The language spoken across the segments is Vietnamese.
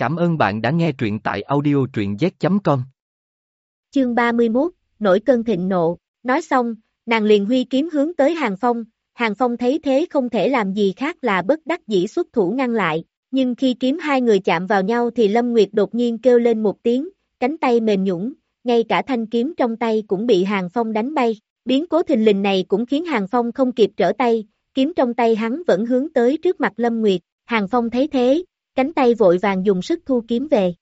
Cảm ơn bạn đã nghe truyện tại audio truyện z.com. Chương 31, Nổi cơn thịnh nộ, nói xong, nàng liền huy kiếm hướng tới Hàng Phong, Hàng Phong thấy thế không thể làm gì khác là bất đắc dĩ xuất thủ ngăn lại, nhưng khi kiếm hai người chạm vào nhau thì Lâm Nguyệt đột nhiên kêu lên một tiếng, cánh tay mềm nhũng, ngay cả thanh kiếm trong tay cũng bị Hàng Phong đánh bay, biến cố thình lình này cũng khiến Hàng Phong không kịp trở tay, kiếm trong tay hắn vẫn hướng tới trước mặt Lâm Nguyệt, Hàng Phong thấy thế, cánh tay vội vàng dùng sức thu kiếm về.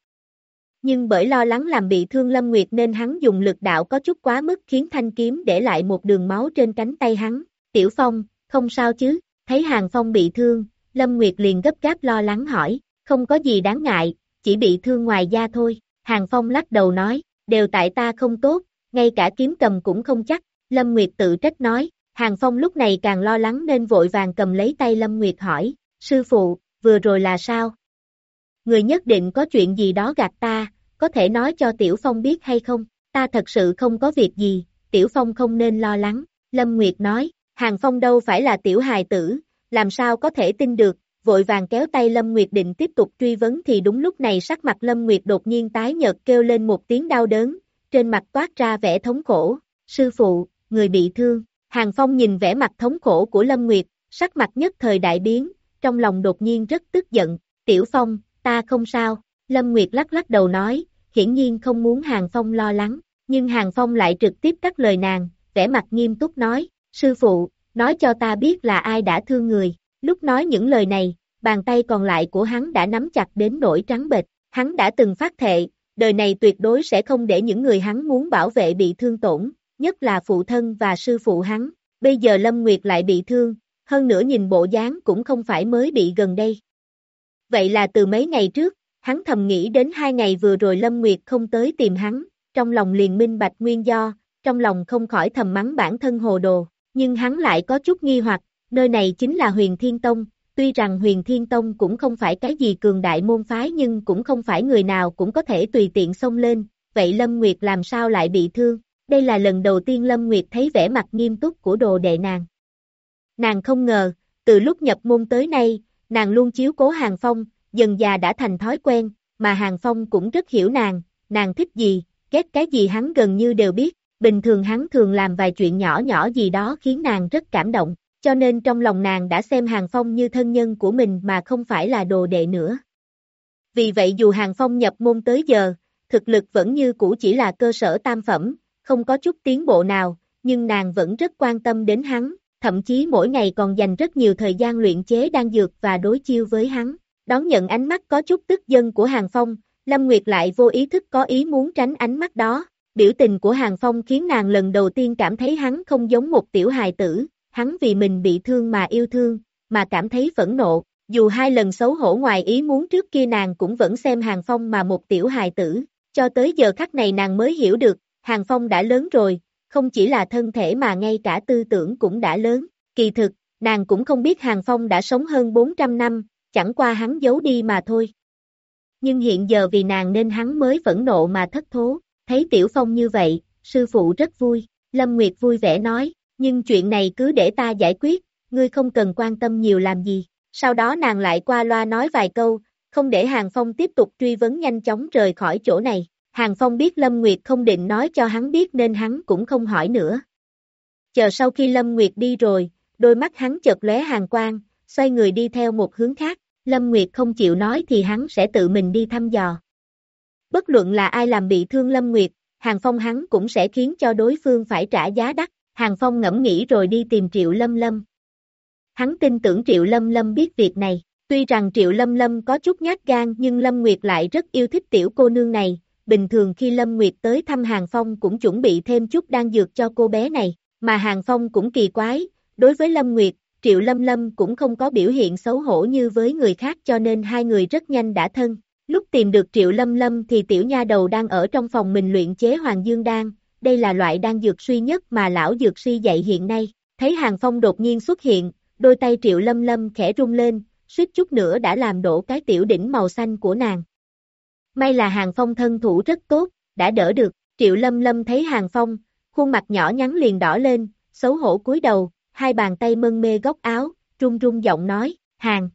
Nhưng bởi lo lắng làm bị thương Lâm Nguyệt nên hắn dùng lực đạo có chút quá mức khiến thanh kiếm để lại một đường máu trên cánh tay hắn. Tiểu Phong, không sao chứ, thấy Hàng Phong bị thương, Lâm Nguyệt liền gấp gáp lo lắng hỏi, không có gì đáng ngại, chỉ bị thương ngoài da thôi. Hàng Phong lắc đầu nói, đều tại ta không tốt, ngay cả kiếm cầm cũng không chắc, Lâm Nguyệt tự trách nói, Hàng Phong lúc này càng lo lắng nên vội vàng cầm lấy tay Lâm Nguyệt hỏi, sư phụ, vừa rồi là sao? Người nhất định có chuyện gì đó gạt ta, có thể nói cho Tiểu Phong biết hay không? Ta thật sự không có việc gì, Tiểu Phong không nên lo lắng. Lâm Nguyệt nói, Hàng Phong đâu phải là Tiểu hài tử, làm sao có thể tin được, vội vàng kéo tay Lâm Nguyệt định tiếp tục truy vấn thì đúng lúc này sắc mặt Lâm Nguyệt đột nhiên tái nhợt kêu lên một tiếng đau đớn, trên mặt toát ra vẻ thống khổ, sư phụ, người bị thương. Hàng Phong nhìn vẻ mặt thống khổ của Lâm Nguyệt, sắc mặt nhất thời đại biến, trong lòng đột nhiên rất tức giận, Tiểu Phong, ta không sao, Lâm Nguyệt lắc lắc đầu nói, hiển nhiên không muốn Hàng Phong lo lắng, nhưng Hàng Phong lại trực tiếp cắt lời nàng, vẻ mặt nghiêm túc nói, sư phụ, nói cho ta biết là ai đã thương người, lúc nói những lời này, bàn tay còn lại của hắn đã nắm chặt đến nỗi trắng bệch, hắn đã từng phát thệ, đời này tuyệt đối sẽ không để những người hắn muốn bảo vệ bị thương tổn, nhất là phụ thân và sư phụ hắn, bây giờ Lâm Nguyệt lại bị thương, hơn nữa nhìn bộ dáng cũng không phải mới bị gần đây. Vậy là từ mấy ngày trước, hắn thầm nghĩ đến hai ngày vừa rồi Lâm Nguyệt không tới tìm hắn, trong lòng liền minh bạch nguyên do, trong lòng không khỏi thầm mắng bản thân hồ đồ, nhưng hắn lại có chút nghi hoặc, nơi này chính là huyền Thiên Tông, tuy rằng huyền Thiên Tông cũng không phải cái gì cường đại môn phái nhưng cũng không phải người nào cũng có thể tùy tiện xông lên, vậy Lâm Nguyệt làm sao lại bị thương, đây là lần đầu tiên Lâm Nguyệt thấy vẻ mặt nghiêm túc của đồ đệ nàng. Nàng không ngờ, từ lúc nhập môn tới nay, nàng luôn chiếu cố Hàng Phong, dần già đã thành thói quen, mà Hàng Phong cũng rất hiểu nàng, nàng thích gì, ghét cái gì hắn gần như đều biết, bình thường hắn thường làm vài chuyện nhỏ nhỏ gì đó khiến nàng rất cảm động, cho nên trong lòng nàng đã xem Hàng Phong như thân nhân của mình mà không phải là đồ đệ nữa. Vì vậy dù Hàng Phong nhập môn tới giờ, thực lực vẫn như cũ chỉ là cơ sở tam phẩm, không có chút tiến bộ nào, nhưng nàng vẫn rất quan tâm đến hắn, thậm chí mỗi ngày còn dành rất nhiều thời gian luyện chế đan dược và đối chiêu với hắn. Đón nhận ánh mắt có chút tức dân của Hàng Phong, Lâm Nguyệt lại vô ý thức có ý muốn tránh ánh mắt đó. Biểu tình của Hàng Phong khiến nàng lần đầu tiên cảm thấy hắn không giống một tiểu hài tử, hắn vì mình bị thương mà yêu thương, mà cảm thấy phẫn nộ. Dù hai lần xấu hổ ngoài ý muốn trước kia nàng cũng vẫn xem Hàng Phong mà một tiểu hài tử, cho tới giờ khắc này nàng mới hiểu được, Hàng Phong đã lớn rồi, không chỉ là thân thể mà ngay cả tư tưởng cũng đã lớn. Kỳ thực, nàng cũng không biết Hàng Phong đã sống hơn 400 năm, chẳng qua hắn giấu đi mà thôi. Nhưng hiện giờ vì nàng nên hắn mới phẫn nộ mà thất thố, thấy Tiểu Phong như vậy, sư phụ rất vui, Lâm Nguyệt vui vẻ nói, nhưng chuyện này cứ để ta giải quyết, ngươi không cần quan tâm nhiều làm gì. Sau đó nàng lại qua loa nói vài câu, không để Hàng Phong tiếp tục truy vấn nhanh chóng rời khỏi chỗ này. Hàng Phong biết Lâm Nguyệt không định nói cho hắn biết nên hắn cũng không hỏi nữa. Chờ sau khi Lâm Nguyệt đi rồi, đôi mắt hắn chợt lóe hàng quang, xoay người đi theo một hướng khác, Lâm Nguyệt không chịu nói thì hắn sẽ tự mình đi thăm dò. Bất luận là ai làm bị thương Lâm Nguyệt, Hàng Phong hắn cũng sẽ khiến cho đối phương phải trả giá đắt, Hàng Phong ngẫm nghĩ rồi đi tìm Triệu Lâm Lâm. Hắn tin tưởng Triệu Lâm Lâm biết việc này, tuy rằng Triệu Lâm Lâm có chút nhát gan nhưng Lâm Nguyệt lại rất yêu thích tiểu cô nương này, bình thường khi Lâm Nguyệt tới thăm Hàng Phong cũng chuẩn bị thêm chút đan dược cho cô bé này, mà Hàng Phong cũng kỳ quái, đối với Lâm Nguyệt, Triệu Lâm Lâm cũng không có biểu hiện xấu hổ như với người khác cho nên hai người rất nhanh đã thân. Lúc tìm được Triệu Lâm Lâm thì tiểu nha đầu đang ở trong phòng mình luyện chế Hoàng Dương Đan, đây là loại đan dược suy nhất mà lão dược sư dạy hiện nay. Thấy Hàng Phong đột nhiên xuất hiện, đôi tay Triệu Lâm Lâm khẽ rung lên, suýt chút nữa đã làm đổ cái tiểu đỉnh màu xanh của nàng. May là Hàng Phong thân thủ rất tốt, đã đỡ được, Triệu Lâm Lâm thấy Hàng Phong, khuôn mặt nhỏ nhắn liền đỏ lên, xấu hổ cúi đầu, hai bàn tay mân mê góc áo, run run giọng nói, Hàng.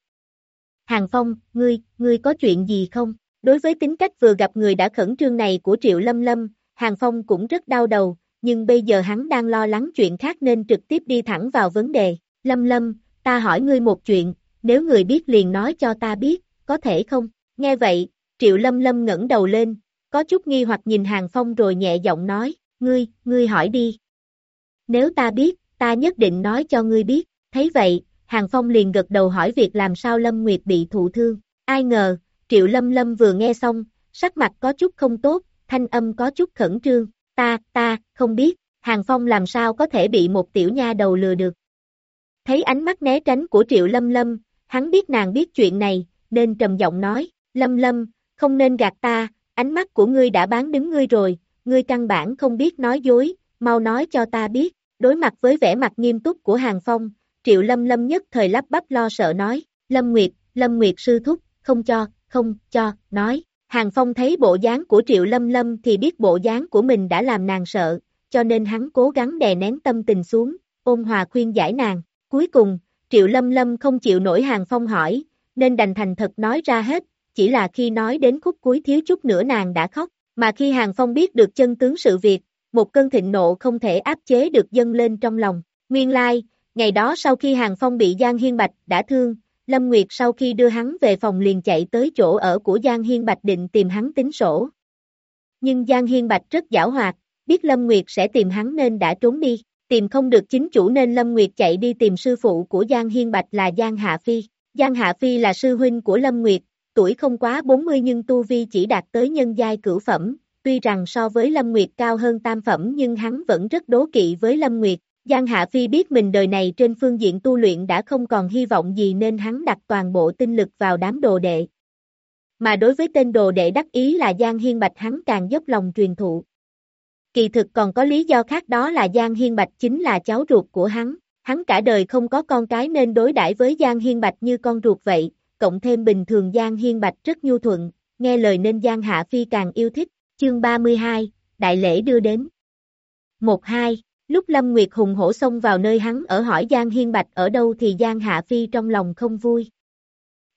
Hàng Phong, ngươi, ngươi có chuyện gì không? Đối với tính cách vừa gặp người đã khẩn trương này của Triệu Lâm Lâm, Hàng Phong cũng rất đau đầu, nhưng bây giờ hắn đang lo lắng chuyện khác nên trực tiếp đi thẳng vào vấn đề. Lâm Lâm, ta hỏi ngươi một chuyện, nếu người biết liền nói cho ta biết, có thể không? Nghe vậy, Triệu Lâm Lâm ngẩng đầu lên, có chút nghi hoặc nhìn Hàng Phong rồi nhẹ giọng nói, ngươi, ngươi hỏi đi. Nếu ta biết, ta nhất định nói cho ngươi biết, thấy vậy, Hàng Phong liền gật đầu hỏi việc làm sao Lâm Nguyệt bị thụ thương, ai ngờ, Triệu Lâm Lâm vừa nghe xong, sắc mặt có chút không tốt, thanh âm có chút khẩn trương, ta, ta, không biết, Hàng Phong làm sao có thể bị một tiểu nha đầu lừa được. Thấy ánh mắt né tránh của Triệu Lâm Lâm, hắn biết nàng biết chuyện này, nên trầm giọng nói, Lâm Lâm, không nên gạt ta, ánh mắt của ngươi đã bán đứng ngươi rồi, ngươi căn bản không biết nói dối, mau nói cho ta biết, đối mặt với vẻ mặt nghiêm túc của Hàng Phong, Triệu Lâm Lâm nhất thời lắp bắp lo sợ nói, Lâm Nguyệt, Lâm Nguyệt sư thúc, không cho, không, cho, nói. Hàng Phong thấy bộ dáng của Triệu Lâm Lâm thì biết bộ dáng của mình đã làm nàng sợ, cho nên hắn cố gắng đè nén tâm tình xuống, ôn hòa khuyên giải nàng. Cuối cùng, Triệu Lâm Lâm không chịu nổi Hàng Phong hỏi, nên đành thành thật nói ra hết, chỉ là khi nói đến khúc cuối thiếu chút nữa nàng đã khóc, mà khi Hàng Phong biết được chân tướng sự việc, một cơn thịnh nộ không thể áp chế được dâng lên trong lòng. Nguyên lai, like, ngày đó sau khi Hàng Phong bị Giang Hiên Bạch đã thương, Lâm Nguyệt sau khi đưa hắn về phòng liền chạy tới chỗ ở của Giang Hiên Bạch định tìm hắn tính sổ. Nhưng Giang Hiên Bạch rất giảo hoạt, biết Lâm Nguyệt sẽ tìm hắn nên đã trốn đi, tìm không được chính chủ nên Lâm Nguyệt chạy đi tìm sư phụ của Giang Hiên Bạch là Giang Hạ Phi. Giang Hạ Phi là sư huynh của Lâm Nguyệt, tuổi không quá 40 nhưng tu vi chỉ đạt tới nhân giai cửu phẩm, tuy rằng so với Lâm Nguyệt cao hơn tam phẩm nhưng hắn vẫn rất đố kỵ với Lâm Nguyệt, Giang Hạ Phi biết mình đời này trên phương diện tu luyện đã không còn hy vọng gì nên hắn đặt toàn bộ tinh lực vào đám đồ đệ. Mà đối với tên đồ đệ đắc ý là Giang Hiên Bạch hắn càng dốc lòng truyền thụ. Kỳ thực còn có lý do khác đó là Giang Hiên Bạch chính là cháu ruột của hắn, hắn cả đời không có con cái nên đối đãi với Giang Hiên Bạch như con ruột vậy, cộng thêm bình thường Giang Hiên Bạch rất nhu thuận, nghe lời nên Giang Hạ Phi càng yêu thích, chương 32, đại lễ đưa đến. 1-2 Lúc Lâm Nguyệt hùng hổ xông vào nơi hắn ở hỏi Giang Hiên Bạch ở đâu thì Giang Hạ Phi trong lòng không vui.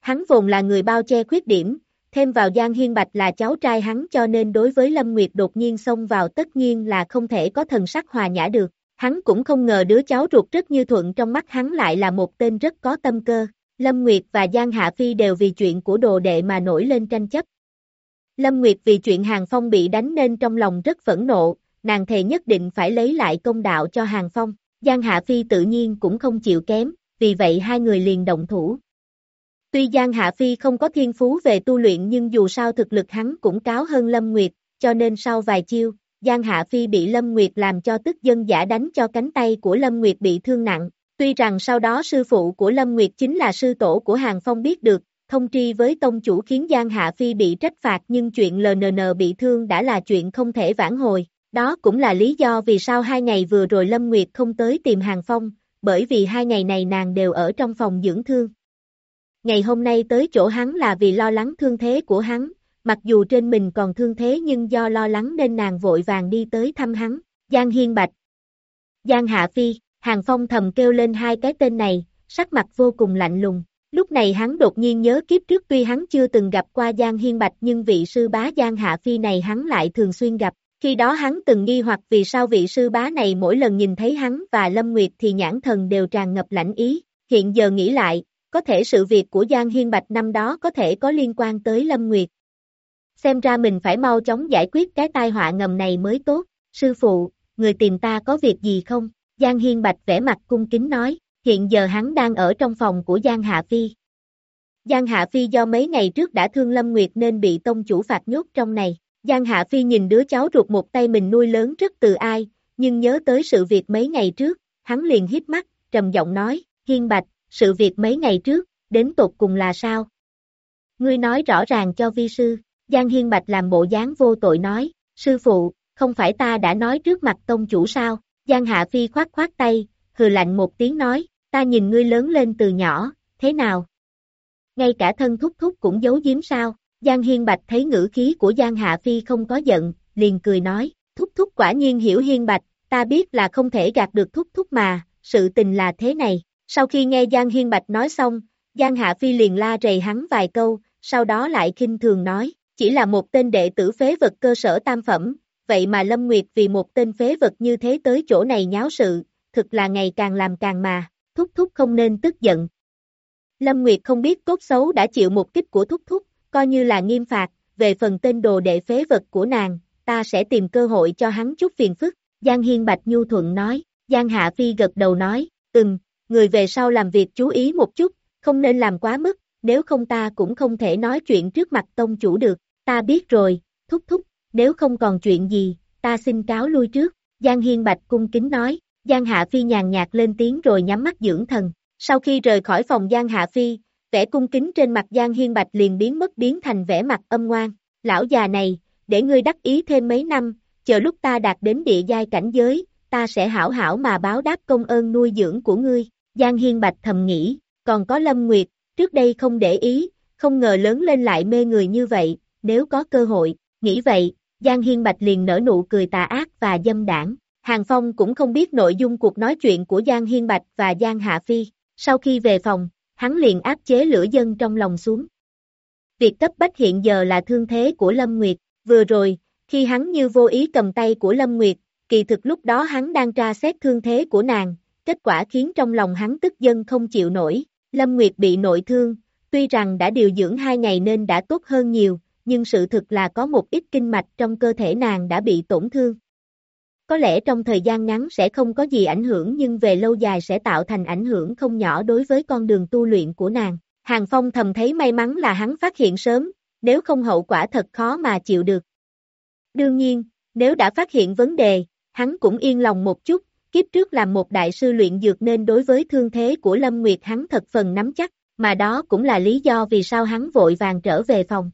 Hắn vốn là người bao che khuyết điểm, thêm vào Giang Hiên Bạch là cháu trai hắn cho nên đối với Lâm Nguyệt đột nhiên xông vào tất nhiên là không thể có thần sắc hòa nhã được. Hắn cũng không ngờ đứa cháu ruột rất như thuận trong mắt hắn lại là một tên rất có tâm cơ. Lâm Nguyệt và Giang Hạ Phi đều vì chuyện của đồ đệ mà nổi lên tranh chấp. Lâm Nguyệt vì chuyện Hàng Phong bị đánh nên trong lòng rất phẫn nộ, nàng thề nhất định phải lấy lại công đạo cho Hàng Phong. Giang Hạ Phi tự nhiên cũng không chịu kém, vì vậy hai người liền động thủ. Tuy Giang Hạ Phi không có thiên phú về tu luyện nhưng dù sao thực lực hắn cũng cáo hơn Lâm Nguyệt, cho nên sau vài chiêu, Giang Hạ Phi bị Lâm Nguyệt làm cho tức dân giả đánh cho cánh tay của Lâm Nguyệt bị thương nặng. Tuy rằng sau đó sư phụ của Lâm Nguyệt chính là sư tổ của Hàng Phong biết được, thông tri với tông chủ khiến Giang Hạ Phi bị trách phạt nhưng chuyện LNN bị thương đã là chuyện không thể vãn hồi. Đó cũng là lý do vì sao hai ngày vừa rồi Lâm Nguyệt không tới tìm Hàng Phong, bởi vì hai ngày này nàng đều ở trong phòng dưỡng thương. Ngày hôm nay tới chỗ hắn là vì lo lắng thương thế của hắn, mặc dù trên mình còn thương thế nhưng do lo lắng nên nàng vội vàng đi tới thăm hắn, Giang Hiên Bạch. Giang Hạ Phi, Hàng Phong thầm kêu lên hai cái tên này, sắc mặt vô cùng lạnh lùng. Lúc này hắn đột nhiên nhớ kiếp trước tuy hắn chưa từng gặp qua Giang Hiên Bạch nhưng vị sư bá Giang Hạ Phi này hắn lại thường xuyên gặp, khi đó hắn từng nghi hoặc vì sao vị sư bá này mỗi lần nhìn thấy hắn và Lâm Nguyệt thì nhãn thần đều tràn ngập lãnh ý, hiện giờ nghĩ lại, có thể sự việc của Giang Hiên Bạch năm đó có thể có liên quan tới Lâm Nguyệt. Xem ra mình phải mau chóng giải quyết cái tai họa ngầm này mới tốt, sư phụ, người tìm ta có việc gì không? Giang Hiên Bạch vẽ mặt cung kính nói, hiện giờ hắn đang ở trong phòng của Giang Hạ Phi. Giang Hạ Phi do mấy ngày trước đã thương Lâm Nguyệt nên bị tông chủ phạt nhốt trong này. Giang Hạ Phi nhìn đứa cháu ruột một tay mình nuôi lớn rất từ ai, nhưng nhớ tới sự việc mấy ngày trước, hắn liền hít mắt, trầm giọng nói, Hiên Bạch, sự việc mấy ngày trước, đến tột cùng là sao? Ngươi nói rõ ràng cho vi sư, Giang Hiên Bạch làm bộ dáng vô tội nói, sư phụ, không phải ta đã nói trước mặt tông chủ sao? Giang Hạ Phi khoát khoát tay, hừ lạnh một tiếng nói, ta nhìn ngươi lớn lên từ nhỏ, thế nào? Ngay cả thân thúc thúc cũng giấu giếm sao? Giang Hiên Bạch thấy ngữ khí của Giang Hạ Phi không có giận, liền cười nói, thúc thúc quả nhiên hiểu Hiên Bạch, ta biết là không thể gạt được thúc thúc mà, sự tình là thế này. Sau khi nghe Giang Hiên Bạch nói xong, Giang Hạ Phi liền la rầy hắn vài câu, sau đó lại khinh thường nói, chỉ là một tên đệ tử phế vật cơ sở tam phẩm, vậy mà Lâm Nguyệt vì một tên phế vật như thế tới chỗ này nháo sự, thực là ngày càng làm càng mà, thúc thúc không nên tức giận. Lâm Nguyệt không biết cốt xấu đã chịu một kích của thúc thúc, coi như là nghiêm phạt, về phần tên đồ đệ phế vật của nàng, ta sẽ tìm cơ hội cho hắn chút phiền phức, Giang Hiên Bạch Nhu Thuận nói, Giang Hạ Phi gật đầu nói, ừm, người về sau làm việc chú ý một chút, không nên làm quá mức, nếu không ta cũng không thể nói chuyện trước mặt tông chủ được, ta biết rồi, thúc thúc, nếu không còn chuyện gì, ta xin cáo lui trước, Giang Hiên Bạch cung kính nói, Giang Hạ Phi nhàn nhạt lên tiếng rồi nhắm mắt dưỡng thần, sau khi rời khỏi phòng Giang Hạ Phi, vẻ cung kính trên mặt Giang Hiên Bạch liền biến mất biến thành vẻ mặt âm ngoan, lão già này, để ngươi đắc ý thêm mấy năm, chờ lúc ta đạt đến địa giai cảnh giới, ta sẽ hảo hảo mà báo đáp công ơn nuôi dưỡng của ngươi, Giang Hiên Bạch thầm nghĩ, còn có Lâm Nguyệt, trước đây không để ý, không ngờ lớn lên lại mê người như vậy, nếu có cơ hội, nghĩ vậy, Giang Hiên Bạch liền nở nụ cười tà ác và dâm đảng. Hàng Phong cũng không biết nội dung cuộc nói chuyện của Giang Hiên Bạch và Giang Hạ Phi, sau khi về phòng, hắn liền áp chế lửa dân trong lòng xuống. Việc cấp bách hiện giờ là thương thế của Lâm Nguyệt, vừa rồi, khi hắn như vô ý cầm tay của Lâm Nguyệt, kỳ thực lúc đó hắn đang tra xét thương thế của nàng, kết quả khiến trong lòng hắn tức dân không chịu nổi, Lâm Nguyệt bị nội thương, tuy rằng đã điều dưỡng hai ngày nên đã tốt hơn nhiều, nhưng sự thực là có một ít kinh mạch trong cơ thể nàng đã bị tổn thương. Có lẽ trong thời gian ngắn sẽ không có gì ảnh hưởng nhưng về lâu dài sẽ tạo thành ảnh hưởng không nhỏ đối với con đường tu luyện của nàng. Hàng Phong thầm thấy may mắn là hắn phát hiện sớm, nếu không hậu quả thật khó mà chịu được. Đương nhiên, nếu đã phát hiện vấn đề, hắn cũng yên lòng một chút, kiếp trước làm một đại sư luyện dược nên đối với thương thế của Lâm Nguyệt hắn thật phần nắm chắc, mà đó cũng là lý do vì sao hắn vội vàng trở về phòng.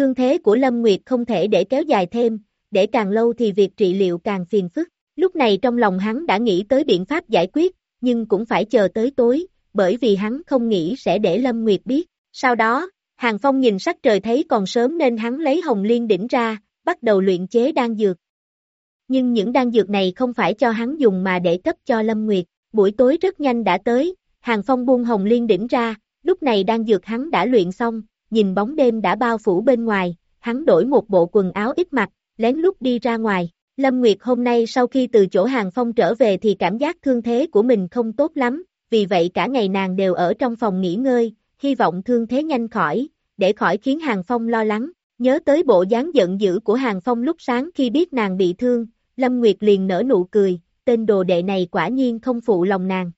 Thương thế của Lâm Nguyệt không thể để kéo dài thêm, để càng lâu thì việc trị liệu càng phiền phức. Lúc này trong lòng hắn đã nghĩ tới biện pháp giải quyết, nhưng cũng phải chờ tới tối, bởi vì hắn không nghĩ sẽ để Lâm Nguyệt biết. Sau đó, Hàng Phong nhìn sắc trời thấy còn sớm nên hắn lấy hồng liên đỉnh ra, bắt đầu luyện chế đan dược. Nhưng những đan dược này không phải cho hắn dùng mà để cấp cho Lâm Nguyệt. Buổi tối rất nhanh đã tới, Hàng Phong buông hồng liên đỉnh ra, lúc này đan dược hắn đã luyện xong, nhìn bóng đêm đã bao phủ bên ngoài, hắn đổi một bộ quần áo ít mặc, lén lút đi ra ngoài. Lâm Nguyệt hôm nay sau khi từ chỗ Hàng Phong trở về thì cảm giác thương thế của mình không tốt lắm, vì vậy cả ngày nàng đều ở trong phòng nghỉ ngơi, hy vọng thương thế nhanh khỏi, để khỏi khiến Hàng Phong lo lắng. Nhớ tới bộ dáng giận dữ của Hàng Phong lúc sáng khi biết nàng bị thương, Lâm Nguyệt liền nở nụ cười, tên đồ đệ này quả nhiên không phụ lòng nàng.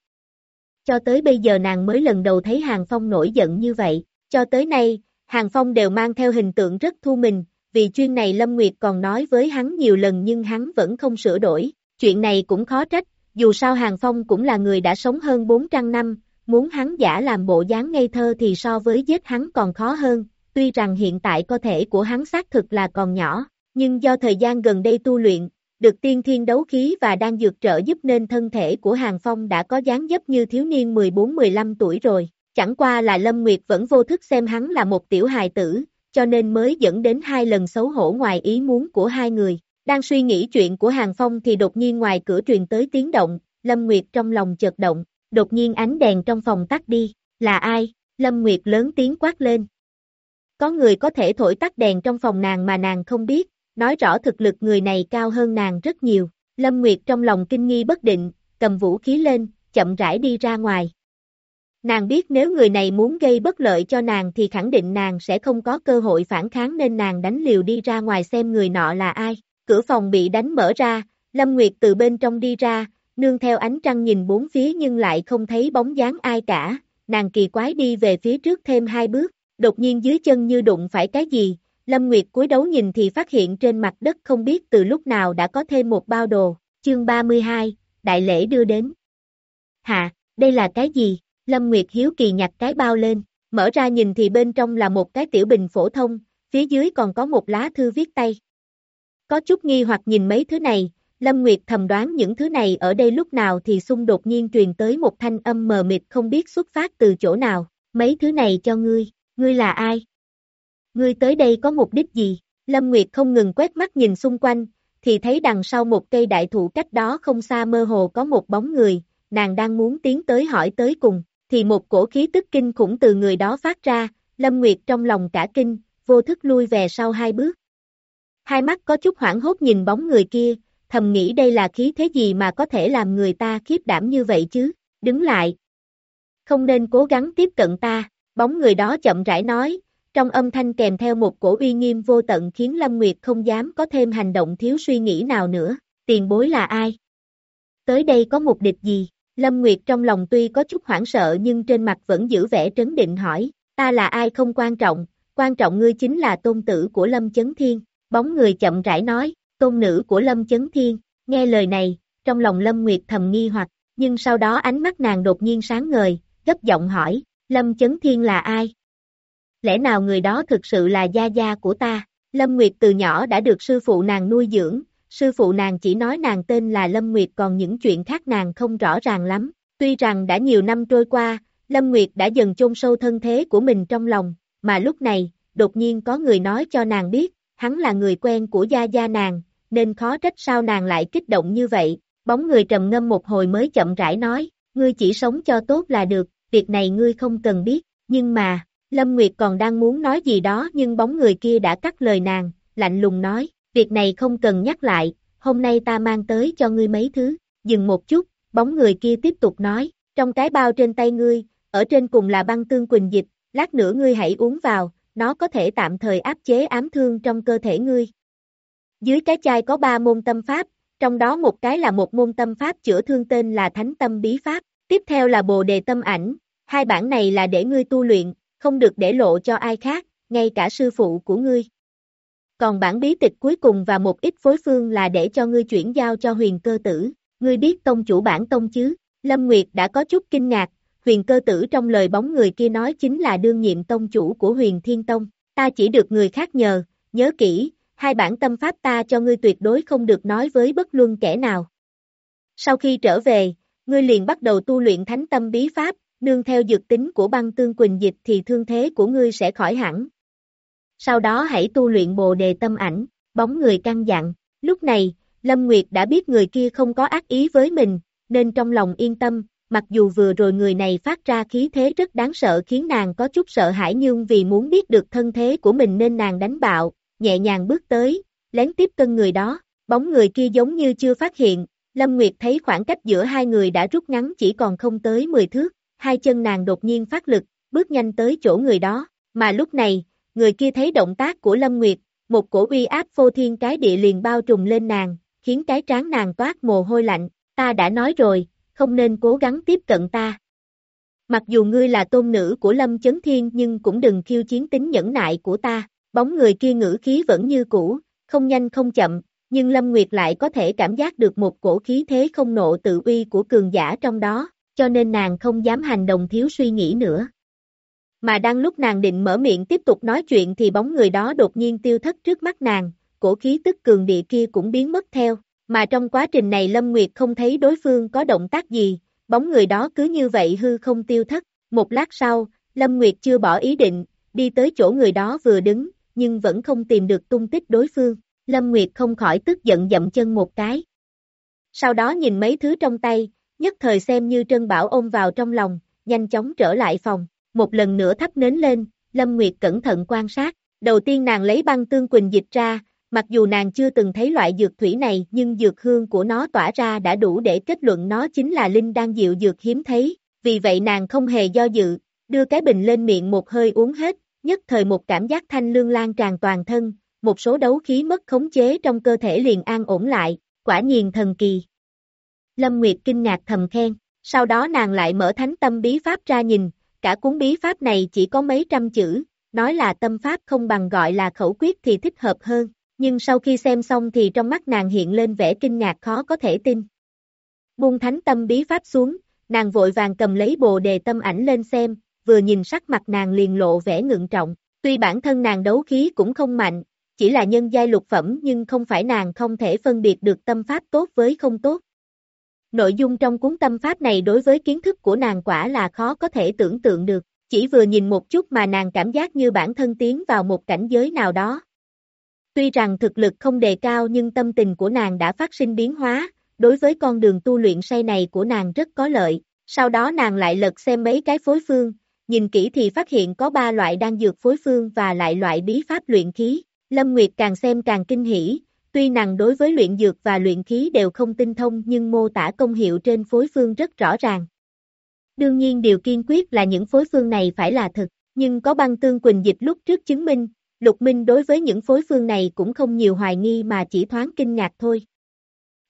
Cho tới bây giờ nàng mới lần đầu thấy Hàng Phong nổi giận như vậy, cho tới nay, Hàng Phong đều mang theo hình tượng rất thu mình, vì chuyên này Lâm Nguyệt còn nói với hắn nhiều lần nhưng hắn vẫn không sửa đổi, chuyện này cũng khó trách, dù sao Hàng Phong cũng là người đã sống hơn 400 năm, muốn hắn giả làm bộ dáng ngây thơ thì so với giết hắn còn khó hơn, tuy rằng hiện tại cơ thể của hắn xác thực là còn nhỏ, nhưng do thời gian gần đây tu luyện, được tiên thiên đấu khí và đang dược trợ giúp nên thân thể của Hàng Phong đã có dáng dấp như thiếu niên 14-15 tuổi rồi, chẳng qua là Lâm Nguyệt vẫn vô thức xem hắn là một tiểu hài tử, cho nên mới dẫn đến hai lần xấu hổ ngoài ý muốn của hai người. Đang suy nghĩ chuyện của Hàng Phong thì đột nhiên ngoài cửa truyền tới tiếng động, Lâm Nguyệt trong lòng chợt động, đột nhiên ánh đèn trong phòng tắt đi, là ai? Lâm Nguyệt lớn tiếng quát lên. Có người có thể thổi tắt đèn trong phòng nàng mà nàng không biết, nói rõ thực lực người này cao hơn nàng rất nhiều. Lâm Nguyệt trong lòng kinh nghi bất định, cầm vũ khí lên, chậm rãi đi ra ngoài. Nàng biết nếu người này muốn gây bất lợi cho nàng thì khẳng định nàng sẽ không có cơ hội phản kháng nên nàng đánh liều đi ra ngoài xem người nọ là ai. Cửa phòng bị đánh mở ra, Lâm Nguyệt từ bên trong đi ra, nương theo ánh trăng nhìn bốn phía nhưng lại không thấy bóng dáng ai cả, nàng kỳ quái đi về phía trước thêm hai bước, đột nhiên dưới chân như đụng phải cái gì, Lâm Nguyệt cúi đấu nhìn thì phát hiện trên mặt đất không biết từ lúc nào đã có thêm một bao đồ, chương 32, đại lễ đưa đến. Hạ, đây là cái gì? Lâm Nguyệt hiếu kỳ nhặt cái bao lên, mở ra nhìn thì bên trong là một cái tiểu bình phổ thông, phía dưới còn có một lá thư viết tay. Có chút nghi hoặc nhìn mấy thứ này, Lâm Nguyệt thầm đoán những thứ này ở đây lúc nào thì xung đột nhiên truyền tới một thanh âm mờ mịt không biết xuất phát từ chỗ nào, mấy thứ này cho ngươi, ngươi là ai? Ngươi tới đây có mục đích gì? Lâm Nguyệt không ngừng quét mắt nhìn xung quanh, thì thấy đằng sau một cây đại thụ cách đó không xa mơ hồ có một bóng người, nàng đang muốn tiến tới hỏi tới cùng, thì một cổ khí tức kinh khủng từ người đó phát ra, Lâm Nguyệt trong lòng cả kinh, vô thức lui về sau hai bước. Hai mắt có chút hoảng hốt nhìn bóng người kia, thầm nghĩ đây là khí thế gì mà có thể làm người ta khiếp đảm như vậy chứ, đứng lại. Không nên cố gắng tiếp cận ta, bóng người đó chậm rãi nói, trong âm thanh kèm theo một cổ uy nghiêm vô tận khiến Lâm Nguyệt không dám có thêm hành động thiếu suy nghĩ nào nữa, tiền bối là ai? Tới đây có mục địch gì? Lâm Nguyệt trong lòng tuy có chút hoảng sợ nhưng trên mặt vẫn giữ vẻ trấn định hỏi, ta là ai không quan trọng, quan trọng ngươi chính là tôn tử của Lâm Chấn Thiên, bóng người chậm rãi nói, tôn nữ của Lâm Chấn Thiên, nghe lời này, trong lòng Lâm Nguyệt thầm nghi hoặc, nhưng sau đó ánh mắt nàng đột nhiên sáng ngời, gấp giọng hỏi, Lâm Chấn Thiên là ai? Lẽ nào người đó thực sự là gia gia của ta? Lâm Nguyệt từ nhỏ đã được sư phụ nàng nuôi dưỡng, sư phụ nàng chỉ nói nàng tên là Lâm Nguyệt còn những chuyện khác nàng không rõ ràng lắm. Tuy rằng đã nhiều năm trôi qua, Lâm Nguyệt đã dần chôn sâu thân thế của mình trong lòng, mà lúc này, đột nhiên có người nói cho nàng biết, hắn là người quen của gia gia nàng, nên khó trách sao nàng lại kích động như vậy. Bóng người trầm ngâm một hồi mới chậm rãi nói, ngươi chỉ sống cho tốt là được, việc này ngươi không cần biết, nhưng mà, Lâm Nguyệt còn đang muốn nói gì đó nhưng bóng người kia đã cắt lời nàng, lạnh lùng nói, việc này không cần nhắc lại, hôm nay ta mang tới cho ngươi mấy thứ, dừng một chút, bóng người kia tiếp tục nói, trong cái bao trên tay ngươi, ở trên cùng là băng tương quỳnh dịch, lát nữa ngươi hãy uống vào, nó có thể tạm thời áp chế ám thương trong cơ thể ngươi. Dưới cái chai có ba môn tâm pháp, trong đó một cái là một môn tâm pháp chữa thương tên là Thánh Tâm Bí Pháp, tiếp theo là Bồ Đề Tâm Ảnh, hai bản này là để ngươi tu luyện, không được để lộ cho ai khác, ngay cả sư phụ của ngươi. Còn bản bí tịch cuối cùng và một ít phối phương là để cho ngươi chuyển giao cho huyền cơ tử, ngươi biết tông chủ bản tông chứ, Lâm Nguyệt đã có chút kinh ngạc, huyền cơ tử trong lời bóng người kia nói chính là đương nhiệm tông chủ của huyền thiên tông, ta chỉ được người khác nhờ, nhớ kỹ, hai bản tâm pháp ta cho ngươi tuyệt đối không được nói với bất luân kẻ nào. Sau khi trở về, ngươi liền bắt đầu tu luyện thánh tâm bí pháp, nương theo dược tính của băng tương quỳnh dịch thì thương thế của ngươi sẽ khỏi hẳn. Sau đó hãy tu luyện bồ đề tâm ảnh, bóng người căng dặn, lúc này, Lâm Nguyệt đã biết người kia không có ác ý với mình, nên trong lòng yên tâm, mặc dù vừa rồi người này phát ra khí thế rất đáng sợ khiến nàng có chút sợ hãi nhưng vì muốn biết được thân thế của mình nên nàng đánh bạo, nhẹ nhàng bước tới, lén tiếp cân người đó, bóng người kia giống như chưa phát hiện, Lâm Nguyệt thấy khoảng cách giữa hai người đã rút ngắn chỉ còn không tới 10 thước, hai chân nàng đột nhiên phát lực, bước nhanh tới chỗ người đó, mà lúc này, người kia thấy động tác của Lâm Nguyệt, một cổ uy áp phô thiên cái địa liền bao trùm lên nàng, khiến cái trán nàng toát mồ hôi lạnh, ta đã nói rồi, không nên cố gắng tiếp cận ta. Mặc dù ngươi là tôn nữ của Lâm Chấn Thiên nhưng cũng đừng khiêu chiến tính nhẫn nại của ta, bóng người kia ngữ khí vẫn như cũ, không nhanh không chậm, nhưng Lâm Nguyệt lại có thể cảm giác được một cổ khí thế không nộ tự uy của cường giả trong đó, cho nên nàng không dám hành động thiếu suy nghĩ nữa. Mà đang lúc nàng định mở miệng tiếp tục nói chuyện thì bóng người đó đột nhiên tiêu thất trước mắt nàng, cổ khí tức cường địa kia cũng biến mất theo, mà trong quá trình này Lâm Nguyệt không thấy đối phương có động tác gì, bóng người đó cứ như vậy hư không tiêu thất, một lát sau, Lâm Nguyệt chưa bỏ ý định, đi tới chỗ người đó vừa đứng, nhưng vẫn không tìm được tung tích đối phương, Lâm Nguyệt không khỏi tức giận dậm chân một cái. Sau đó nhìn mấy thứ trong tay, nhất thời xem như Trân Bảo ôm vào trong lòng, nhanh chóng trở lại phòng, một lần nữa thắp nến lên, Lâm Nguyệt cẩn thận quan sát, đầu tiên nàng lấy băng tương quỳnh dịch ra, mặc dù nàng chưa từng thấy loại dược thủy này nhưng dược hương của nó tỏa ra đã đủ để kết luận nó chính là linh đan dịu dược hiếm thấy, vì vậy nàng không hề do dự, đưa cái bình lên miệng một hơi uống hết, nhất thời một cảm giác thanh lương lan tràn toàn thân, một số đấu khí mất khống chế trong cơ thể liền an ổn lại, quả nhiên thần kỳ. Lâm Nguyệt kinh ngạc thầm khen, sau đó nàng lại mở thánh tâm bí pháp ra nhìn, cả cuốn bí pháp này chỉ có mấy trăm chữ, nói là tâm pháp không bằng gọi là khẩu quyết thì thích hợp hơn, nhưng sau khi xem xong thì trong mắt nàng hiện lên vẻ kinh ngạc khó có thể tin. Buông thánh tâm bí pháp xuống, nàng vội vàng cầm lấy bồ đề tâm ảnh lên xem, vừa nhìn sắc mặt nàng liền lộ vẻ ngượng trọng, tuy bản thân nàng đấu khí cũng không mạnh, chỉ là nhân giai lục phẩm nhưng không phải nàng không thể phân biệt được tâm pháp tốt với không tốt, Nội dung trong cuốn tâm pháp này đối với kiến thức của nàng quả là khó có thể tưởng tượng được, chỉ vừa nhìn một chút mà nàng cảm giác như bản thân tiến vào một cảnh giới nào đó. Tuy rằng thực lực không đề cao nhưng tâm tình của nàng đã phát sinh biến hóa, đối với con đường tu luyện say này của nàng rất có lợi, sau đó nàng lại lật xem mấy cái phối phương, nhìn kỹ thì phát hiện có ba loại đan dược phối phương và lại loại bí pháp luyện khí. Lâm Nguyệt càng xem càng kinh hỉ, tuy nàng đối với luyện dược và luyện khí đều không tinh thông nhưng mô tả công hiệu trên phối phương rất rõ ràng. Đương nhiên điều kiên quyết là những phối phương này phải là thực, nhưng có băng tương quỳnh dịch lúc trước chứng minh, Lục Minh đối với những phối phương này cũng không nhiều hoài nghi mà chỉ thoáng kinh ngạc thôi.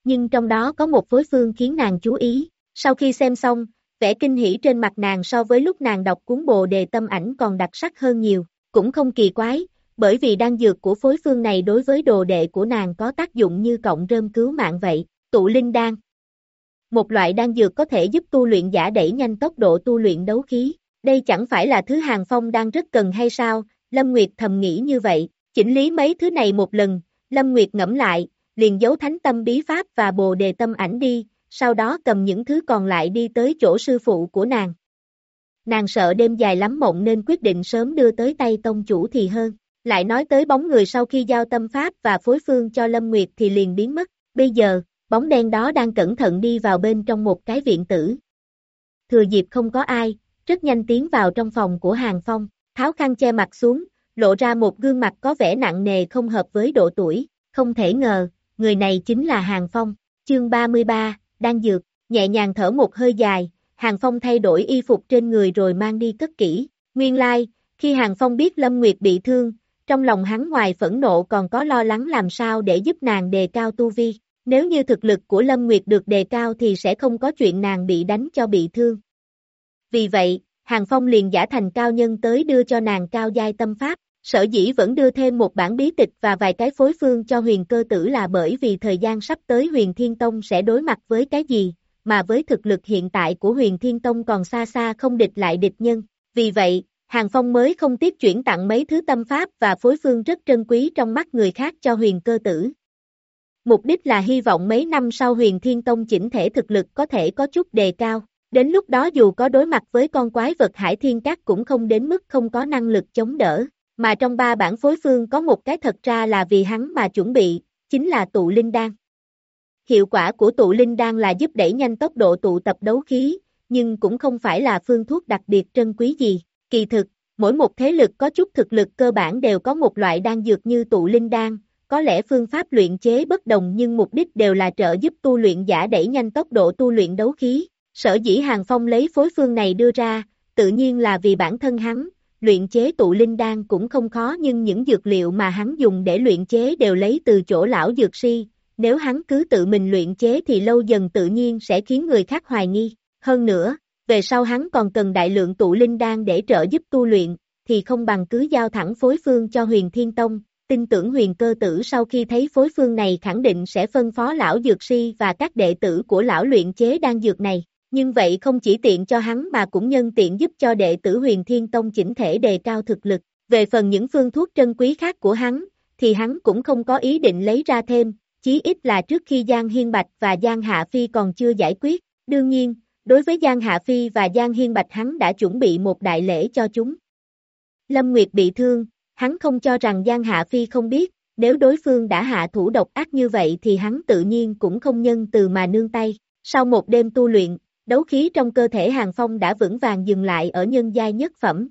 Nhưng trong đó có một phối phương khiến nàng chú ý, sau khi xem xong, vẻ kinh hỉ trên mặt nàng so với lúc nàng đọc cuốn bồ đề tâm ảnh còn đặc sắc hơn nhiều, cũng không kỳ quái, bởi vì đan dược của phối phương này đối với đồ đệ của nàng có tác dụng như cộng rơm cứu mạng vậy, tụ linh đan. Một loại đan dược có thể giúp tu luyện giả đẩy nhanh tốc độ tu luyện đấu khí, đây chẳng phải là thứ hàng phong đang rất cần hay sao, Lâm Nguyệt thầm nghĩ như vậy, chỉnh lý mấy thứ này một lần, Lâm Nguyệt ngẫm lại, liền giấu thánh tâm bí pháp và bồ đề tâm ảnh đi, sau đó cầm những thứ còn lại đi tới chỗ sư phụ của nàng. Nàng sợ đêm dài lắm mộng nên quyết định sớm đưa tới tay tông chủ thì hơn. Lại nói tới bóng người sau khi giao tâm pháp và phối phương cho Lâm Nguyệt thì liền biến mất. Bây giờ, bóng đen đó đang cẩn thận đi vào bên trong một cái viện tử. Thừa dịp không có ai, rất nhanh tiến vào trong phòng của Hàng Phong, tháo khăn che mặt xuống, lộ ra một gương mặt có vẻ nặng nề không hợp với độ tuổi. Không thể ngờ, người này chính là Hàng Phong. Chương 33, đang dược, nhẹ nhàng thở một hơi dài, Hàng Phong thay đổi y phục trên người rồi mang đi cất kỹ. Nguyên lai, like, khi Hàng Phong biết Lâm Nguyệt bị thương, trong lòng hắn ngoài phẫn nộ còn có lo lắng làm sao để giúp nàng đề cao tu vi. Nếu như thực lực của Lâm Nguyệt được đề cao thì sẽ không có chuyện nàng bị đánh cho bị thương. Vì vậy, Hàng Phong liền giả thành cao nhân tới đưa cho nàng cao giai tâm pháp, sở dĩ vẫn đưa thêm một bản bí tịch và vài cái phối phương cho huyền cơ tử là bởi vì thời gian sắp tới huyền thiên tông sẽ đối mặt với cái gì, mà với thực lực hiện tại của huyền thiên tông còn xa xa không địch lại địch nhân. Vì vậy, Hàng Phong mới không tiếp chuyển tặng mấy thứ tâm pháp và phối phương rất trân quý trong mắt người khác cho huyền cơ tử. Mục đích là hy vọng mấy năm sau huyền thiên tông chỉnh thể thực lực có thể có chút đề cao. Đến lúc đó dù có đối mặt với con quái vật hải thiên cát cũng không đến mức không có năng lực chống đỡ. Mà trong ba bản phối phương có một cái thật ra là vì hắn mà chuẩn bị, chính là tụ linh đan. Hiệu quả của tụ linh đan là giúp đẩy nhanh tốc độ tụ tập đấu khí, nhưng cũng không phải là phương thuốc đặc biệt trân quý gì. Kỳ thực, mỗi một thế lực có chút thực lực cơ bản đều có một loại đan dược như tụ linh đan, có lẽ phương pháp luyện chế bất đồng nhưng mục đích đều là trợ giúp tu luyện giả đẩy nhanh tốc độ tu luyện đấu khí. Sở dĩ Hàng Phong lấy phối phương này đưa ra, tự nhiên là vì bản thân hắn, luyện chế tụ linh đan cũng không khó nhưng những dược liệu mà hắn dùng để luyện chế đều lấy từ chỗ lão dược si, nếu hắn cứ tự mình luyện chế thì lâu dần tự nhiên sẽ khiến người khác hoài nghi. Hơn nữa, về sau hắn còn cần đại lượng tụ linh đan để trợ giúp tu luyện, thì không bằng cứ giao thẳng phối phương cho huyền thiên tông, tin tưởng huyền cơ tử sau khi thấy phối phương này khẳng định sẽ phân phó lão dược si và các đệ tử của lão luyện chế đan dược này. Nhưng vậy không chỉ tiện cho hắn mà cũng nhân tiện giúp cho đệ tử huyền thiên tông chỉnh thể đề cao thực lực. Về phần những phương thuốc trân quý khác của hắn, thì hắn cũng không có ý định lấy ra thêm, chí ít là trước khi Giang Hiên Bạch và Giang Hạ Phi còn chưa giải quyết. Đương nhiên, đối với Giang Hạ Phi và Giang Hiên Bạch hắn đã chuẩn bị một đại lễ cho chúng. Lâm Nguyệt bị thương, hắn không cho rằng Giang Hạ Phi không biết, nếu đối phương đã hạ thủ độc ác như vậy thì hắn tự nhiên cũng không nhân từ mà nương tay. Sau một đêm tu luyện, đấu khí trong cơ thể Hàng Phong đã vững vàng dừng lại ở nhân giai nhất phẩm.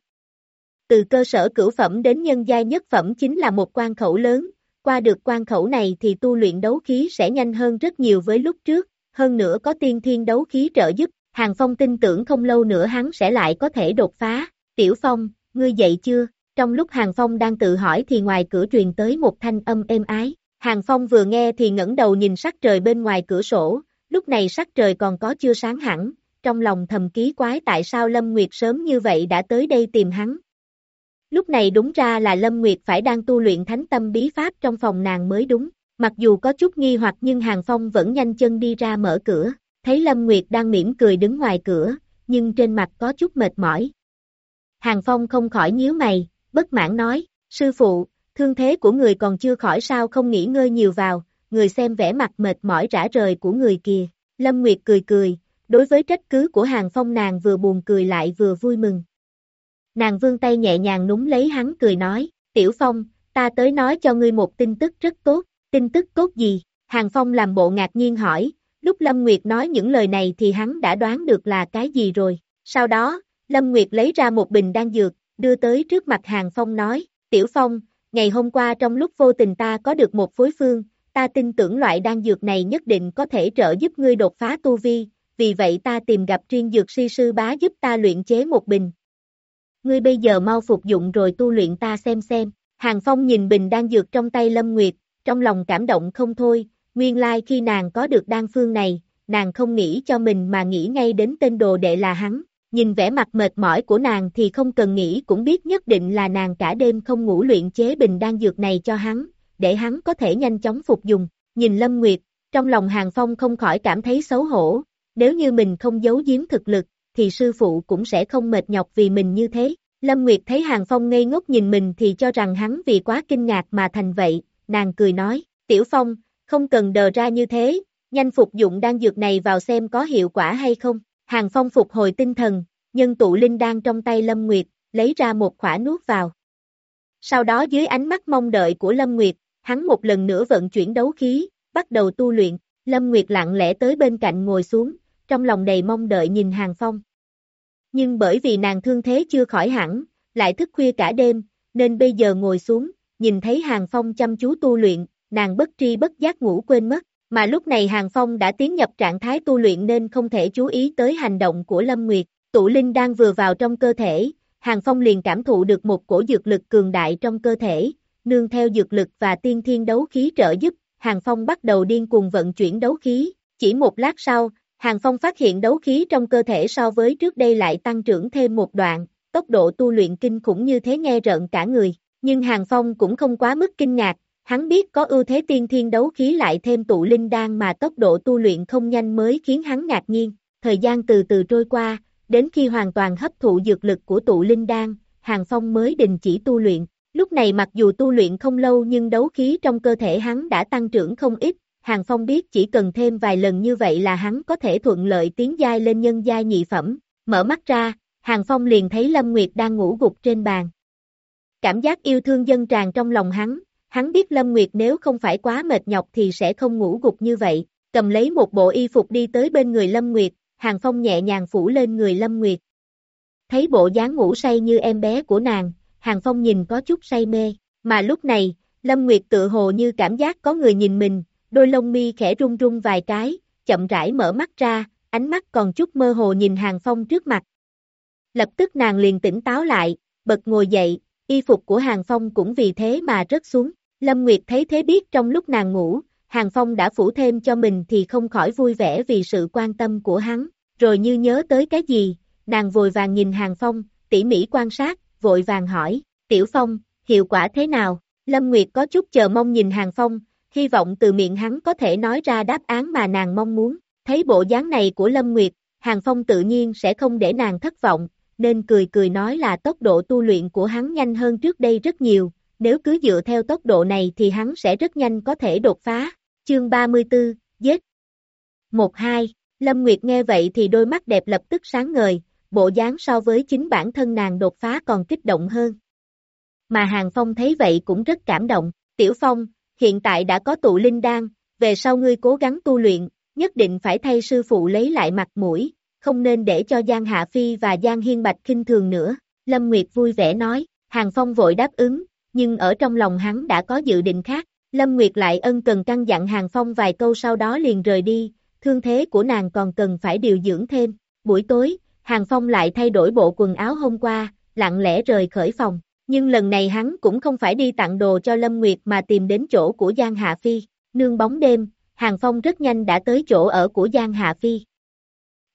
Từ cơ sở cửu phẩm đến nhân giai nhất phẩm chính là một quan khẩu lớn, qua được quan khẩu này thì tu luyện đấu khí sẽ nhanh hơn rất nhiều với lúc trước, hơn nữa có tiên thiên đấu khí trợ giúp, Hàng Phong tin tưởng không lâu nữa hắn sẽ lại có thể đột phá. Tiểu Phong, ngươi dậy chưa? Trong lúc Hàng Phong đang tự hỏi thì ngoài cửa truyền tới một thanh âm êm ái. Hàng Phong vừa nghe thì ngẩng đầu nhìn sắc trời bên ngoài cửa sổ, lúc này sắc trời còn có chưa sáng hẳn, trong lòng thầm ký quái tại sao Lâm Nguyệt sớm như vậy đã tới đây tìm hắn. Lúc này đúng ra là Lâm Nguyệt phải đang tu luyện thánh tâm bí pháp trong phòng nàng mới đúng, mặc dù có chút nghi hoặc nhưng Hàng Phong vẫn nhanh chân đi ra mở cửa, thấy Lâm Nguyệt đang mỉm cười đứng ngoài cửa, nhưng trên mặt có chút mệt mỏi. Hàng Phong không khỏi nhíu mày, bất mãn nói, sư phụ, thương thế của người còn chưa khỏi sao không nghỉ ngơi nhiều vào, người xem vẻ mặt mệt mỏi rã rời của người kìa. Lâm Nguyệt cười cười, đối với trách cứ của Hàng Phong nàng vừa buồn cười lại vừa vui mừng. Nàng vương tay nhẹ nhàng núng lấy hắn cười nói, Tiểu Phong, ta tới nói cho ngươi một tin tức rất tốt, tin tức tốt gì? Hàng Phong làm bộ ngạc nhiên hỏi, lúc Lâm Nguyệt nói những lời này thì hắn đã đoán được là cái gì rồi. Sau đó, Lâm Nguyệt lấy ra một bình đan dược, đưa tới trước mặt Hàng Phong nói, Tiểu Phong, ngày hôm qua trong lúc vô tình ta có được một phối phương, ta tin tưởng loại đan dược này nhất định có thể trợ giúp ngươi đột phá tu vi, vì vậy ta tìm gặp chuyên dược si sư bá giúp ta luyện chế một bình. Ngươi bây giờ mau phục dụng rồi tu luyện ta xem xem. Hàng Phong nhìn bình đan dược trong tay Lâm Nguyệt, trong lòng cảm động không thôi, nguyên lai like khi nàng có được đan phương này, nàng không nghĩ cho mình mà nghĩ ngay đến tên đồ đệ là hắn. Nhìn vẻ mặt mệt mỏi của nàng thì không cần nghĩ cũng biết nhất định là nàng cả đêm không ngủ luyện chế bình đan dược này cho hắn, để hắn có thể nhanh chóng phục dùng. Nhìn Lâm Nguyệt, trong lòng Hàng Phong không khỏi cảm thấy xấu hổ, nếu như mình không giấu giếm thực lực, thì sư phụ cũng sẽ không mệt nhọc vì mình như thế. Lâm Nguyệt thấy Hàng Phong ngây ngốc nhìn mình thì cho rằng hắn vì quá kinh ngạc mà thành vậy, nàng cười nói, Tiểu Phong, không cần đờ ra như thế, nhanh phục dụng đan dược này vào xem có hiệu quả hay không. Hàng Phong phục hồi tinh thần, nhân tụ linh đan trong tay Lâm Nguyệt, lấy ra một khỏa nuốt vào. Sau đó dưới ánh mắt mong đợi của Lâm Nguyệt, hắn một lần nữa vận chuyển đấu khí, bắt đầu tu luyện, Lâm Nguyệt lặng lẽ tới bên cạnh ngồi xuống, trong lòng đầy mong đợi nhìn Hàng Phong. Nhưng bởi vì nàng thương thế chưa khỏi hẳn, lại thức khuya cả đêm, nên bây giờ ngồi xuống, nhìn thấy Hàng Phong chăm chú tu luyện, nàng bất tri bất giác ngủ quên mất, mà lúc này Hàng Phong đã tiến nhập trạng thái tu luyện nên không thể chú ý tới hành động của Lâm Nguyệt, tụ linh đang vừa vào trong cơ thể, Hàng Phong liền cảm thụ được một cổ dược lực cường đại trong cơ thể, nương theo dược lực và tiên thiên đấu khí trợ giúp, Hàng Phong bắt đầu điên cuồng vận chuyển đấu khí, chỉ một lát sau, Hàng Phong phát hiện đấu khí trong cơ thể so với trước đây lại tăng trưởng thêm một đoạn, tốc độ tu luyện kinh khủng như thế nghe rợn cả người, nhưng Hàng Phong cũng không quá mức kinh ngạc, hắn biết có ưu thế tiên thiên đấu khí lại thêm tụ linh đan mà tốc độ tu luyện không nhanh mới khiến hắn ngạc nhiên, thời gian từ từ trôi qua, đến khi hoàn toàn hấp thụ dược lực của tụ linh đan, Hàng Phong mới đình chỉ tu luyện, lúc này mặc dù tu luyện không lâu nhưng đấu khí trong cơ thể hắn đã tăng trưởng không ít, Hàng Phong biết chỉ cần thêm vài lần như vậy là hắn có thể thuận lợi tiến giai lên nhân giai nhị phẩm, mở mắt ra, Hàng Phong liền thấy Lâm Nguyệt đang ngủ gục trên bàn. Cảm giác yêu thương dân tràn trong lòng hắn, hắn biết Lâm Nguyệt nếu không phải quá mệt nhọc thì sẽ không ngủ gục như vậy, cầm lấy một bộ y phục đi tới bên người Lâm Nguyệt, Hàng Phong nhẹ nhàng phủ lên người Lâm Nguyệt. Thấy bộ dáng ngủ say như em bé của nàng, Hàng Phong nhìn có chút say mê, mà lúc này, Lâm Nguyệt tự hồ như cảm giác có người nhìn mình, đôi lông mi khẽ rung rung vài cái, chậm rãi mở mắt ra, ánh mắt còn chút mơ hồ nhìn Hàng Phong trước mặt. Lập tức nàng liền tỉnh táo lại, bật ngồi dậy, y phục của Hàng Phong cũng vì thế mà rớt xuống. Lâm Nguyệt thấy thế biết trong lúc nàng ngủ, Hàng Phong đã phủ thêm cho mình thì không khỏi vui vẻ vì sự quan tâm của hắn, rồi như nhớ tới cái gì, nàng vội vàng nhìn Hàng Phong, tỉ mỉ quan sát, vội vàng hỏi, Tiểu Phong, hiệu quả thế nào? Lâm Nguyệt có chút chờ mong nhìn Hàng Phong, hy vọng từ miệng hắn có thể nói ra đáp án mà nàng mong muốn. Thấy bộ dáng này của Lâm Nguyệt, Hàng Phong tự nhiên sẽ không để nàng thất vọng, nên cười cười nói là tốc độ tu luyện của hắn nhanh hơn trước đây rất nhiều, nếu cứ dựa theo tốc độ này thì hắn sẽ rất nhanh có thể đột phá. Chương 34, giết. 1-2, Lâm Nguyệt nghe vậy thì đôi mắt đẹp lập tức sáng ngời, bộ dáng so với chính bản thân nàng đột phá còn kích động hơn. Mà Hàng Phong thấy vậy cũng rất cảm động, Tiểu Phong, hiện tại đã có tụ linh đan, về sau ngươi cố gắng tu luyện, nhất định phải thay sư phụ lấy lại mặt mũi, không nên để cho Giang Hạ Phi và Giang Hiên Bạch kinh thường nữa. Lâm Nguyệt vui vẻ nói, Hàng Phong vội đáp ứng, nhưng ở trong lòng hắn đã có dự định khác. Lâm Nguyệt lại ân cần căn dặn Hàng Phong vài câu sau đó liền rời đi, thương thế của nàng còn cần phải điều dưỡng thêm. Buổi tối, Hàng Phong lại thay đổi bộ quần áo hôm qua, lặng lẽ rời khởi phòng. Nhưng lần này hắn cũng không phải đi tặng đồ cho Lâm Nguyệt mà tìm đến chỗ của Giang Hạ Phi. Nương bóng đêm, Hàng Phong rất nhanh đã tới chỗ ở của Giang Hạ Phi.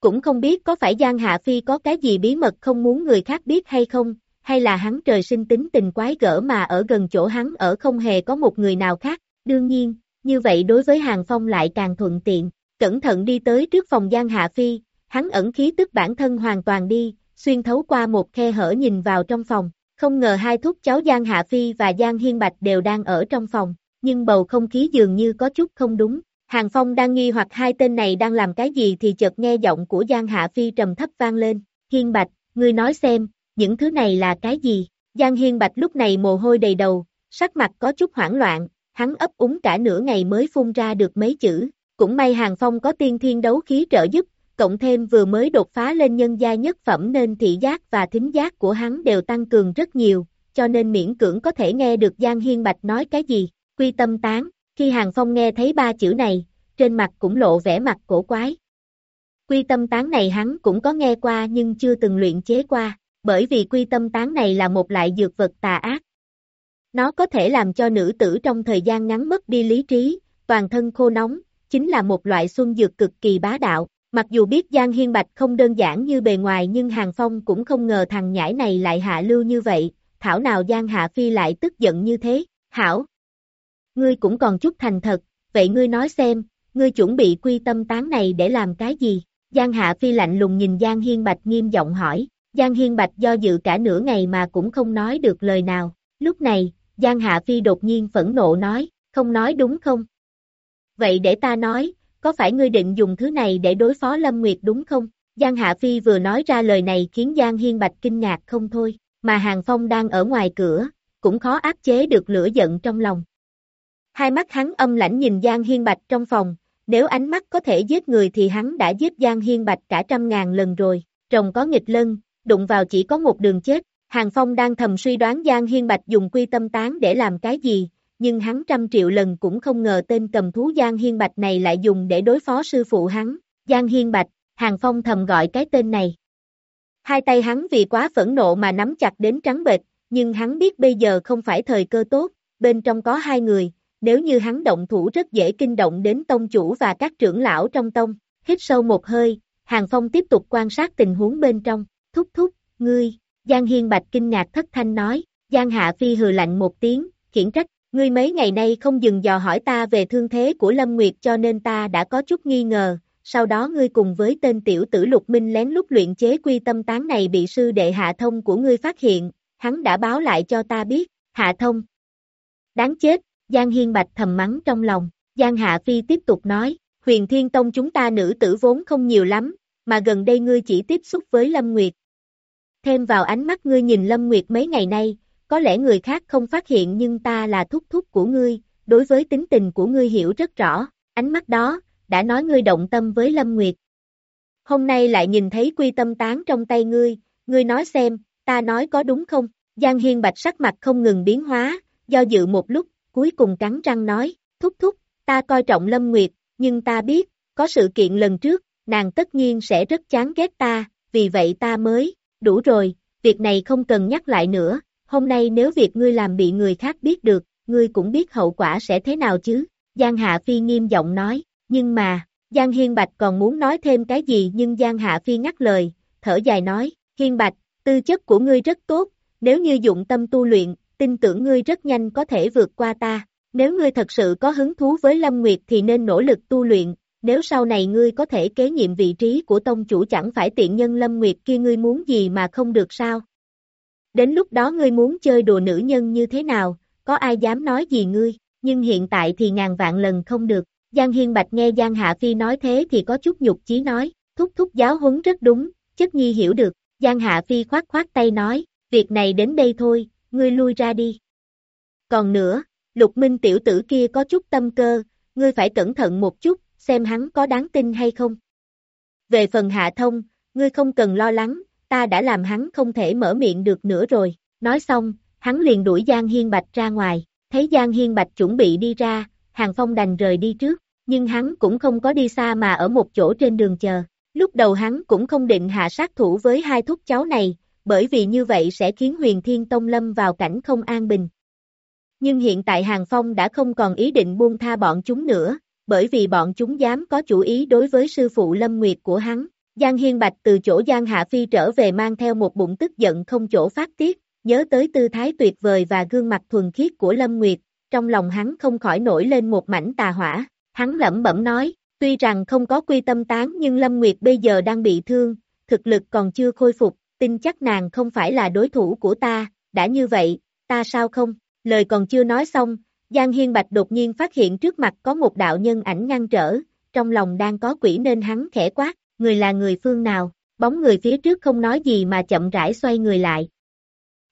Cũng không biết có phải Giang Hạ Phi có cái gì bí mật không muốn người khác biết hay không, hay là hắn trời sinh tính tình quái gở mà ở gần chỗ hắn ở không hề có một người nào khác. Đương nhiên, như vậy đối với Hàng Phong lại càng thuận tiện. Cẩn thận đi tới trước phòng Giang Hạ Phi, hắn ẩn khí tức bản thân hoàn toàn đi, xuyên thấu qua một khe hở nhìn vào trong phòng. Không ngờ hai thúc cháu Giang Hạ Phi và Giang Hiên Bạch đều đang ở trong phòng, nhưng bầu không khí dường như có chút không đúng. Hàng Phong đang nghi hoặc hai tên này đang làm cái gì thì chợt nghe giọng của Giang Hạ Phi trầm thấp vang lên. Hiên Bạch, ngươi nói xem, những thứ này là cái gì? Giang Hiên Bạch lúc này mồ hôi đầy đầu, sắc mặt có chút hoảng loạn, hắn ấp úng cả nửa ngày mới phun ra được mấy chữ. Cũng may Hàng Phong có tiên thiên đấu khí trợ giúp, cộng thêm vừa mới đột phá lên nhân gia nhất phẩm nên thị giác và thính giác của hắn đều tăng cường rất nhiều, cho nên miễn cưỡng có thể nghe được Giang Hiên Bạch nói cái gì, quy tâm tán, khi Hàng Phong nghe thấy ba chữ này, trên mặt cũng lộ vẻ mặt cổ quái. Quy tâm tán này hắn cũng có nghe qua nhưng chưa từng luyện chế qua, bởi vì quy tâm tán này là một loại dược vật tà ác. Nó có thể làm cho nữ tử trong thời gian ngắn mất đi lý trí, toàn thân khô nóng, chính là một loại xuân dược cực kỳ bá đạo. Mặc dù biết Giang Hiên Bạch không đơn giản như bề ngoài nhưng Hàng Phong cũng không ngờ thằng nhãi này lại hạ lưu như vậy, thảo nào Giang Hạ Phi lại tức giận như thế, hảo. Ngươi cũng còn chút thành thật, vậy ngươi nói xem, ngươi chuẩn bị quy tâm tán này để làm cái gì? Giang Hạ Phi lạnh lùng nhìn Giang Hiên Bạch nghiêm giọng hỏi, Giang Hiên Bạch do dự cả nửa ngày mà cũng không nói được lời nào, lúc này, Giang Hạ Phi đột nhiên phẫn nộ nói, không nói đúng không? Vậy để ta nói, có phải ngươi định dùng thứ này để đối phó Lâm Nguyệt đúng không? Giang Hạ Phi vừa nói ra lời này khiến Giang Hiên Bạch kinh ngạc không thôi, mà Hàng Phong đang ở ngoài cửa, cũng khó áp chế được lửa giận trong lòng. Hai mắt hắn âm lãnh nhìn Giang Hiên Bạch trong phòng, nếu ánh mắt có thể giết người thì hắn đã giết Giang Hiên Bạch cả trăm ngàn lần rồi, trồng có nghịch lân, đụng vào chỉ có một đường chết. Hàng Phong đang thầm suy đoán Giang Hiên Bạch dùng quy tâm tán để làm cái gì, nhưng hắn trăm triệu lần cũng không ngờ tên cầm thú Giang Hiên Bạch này lại dùng để đối phó sư phụ hắn. Giang Hiên Bạch, Hàng Phong thầm gọi cái tên này. Hai tay hắn vì quá phẫn nộ mà nắm chặt đến trắng bệch, nhưng hắn biết bây giờ không phải thời cơ tốt, bên trong có hai người, nếu như hắn động thủ rất dễ kinh động đến tông chủ và các trưởng lão trong tông. Hít sâu một hơi, Hàng Phong tiếp tục quan sát tình huống bên trong, thúc thúc, ngươi, Giang Hiên Bạch kinh ngạc thất thanh nói, Giang Hạ Phi hừ lạnh một tiếng, khiển trách, ngươi mấy ngày nay không dừng dò hỏi ta về thương thế của Lâm Nguyệt cho nên ta đã có chút nghi ngờ, sau đó ngươi cùng với tên tiểu tử Lục Minh lén lút luyện chế quy tâm tán này bị sư đệ Hạ Thông của ngươi phát hiện, hắn đã báo lại cho ta biết, Hạ Thông. Đáng chết, Giang Hiên Bạch thầm mắng trong lòng, Giang Hạ Phi tiếp tục nói, huyền thiên tông chúng ta nữ tử vốn không nhiều lắm, mà gần đây ngươi chỉ tiếp xúc với Lâm Nguyệt. Thêm vào ánh mắt ngươi nhìn Lâm Nguyệt mấy ngày nay, có lẽ người khác không phát hiện nhưng ta là thúc thúc của ngươi, đối với tính tình của ngươi hiểu rất rõ, ánh mắt đó, đã nói ngươi động tâm với Lâm Nguyệt. Hôm nay lại nhìn thấy quy tâm tán trong tay ngươi, ngươi nói xem, ta nói có đúng không? Giang Hiên Bạch sắc mặt không ngừng biến hóa, do dự một lúc, cuối cùng cắn răng nói, thúc thúc, ta coi trọng Lâm Nguyệt, nhưng ta biết, có sự kiện lần trước, nàng tất nhiên sẽ rất chán ghét ta, vì vậy ta mới, đủ rồi, việc này không cần nhắc lại nữa, hôm nay nếu việc ngươi làm bị người khác biết được, ngươi cũng biết hậu quả sẽ thế nào chứ, Giang Hạ Phi nghiêm giọng nói, nhưng mà, Giang Hiên Bạch còn muốn nói thêm cái gì nhưng Giang Hạ Phi ngắt lời, thở dài nói, Hiên Bạch, tư chất của ngươi rất tốt, nếu như dụng tâm tu luyện, tin tưởng ngươi rất nhanh có thể vượt qua ta. Nếu ngươi thật sự có hứng thú với Lâm Nguyệt thì nên nỗ lực tu luyện, nếu sau này ngươi có thể kế nhiệm vị trí của tông chủ chẳng phải tiện nhân Lâm Nguyệt kia ngươi muốn gì mà không được sao? Đến lúc đó ngươi muốn chơi đùa nữ nhân như thế nào, có ai dám nói gì ngươi, nhưng hiện tại thì ngàn vạn lần không được. Giang Hiên Bạch nghe Giang Hạ Phi nói thế thì có chút nhục chí nói, thúc thúc giáo huấn rất đúng, chất nhi hiểu được. Giang Hạ Phi khoát khoát tay nói, việc này đến đây thôi, ngươi lui ra đi. Còn nữa, lục minh tiểu tử kia có chút tâm cơ, ngươi phải cẩn thận một chút, xem hắn có đáng tin hay không. Về phần hạ thông, ngươi không cần lo lắng, ta đã làm hắn không thể mở miệng được nữa rồi. Nói xong, hắn liền đuổi Giang Hiên Bạch ra ngoài, thấy Giang Hiên Bạch chuẩn bị đi ra, Hàng Phong đành rời đi trước, nhưng hắn cũng không có đi xa mà ở một chỗ trên đường chờ. Lúc đầu hắn cũng không định hạ sát thủ với hai thúc cháu này, bởi vì như vậy sẽ khiến huyền thiên tông lâm vào cảnh không an bình. Nhưng hiện tại Hàng Phong đã không còn ý định buông tha bọn chúng nữa, bởi vì bọn chúng dám có chủ ý đối với sư phụ Lâm Nguyệt của hắn. Giang Hiên Bạch từ chỗ Giang Hạ Phi trở về mang theo một bụng tức giận không chỗ phát tiết, nhớ tới tư thái tuyệt vời và gương mặt thuần khiết của Lâm Nguyệt, trong lòng hắn không khỏi nổi lên một mảnh tà hỏa, hắn lẩm bẩm nói, tuy rằng không có quy tâm tán nhưng Lâm Nguyệt bây giờ đang bị thương, thực lực còn chưa khôi phục, tin chắc nàng không phải là đối thủ của ta, đã như vậy, ta sao không, lời còn chưa nói xong, Giang Hiên Bạch đột nhiên phát hiện trước mặt có một đạo nhân ảnh ngăn trở, trong lòng đang có quỷ nên hắn khẽ quát, người là người phương nào, bóng người phía trước không nói gì mà chậm rãi xoay người lại.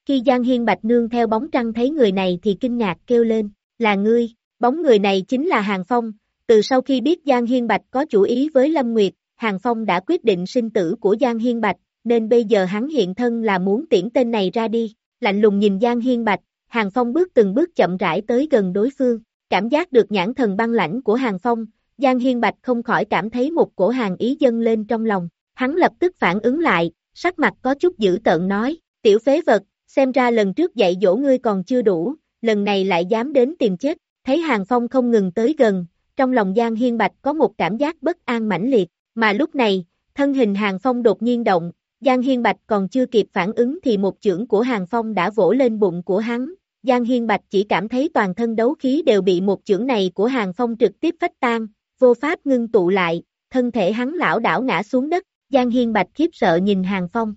Khi Giang Hiên Bạch nương theo bóng trăng thấy người này thì kinh ngạc kêu lên, là ngươi, bóng người này chính là Hàng Phong, từ sau khi biết Giang Hiên Bạch có chủ ý với Lâm Nguyệt, Hàng Phong đã quyết định sinh tử của Giang Hiên Bạch, nên bây giờ hắn hiện thân là muốn tiễn tên này ra đi, lạnh lùng nhìn Giang Hiên Bạch, Hàng Phong bước từng bước chậm rãi tới gần đối phương, cảm giác được nhãn thần băng lãnh của Hàng Phong, Giang Hiên Bạch không khỏi cảm thấy một cổ hàng ý dâng lên trong lòng, hắn lập tức phản ứng lại, sắc mặt có chút dữ tợn nói, tiểu phế vật, xem ra lần trước dạy dỗ ngươi còn chưa đủ, lần này lại dám đến tìm chết, thấy Hàng Phong không ngừng tới gần, trong lòng Giang Hiên Bạch có một cảm giác bất an mãnh liệt, mà lúc này, thân hình Hàng Phong đột nhiên động, Giang Hiên Bạch còn chưa kịp phản ứng thì một chưởng của Hàng Phong đã vỗ lên bụng của hắn, Giang Hiên Bạch chỉ cảm thấy toàn thân đấu khí đều bị một chưởng này của Hàng Phong trực tiếp phách tan, vô pháp ngưng tụ lại, thân thể hắn lão đảo ngã xuống đất, Giang Hiên Bạch khiếp sợ nhìn Hàng Phong.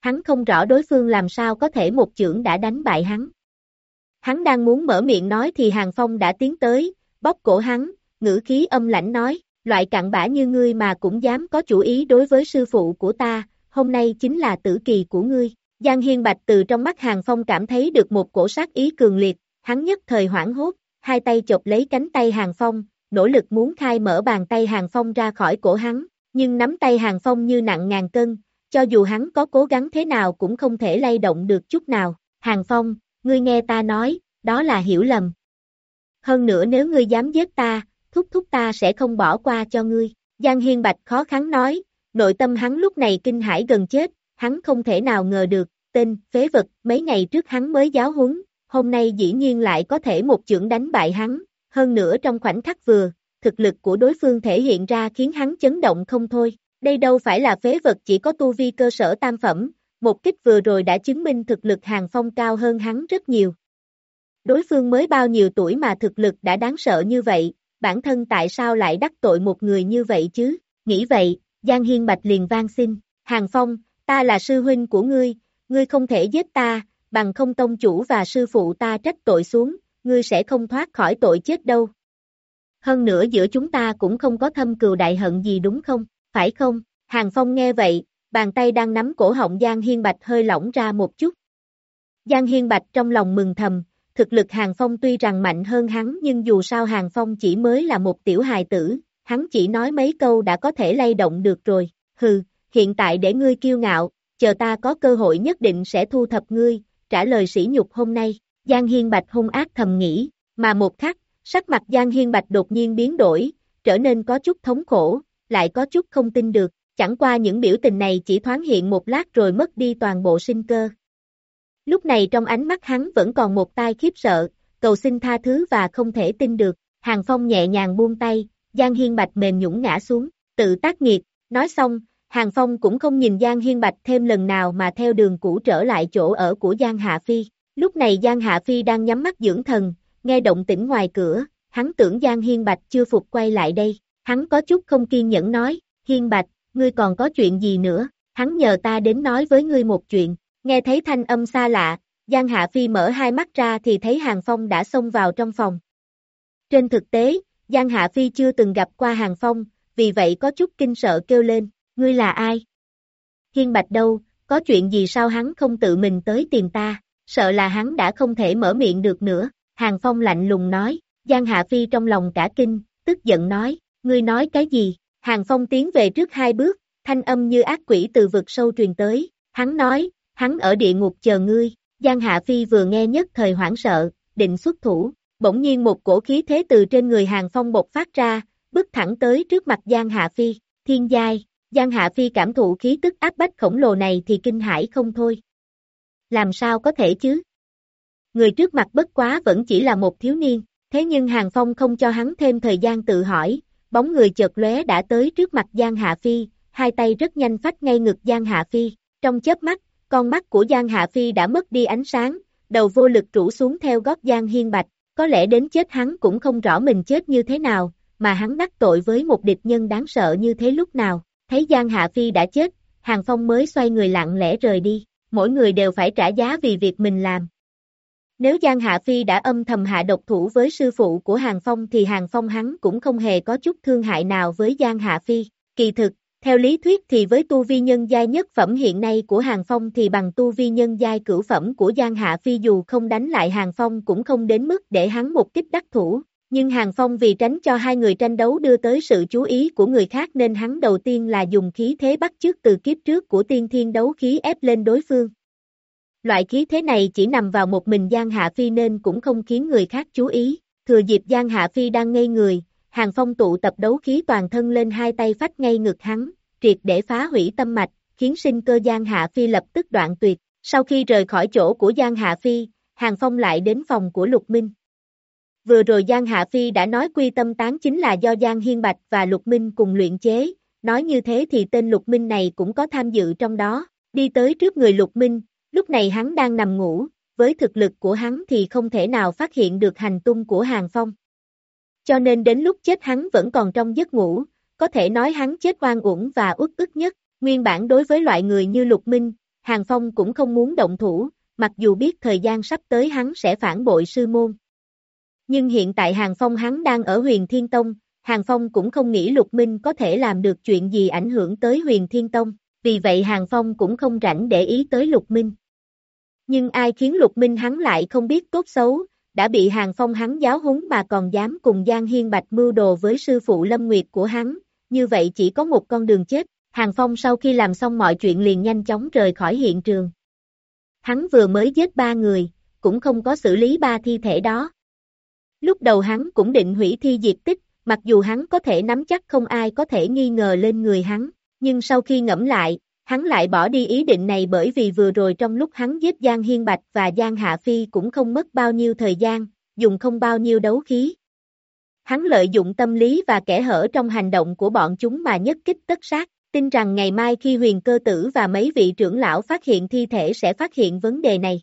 Hắn không rõ đối phương làm sao có thể một chưởng đã đánh bại hắn. Hắn đang muốn mở miệng nói thì Hàng Phong đã tiến tới, bóp cổ hắn, ngữ khí âm lãnh nói, loại cặn bã như ngươi mà cũng dám có chủ ý đối với sư phụ của ta, hôm nay chính là tử kỳ của ngươi. Giang Hiên Bạch từ trong mắt Hàng Phong cảm thấy được một cổ sát ý cường liệt, hắn nhất thời hoảng hốt, hai tay chộp lấy cánh tay Hàng Phong, nỗ lực muốn khai mở bàn tay Hàng Phong ra khỏi cổ hắn, nhưng nắm tay Hàng Phong như nặng ngàn cân, cho dù hắn có cố gắng thế nào cũng không thể lay động được chút nào. Hàng Phong, ngươi nghe ta nói, đó là hiểu lầm. Hơn nữa nếu ngươi dám giết ta, thúc thúc ta sẽ không bỏ qua cho ngươi. Giang Hiên Bạch khó khăn nói, nội tâm hắn lúc này kinh hãi gần chết, hắn không thể nào ngờ được, tên, phế vật, mấy ngày trước hắn mới giáo huấn, hôm nay dĩ nhiên lại có thể một chưởng đánh bại hắn, hơn nữa trong khoảnh khắc vừa, thực lực của đối phương thể hiện ra khiến hắn chấn động không thôi. Đây đâu phải là phế vật chỉ có tu vi cơ sở tam phẩm, một kích vừa rồi đã chứng minh thực lực hàng phong cao hơn hắn rất nhiều. Đối phương mới bao nhiêu tuổi mà thực lực đã đáng sợ như vậy, bản thân tại sao lại đắc tội một người như vậy chứ? Nghĩ vậy, Giang Hiên Bạch liền vang xin, Hàng Phong, ta là sư huynh của ngươi, ngươi không thể giết ta, bằng không tông chủ và sư phụ ta trách tội xuống, ngươi sẽ không thoát khỏi tội chết đâu. Hơn nữa giữa chúng ta cũng không có thâm cừu đại hận gì đúng không, phải không? Hàng Phong nghe vậy, bàn tay đang nắm cổ họng Giang Hiên Bạch hơi lỏng ra một chút. Giang Hiên Bạch trong lòng mừng thầm, thực lực Hàng Phong tuy rằng mạnh hơn hắn nhưng dù sao Hàng Phong chỉ mới là một tiểu hài tử, hắn chỉ nói mấy câu đã có thể lay động được rồi, hừ, hiện tại để ngươi kiêu ngạo, chờ ta có cơ hội nhất định sẽ thu thập ngươi, trả lời sỉ nhục hôm nay, Giang Hiên Bạch hung ác thầm nghĩ, mà một khắc, sắc mặt Giang Hiên Bạch đột nhiên biến đổi, trở nên có chút thống khổ, lại có chút không tin được, chẳng qua những biểu tình này chỉ thoáng hiện một lát rồi mất đi toàn bộ sinh cơ. Lúc này trong ánh mắt hắn vẫn còn một tai khiếp sợ, cầu xin tha thứ và không thể tin được, Hàng Phong nhẹ nhàng buông tay, Giang Hiên Bạch mềm nhũng ngã xuống, tự tác nghiệt, nói xong, Hàng Phong cũng không nhìn Giang Hiên Bạch thêm lần nào mà theo đường cũ trở lại chỗ ở của Giang Hạ Phi. Lúc này Giang Hạ Phi đang nhắm mắt dưỡng thần, nghe động tĩnh ngoài cửa, hắn tưởng Giang Hiên Bạch chưa phục quay lại đây, hắn có chút không kiên nhẫn nói, Hiên Bạch, ngươi còn có chuyện gì nữa, hắn nhờ ta đến nói với ngươi một chuyện, nghe thấy thanh âm xa lạ, Giang Hạ Phi mở hai mắt ra thì thấy Hàng Phong đã xông vào trong phòng. Trên thực tế, Giang Hạ Phi chưa từng gặp qua Hàng Phong, vì vậy có chút kinh sợ kêu lên, ngươi là ai? Hiên Bạch đâu, có chuyện gì sao hắn không tự mình tới tìm ta, sợ là hắn đã không thể mở miệng được nữa, Hàng Phong lạnh lùng nói, Giang Hạ Phi trong lòng cả kinh, tức giận nói, ngươi nói cái gì, Hàng Phong tiến về trước hai bước, thanh âm như ác quỷ từ vực sâu truyền tới, hắn nói, hắn ở địa ngục chờ ngươi, Giang Hạ Phi vừa nghe nhất thời hoảng sợ, định xuất thủ, bỗng nhiên một cổ khí thế từ trên người Hàng Phong bộc phát ra, bước thẳng tới trước mặt Giang Hạ Phi, thiên giai, Giang Hạ Phi cảm thụ khí tức áp bách khổng lồ này thì kinh hãi không thôi. Làm sao có thể chứ? Người trước mặt bất quá vẫn chỉ là một thiếu niên, thế nhưng Hàng Phong không cho hắn thêm thời gian tự hỏi, bóng người chợt lóe đã tới trước mặt Giang Hạ Phi, hai tay rất nhanh phách ngay ngực Giang Hạ Phi, trong chớp mắt, con mắt của Giang Hạ Phi đã mất đi ánh sáng, đầu vô lực rủ xuống theo gót Giang Hiên Bạch, có lẽ đến chết hắn cũng không rõ mình chết như thế nào, mà hắn đắc tội với một địch nhân đáng sợ như thế lúc nào, thấy Giang Hạ Phi đã chết, Hàng Phong mới xoay người lặng lẽ rời đi, mỗi người đều phải trả giá vì việc mình làm. Nếu Giang Hạ Phi đã âm thầm hạ độc thủ với sư phụ của Hàng Phong thì Hàng Phong hắn cũng không hề có chút thương hại nào với Giang Hạ Phi, kỳ thực, theo lý thuyết thì với tu vi nhân giai nhất phẩm hiện nay của Hàng Phong thì bằng tu vi nhân giai cửu phẩm của Giang Hạ Phi dù không đánh lại Hàng Phong cũng không đến mức để hắn một kích đắc thủ, nhưng Hàng Phong vì tránh cho hai người tranh đấu đưa tới sự chú ý của người khác nên hắn đầu tiên là dùng khí thế bắt chước từ kiếp trước của tiên thiên đấu khí ép lên đối phương. Loại khí thế này chỉ nằm vào một mình Giang Hạ Phi nên cũng không khiến người khác chú ý. Thừa dịp Giang Hạ Phi đang ngây người, Hàng Phong tụ tập đấu khí toàn thân lên hai tay phách ngay ngực hắn, triệt để phá hủy tâm mạch, khiến sinh cơ Giang Hạ Phi lập tức đoạn tuyệt. Sau khi rời khỏi chỗ của Giang Hạ Phi, Hàng Phong lại đến phòng của Lục Minh. Vừa rồi Giang Hạ Phi đã nói quy tâm tán chính là do Giang Hiên Bạch và Lục Minh cùng luyện chế, nói như thế thì tên Lục Minh này cũng có tham dự trong đó, đi tới trước người Lục Minh, lúc này hắn đang nằm ngủ, với thực lực của hắn thì không thể nào phát hiện được hành tung của Hàng Phong. Cho nên đến lúc chết hắn vẫn còn trong giấc ngủ, có thể nói hắn chết oan uổng và uất ức nhất, nguyên bản đối với loại người như Lục Minh, Hàng Phong cũng không muốn động thủ, mặc dù biết thời gian sắp tới hắn sẽ phản bội sư môn. Nhưng hiện tại Hàng Phong hắn đang ở huyền Thiên Tông, Hàng Phong cũng không nghĩ Lục Minh có thể làm được chuyện gì ảnh hưởng tới huyền Thiên Tông, vì vậy Hàng Phong cũng không rảnh để ý tới Lục Minh. Nhưng ai khiến Lục Minh hắn lại không biết tốt xấu, đã bị Hàng Phong hắn giáo huấn mà còn dám cùng Giang Hiên Bạch mưu đồ với sư phụ Lâm Nguyệt của hắn, như vậy chỉ có một con đường chết. Hàng Phong sau khi làm xong mọi chuyện liền nhanh chóng rời khỏi hiện trường. Hắn vừa mới giết ba người, cũng không có xử lý ba thi thể đó. Lúc đầu hắn cũng định hủy thi diệt tích, mặc dù hắn có thể nắm chắc không ai có thể nghi ngờ lên người hắn, nhưng sau khi ngẫm lại, hắn lại bỏ đi ý định này bởi vì vừa rồi trong lúc hắn giết Giang Hiên Bạch và Giang Hạ Phi cũng không mất bao nhiêu thời gian, dùng không bao nhiêu đấu khí. Hắn lợi dụng tâm lý và kẻ hở trong hành động của bọn chúng mà nhất kích tất sát, tin rằng ngày mai khi huyền cơ tử và mấy vị trưởng lão phát hiện thi thể sẽ phát hiện vấn đề này.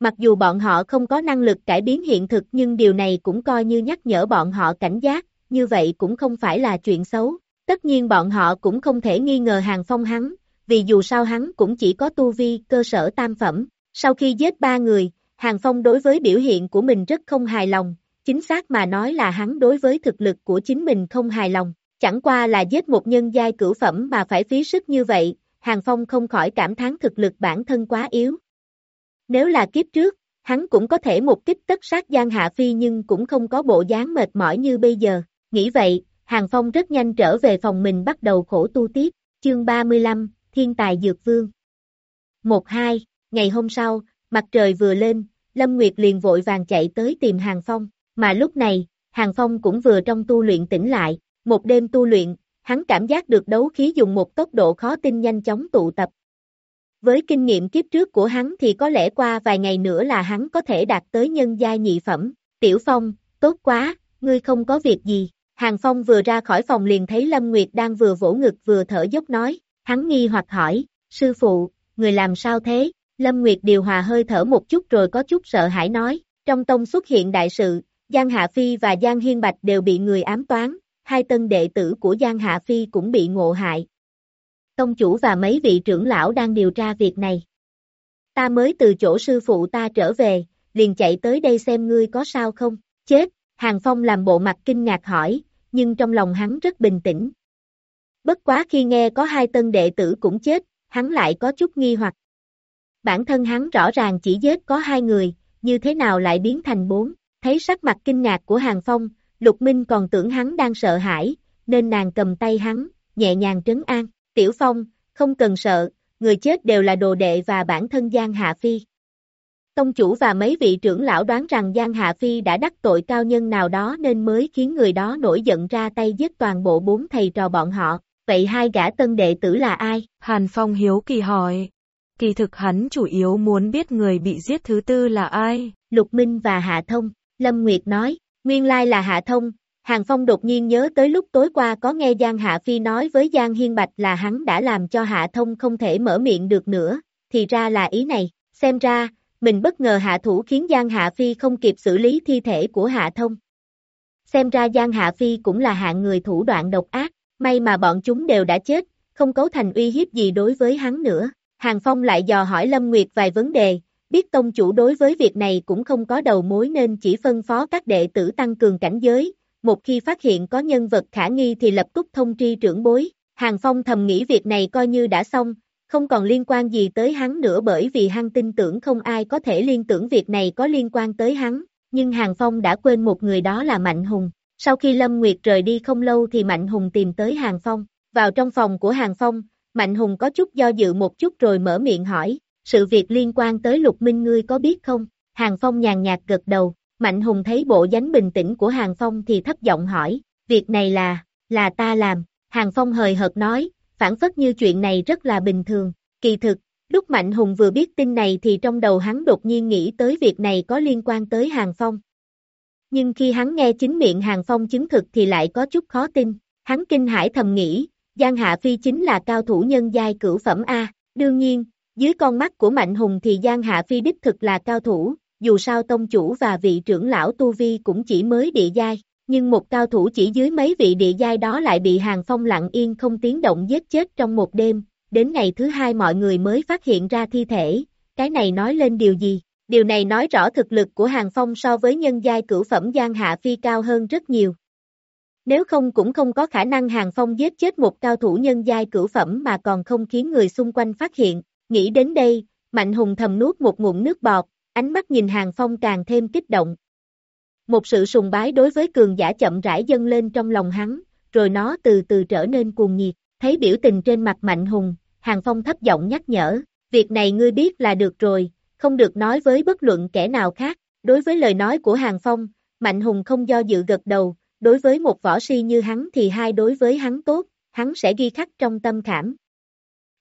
Mặc dù bọn họ không có năng lực cải biến hiện thực nhưng điều này cũng coi như nhắc nhở bọn họ cảnh giác, như vậy cũng không phải là chuyện xấu. Tất nhiên bọn họ cũng không thể nghi ngờ hàng phong hắn, vì dù sao hắn cũng chỉ có tu vi cơ sở tam phẩm. Sau khi giết ba người, Hàng Phong đối với biểu hiện của mình rất không hài lòng, chính xác mà nói là hắn đối với thực lực của chính mình không hài lòng. Chẳng qua là giết một nhân giai cửu phẩm mà phải phí sức như vậy, Hàng Phong không khỏi cảm thán thực lực bản thân quá yếu. Nếu là kiếp trước, hắn cũng có thể một kích tất sát Giang Hạ Phi nhưng cũng không có bộ dáng mệt mỏi như bây giờ. Nghĩ vậy, Hàng Phong rất nhanh trở về phòng mình bắt đầu khổ tu tiếp. Chương 35, Thiên tài Dược Vương 1-2, ngày hôm sau, mặt trời vừa lên, Lâm Nguyệt liền vội vàng chạy tới tìm Hàng Phong, mà lúc này, Hàng Phong cũng vừa trong tu luyện tỉnh lại, một đêm tu luyện, hắn cảm giác được đấu khí dùng một tốc độ khó tin nhanh chóng tụ tập. Với kinh nghiệm kiếp trước của hắn thì có lẽ qua vài ngày nữa là hắn có thể đạt tới nhân giai nhị phẩm. Tiểu Phong, tốt quá, ngươi không có việc gì. Hàng Phong vừa ra khỏi phòng liền thấy Lâm Nguyệt đang vừa vỗ ngực vừa thở dốc nói, hắn nghi hoặc hỏi, sư phụ, người làm sao thế? Lâm Nguyệt điều hòa hơi thở một chút rồi có chút sợ hãi nói, trong tông xuất hiện đại sự, Giang Hạ Phi và Giang Hiên Bạch đều bị người ám toán, hai tân đệ tử của Giang Hạ Phi cũng bị ngộ hại. Tông chủ và mấy vị trưởng lão đang điều tra việc này. Ta mới từ chỗ sư phụ ta trở về, liền chạy tới đây xem ngươi có sao không, chết, Hàng Phong làm bộ mặt kinh ngạc hỏi, nhưng trong lòng hắn rất bình tĩnh. Bất quá khi nghe có hai tân đệ tử cũng chết, hắn lại có chút nghi hoặc. Bản thân hắn rõ ràng chỉ giết có hai người, như thế nào lại biến thành bốn, thấy sắc mặt kinh ngạc của Hàng Phong, Lục Minh còn tưởng hắn đang sợ hãi, nên nàng cầm tay hắn, nhẹ nhàng trấn an, Tiểu Phong, không cần sợ, người chết đều là đồ đệ và bản thân Giang Hạ Phi. Tông chủ và mấy vị trưởng lão đoán rằng Giang Hạ Phi đã đắc tội cao nhân nào đó nên mới khiến người đó nổi giận ra tay giết toàn bộ bốn thầy trò bọn họ. Vậy hai gã tân đệ tử là ai? Hàn Phong hiếu kỳ hỏi. Kỳ thực hắn chủ yếu muốn biết người bị giết thứ tư là ai? Lục Minh và Hạ Thông. Lâm Nguyệt nói, nguyên lai là Hạ Thông. Hàng Phong đột nhiên nhớ tới lúc tối qua có nghe Giang Hạ Phi nói với Giang Hiên Bạch là hắn đã làm cho Hạ Thông không thể mở miệng được nữa, thì ra là ý này, xem ra, mình bất ngờ hạ thủ khiến Giang Hạ Phi không kịp xử lý thi thể của Hạ Thông. Xem ra Giang Hạ Phi cũng là hạng người thủ đoạn độc ác, may mà bọn chúng đều đã chết, không cấu thành uy hiếp gì đối với hắn nữa. Hàng Phong lại dò hỏi Lâm Nguyệt vài vấn đề, biết tông chủ đối với việc này cũng không có đầu mối nên chỉ phân phó các đệ tử tăng cường cảnh giới, một khi phát hiện có nhân vật khả nghi thì lập tức thông tri trưởng bối. Hàng Phong thầm nghĩ việc này coi như đã xong, không còn liên quan gì tới hắn nữa bởi vì hắn tin tưởng không ai có thể liên tưởng việc này có liên quan tới hắn. nhưng Hàng Phong đã quên một người đó là Mạnh Hùng. Sau khi Lâm Nguyệt rời đi không lâu thì Mạnh Hùng tìm tới Hàng Phong. Vào trong phòng của Hàng Phong, Mạnh Hùng có chút do dự một chút rồi mở miệng hỏi, sự việc liên quan tới Lục Minh ngươi có biết không? Hàng Phong nhàn nhạt gật đầu, Mạnh Hùng thấy bộ dáng bình tĩnh của Hàng Phong thì thấp giọng hỏi, việc này là, là ta làm, Hàng Phong hời hợt nói, phản phất như chuyện này rất là bình thường, kỳ thực, lúc Mạnh Hùng vừa biết tin này thì trong đầu hắn đột nhiên nghĩ tới việc này có liên quan tới Hàng Phong. Nhưng khi hắn nghe chính miệng Hàng Phong chứng thực thì lại có chút khó tin, hắn kinh hãi thầm nghĩ, Giang Hạ Phi chính là cao thủ nhân giai cửu phẩm A, đương nhiên, dưới con mắt của Mạnh Hùng thì Giang Hạ Phi đích thực là cao thủ, dù sao tông chủ và vị trưởng lão Tu Vi cũng chỉ mới địa giai, nhưng một cao thủ chỉ dưới mấy vị địa giai đó lại bị Hàng Phong lặng yên không tiếng động giết chết trong một đêm, đến ngày thứ hai mọi người mới phát hiện ra thi thể, cái này nói lên điều gì? Điều này nói rõ thực lực của Hàng Phong so với nhân giai cửu phẩm Giang Hạ Phi cao hơn rất nhiều. Nếu không cũng không có khả năng Hàng Phong giết chết một cao thủ nhân giai cửu phẩm mà còn không khiến người xung quanh phát hiện, nghĩ đến đây, Mạnh Hùng thầm nuốt một ngụm nước bọt, ánh mắt nhìn Hàng Phong càng thêm kích động. Một sự sùng bái đối với cường giả chậm rãi dâng lên trong lòng hắn, rồi nó từ từ trở nên cuồng nhiệt, thấy biểu tình trên mặt Mạnh Hùng, Hàng Phong thấp giọng nhắc nhở, việc này ngươi biết là được rồi, không được nói với bất luận kẻ nào khác, đối với lời nói của Hàng Phong, Mạnh Hùng không do dự gật đầu, đối với một võ si như hắn thì hai đối với hắn tốt, hắn sẽ ghi khắc trong tâm khảm.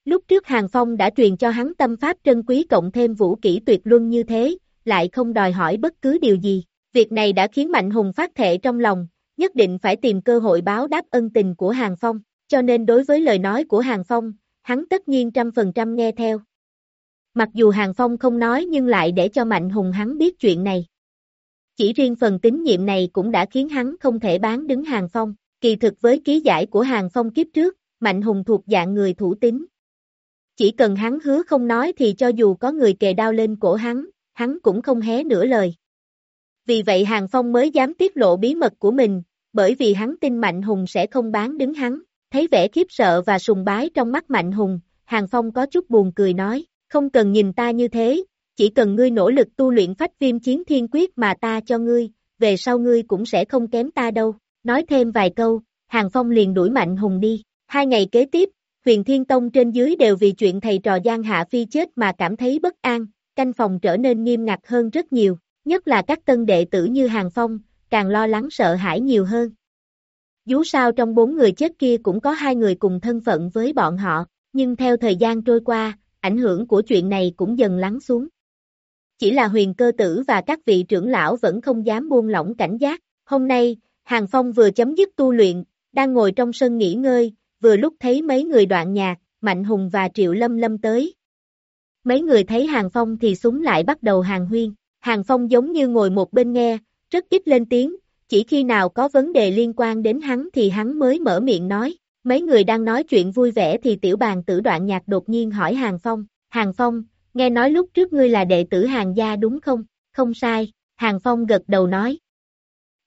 Lúc trước Hàng Phong đã truyền cho hắn tâm pháp trân quý cộng thêm vũ kỹ tuyệt luân như thế, lại không đòi hỏi bất cứ điều gì. Việc này đã khiến Mạnh Hùng phát thệ trong lòng, nhất định phải tìm cơ hội báo đáp ân tình của Hàng Phong, cho nên đối với lời nói của Hàng Phong, hắn tất nhiên trăm phần trăm nghe theo. Mặc dù Hàng Phong không nói nhưng lại để cho Mạnh Hùng hắn biết chuyện này. Chỉ riêng phần tín nhiệm này cũng đã khiến hắn không thể bán đứng Hàng Phong, kỳ thực với ký giải của Hàng Phong kiếp trước, Mạnh Hùng thuộc dạng người thủ tín. Chỉ cần hắn hứa không nói thì cho dù có người kề đao lên cổ hắn, hắn cũng không hé nửa lời. Vì vậy Hàng Phong mới dám tiết lộ bí mật của mình, bởi vì hắn tin Mạnh Hùng sẽ không bán đứng hắn. Thấy vẻ khiếp sợ và sùng bái trong mắt Mạnh Hùng, Hàng Phong có chút buồn cười nói, không cần nhìn ta như thế, chỉ cần ngươi nỗ lực tu luyện phách viêm chiến thiên quyết mà ta cho ngươi, về sau ngươi cũng sẽ không kém ta đâu. Nói thêm vài câu, Hàng Phong liền đuổi Mạnh Hùng đi. Hai ngày kế tiếp, huyền thiên tông trên dưới đều vì chuyện thầy trò Giang Hạ Phi chết mà cảm thấy bất an, canh phòng trở nên nghiêm ngặt hơn rất nhiều, nhất là các tân đệ tử như Hàng Phong, càng lo lắng sợ hãi nhiều hơn. Dù sao trong bốn người chết kia cũng có hai người cùng thân phận với bọn họ, nhưng theo thời gian trôi qua, ảnh hưởng của chuyện này cũng dần lắng xuống. Chỉ là huyền cơ tử và các vị trưởng lão vẫn không dám buông lỏng cảnh giác. Hôm nay, Hàng Phong vừa chấm dứt tu luyện, đang ngồi trong sân nghỉ ngơi, vừa lúc thấy mấy người đoạn nhạc, Mạnh Hùng và Triệu Lâm Lâm tới. Mấy người thấy Hàng Phong thì súng lại bắt đầu hàng huyên. Hàng Phong giống như ngồi một bên nghe, rất ít lên tiếng, chỉ khi nào có vấn đề liên quan đến hắn thì hắn mới mở miệng nói. Mấy người đang nói chuyện vui vẻ thì tiểu bàn tử đoạn nhạc đột nhiên hỏi Hàng Phong. Hàng Phong, nghe nói lúc trước ngươi là đệ tử hàng gia đúng không? Không sai, Hàng Phong gật đầu nói.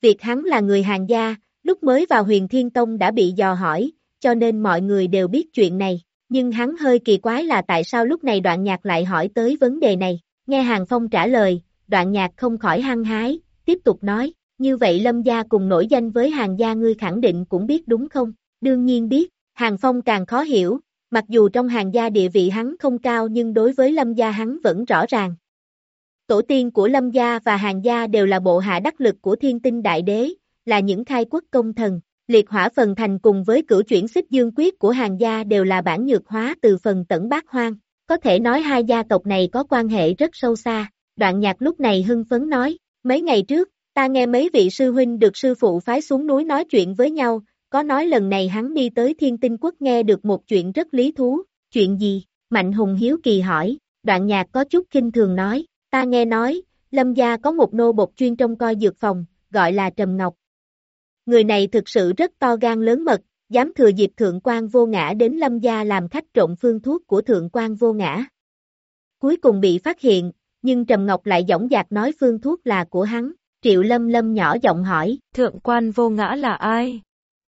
Việc hắn là người hàng gia, lúc mới vào huyền thiên tông đã bị dò hỏi, cho nên mọi người đều biết chuyện này. Nhưng hắn hơi kỳ quái là tại sao lúc này đoạn nhạc lại hỏi tới vấn đề này. Nghe Hàng Phong trả lời, đoạn nhạc không khỏi hăng hái, tiếp tục nói, như vậy Lâm gia cùng nổi danh với hàng gia ngươi khẳng định cũng biết đúng không? Đương nhiên biết, Hàng Phong càng khó hiểu, mặc dù trong hàng gia địa vị hắn không cao nhưng đối với Lâm gia hắn vẫn rõ ràng. Tổ tiên của Lâm gia và hàng gia đều là bộ hạ đắc lực của thiên tinh đại đế, là những khai quốc công thần. Liệt hỏa phần thành cùng với cửu chuyển xích dương quyết của hàng gia đều là bản nhược hóa từ phần tẩn bát hoang. Có thể nói hai gia tộc này có quan hệ rất sâu xa. Đoạn nhạc lúc này hưng phấn nói, mấy ngày trước, ta nghe mấy vị sư huynh được sư phụ phái xuống núi nói chuyện với nhau, có nói lần này hắn đi tới thiên tinh quốc nghe được một chuyện rất lý thú, chuyện gì? Mạnh Hùng Hiếu Kỳ hỏi, đoạn nhạc có chút kinh thường nói, ta nghe nói, Lâm gia có một nô bột chuyên trong coi dược phòng, gọi là Trầm Ngọc. Người này thực sự rất to gan lớn mật, dám thừa dịp thượng quan vô ngã đến Lâm gia làm khách trộn phương thuốc của thượng quan vô ngã. Cuối cùng bị phát hiện, nhưng Trầm Ngọc lại dõng dạc nói phương thuốc là của hắn, Triệu Lâm Lâm nhỏ giọng hỏi, thượng quan vô ngã là ai?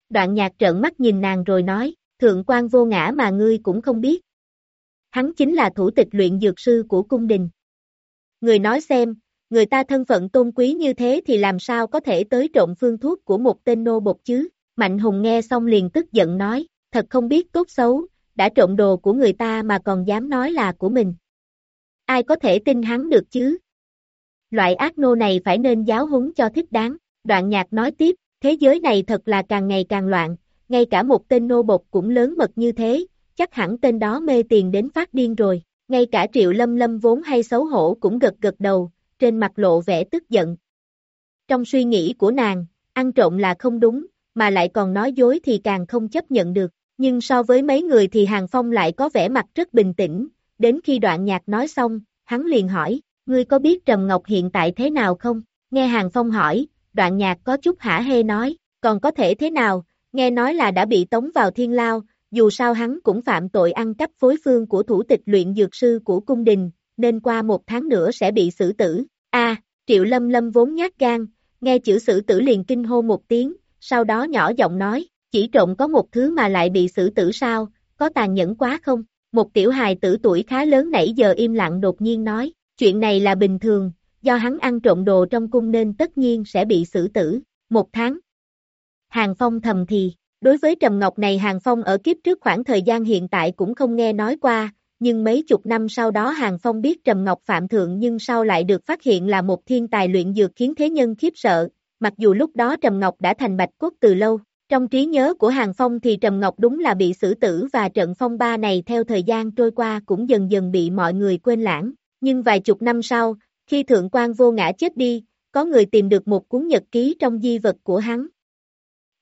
Đoạn nhạc trợn mắt nhìn nàng rồi nói, thượng quan vô ngã mà ngươi cũng không biết. Hắn chính là thủ tịch luyện dược sư của cung đình. Người nói xem, người ta thân phận tôn quý như thế thì làm sao có thể tới trộm phương thuốc của một tên nô bột chứ? Mạnh Hùng nghe xong liền tức giận nói, thật không biết tốt xấu, đã trộm đồ của người ta mà còn dám nói là của mình. Ai có thể tin hắn được chứ? Loại ác nô này phải nên giáo huấn cho thích đáng. Đoạn nhạc nói tiếp, thế giới này thật là càng ngày càng loạn, ngay cả một tên nô bột cũng lớn mật như thế, chắc hẳn tên đó mê tiền đến phát điên rồi. Ngay cả triệu lâm lâm vốn hay xấu hổ cũng gật gật đầu, trên mặt lộ vẻ tức giận. Trong suy nghĩ của nàng, ăn trộm là không đúng, mà lại còn nói dối thì càng không chấp nhận được. Nhưng so với mấy người thì Hàng Phong lại có vẻ mặt rất bình tĩnh, đến khi đoạn nhạc nói xong, hắn liền hỏi, ngươi có biết Trầm Ngọc hiện tại thế nào không? Nghe Hàng Phong hỏi, đoạn nhạc có chút hả hê nói, còn có thể thế nào, nghe nói là đã bị tống vào thiên lao, dù sao hắn cũng phạm tội ăn cắp phối phương của thủ tịch luyện dược sư của cung đình, nên qua một tháng nữa sẽ bị xử tử. A, Triệu Lâm Lâm vốn nhát gan, nghe chữ xử tử liền kinh hô một tiếng, sau đó nhỏ giọng nói, chỉ trộm có một thứ mà lại bị xử tử sao, có tàn nhẫn quá không? Một tiểu hài tử tuổi khá lớn nãy giờ im lặng đột nhiên nói, chuyện này là bình thường, do hắn ăn trộm đồ trong cung nên tất nhiên sẽ bị xử tử, một tháng. Hàng Phong thầm thì, đối với Trầm Ngọc này Hàng Phong ở kiếp trước khoảng thời gian hiện tại cũng không nghe nói qua, nhưng mấy chục năm sau đó Hàng Phong biết Trầm Ngọc phạm thượng nhưng sau lại được phát hiện là một thiên tài luyện dược khiến thế nhân khiếp sợ, mặc dù lúc đó Trầm Ngọc đã thành bạch quốc từ lâu. Trong trí nhớ của Hàng Phong thì Trầm Ngọc đúng là bị xử tử và trận phong ba này theo thời gian trôi qua cũng dần dần bị mọi người quên lãng. Nhưng vài chục năm sau, khi Thượng quan vô ngã chết đi, có người tìm được một cuốn nhật ký trong di vật của hắn.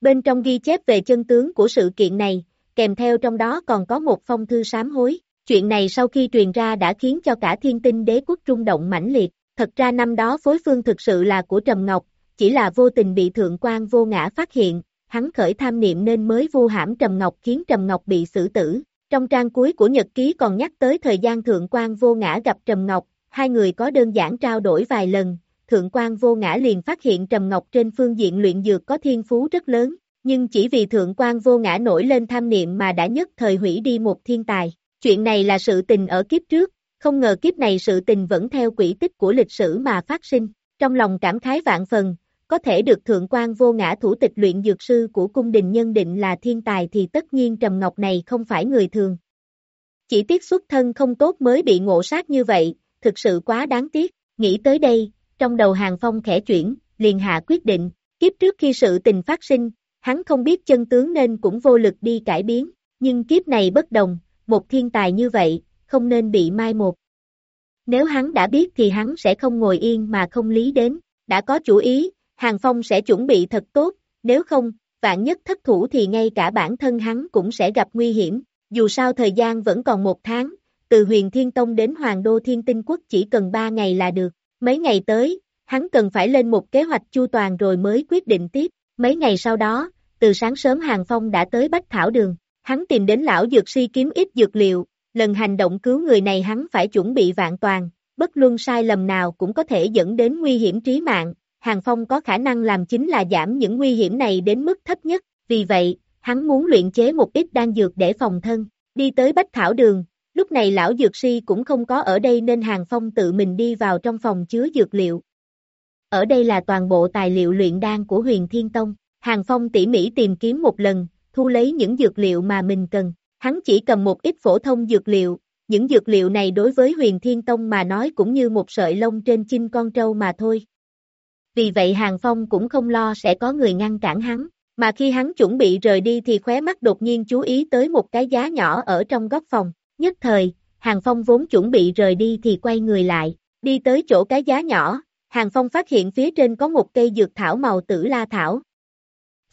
Bên trong ghi chép về chân tướng của sự kiện này, kèm theo trong đó còn có một phong thư sám hối. Chuyện này sau khi truyền ra đã khiến cho cả thiên tinh đế quốc rung động mãnh liệt. Thật ra năm đó phối phương thực sự là của Trầm Ngọc, chỉ là vô tình bị thượng quan vô ngã phát hiện, hắn khởi tham niệm nên mới vu hãm Trầm Ngọc khiến Trầm Ngọc bị xử tử. Trong trang cuối của nhật ký còn nhắc tới thời gian thượng quan vô ngã gặp Trầm Ngọc, hai người có đơn giản trao đổi vài lần, thượng quan vô ngã liền phát hiện Trầm Ngọc trên phương diện luyện dược có thiên phú rất lớn, nhưng chỉ vì thượng quan vô ngã nổi lên tham niệm mà đã nhất thời hủy đi một thiên tài. Chuyện này là sự tình ở kiếp trước, không ngờ kiếp này sự tình vẫn theo quỹ tích của lịch sử mà phát sinh. Trong lòng cảm khái vạn phần, có thể được thượng quan vô ngã thủ tịch luyện dược sư của cung đình nhân định là thiên tài thì tất nhiên Trầm Ngọc này không phải người thường. Chỉ tiếc xuất thân không tốt mới bị ngộ sát như vậy, thực sự quá đáng tiếc, nghĩ tới đây, trong đầu hàng phong khẽ chuyển, liền hạ quyết định, kiếp trước khi sự tình phát sinh, hắn không biết chân tướng nên cũng vô lực đi cải biến, nhưng kiếp này bất đồng, một thiên tài như vậy, không nên bị mai một. Nếu hắn đã biết thì hắn sẽ không ngồi yên mà không lý đến, đã có chủ ý, Hàng Phong sẽ chuẩn bị thật tốt, nếu không, vạn nhất thất thủ thì ngay cả bản thân hắn cũng sẽ gặp nguy hiểm, dù sao thời gian vẫn còn một tháng, từ huyền Thiên Tông đến Hoàng Đô Thiên Tinh Quốc chỉ cần ba ngày là được, mấy ngày tới, hắn cần phải lên một kế hoạch chu toàn rồi mới quyết định tiếp, mấy ngày sau đó, từ sáng sớm Hàng Phong đã tới Bách Thảo Đường, hắn tìm đến lão dược si kiếm ít dược liệu, lần hành động cứu người này hắn phải chuẩn bị vạn toàn, bất luân sai lầm nào cũng có thể dẫn đến nguy hiểm trí mạng, Hàng Phong có khả năng làm chính là giảm những nguy hiểm này đến mức thấp nhất, vì vậy, hắn muốn luyện chế một ít đan dược để phòng thân, đi tới Bách Thảo Đường, lúc này lão dược si cũng không có ở đây nên Hàng Phong tự mình đi vào trong phòng chứa dược liệu. Ở đây là toàn bộ tài liệu luyện đan của huyền Thiên Tông, Hàng Phong tỉ mỉ tìm kiếm một lần, thu lấy những dược liệu mà mình cần, hắn chỉ cầm một ít phổ thông dược liệu, những dược liệu này đối với huyền Thiên Tông mà nói cũng như một sợi lông trên chinh con trâu mà thôi, vì vậy Hàng Phong cũng không lo sẽ có người ngăn cản hắn, mà khi hắn chuẩn bị rời đi thì khóe mắt đột nhiên chú ý tới một cái giá nhỏ ở trong góc phòng, nhất thời, Hàng Phong vốn chuẩn bị rời đi thì quay người lại, đi tới chỗ cái giá nhỏ, Hàng Phong phát hiện phía trên có một cây dược thảo màu tử la thảo.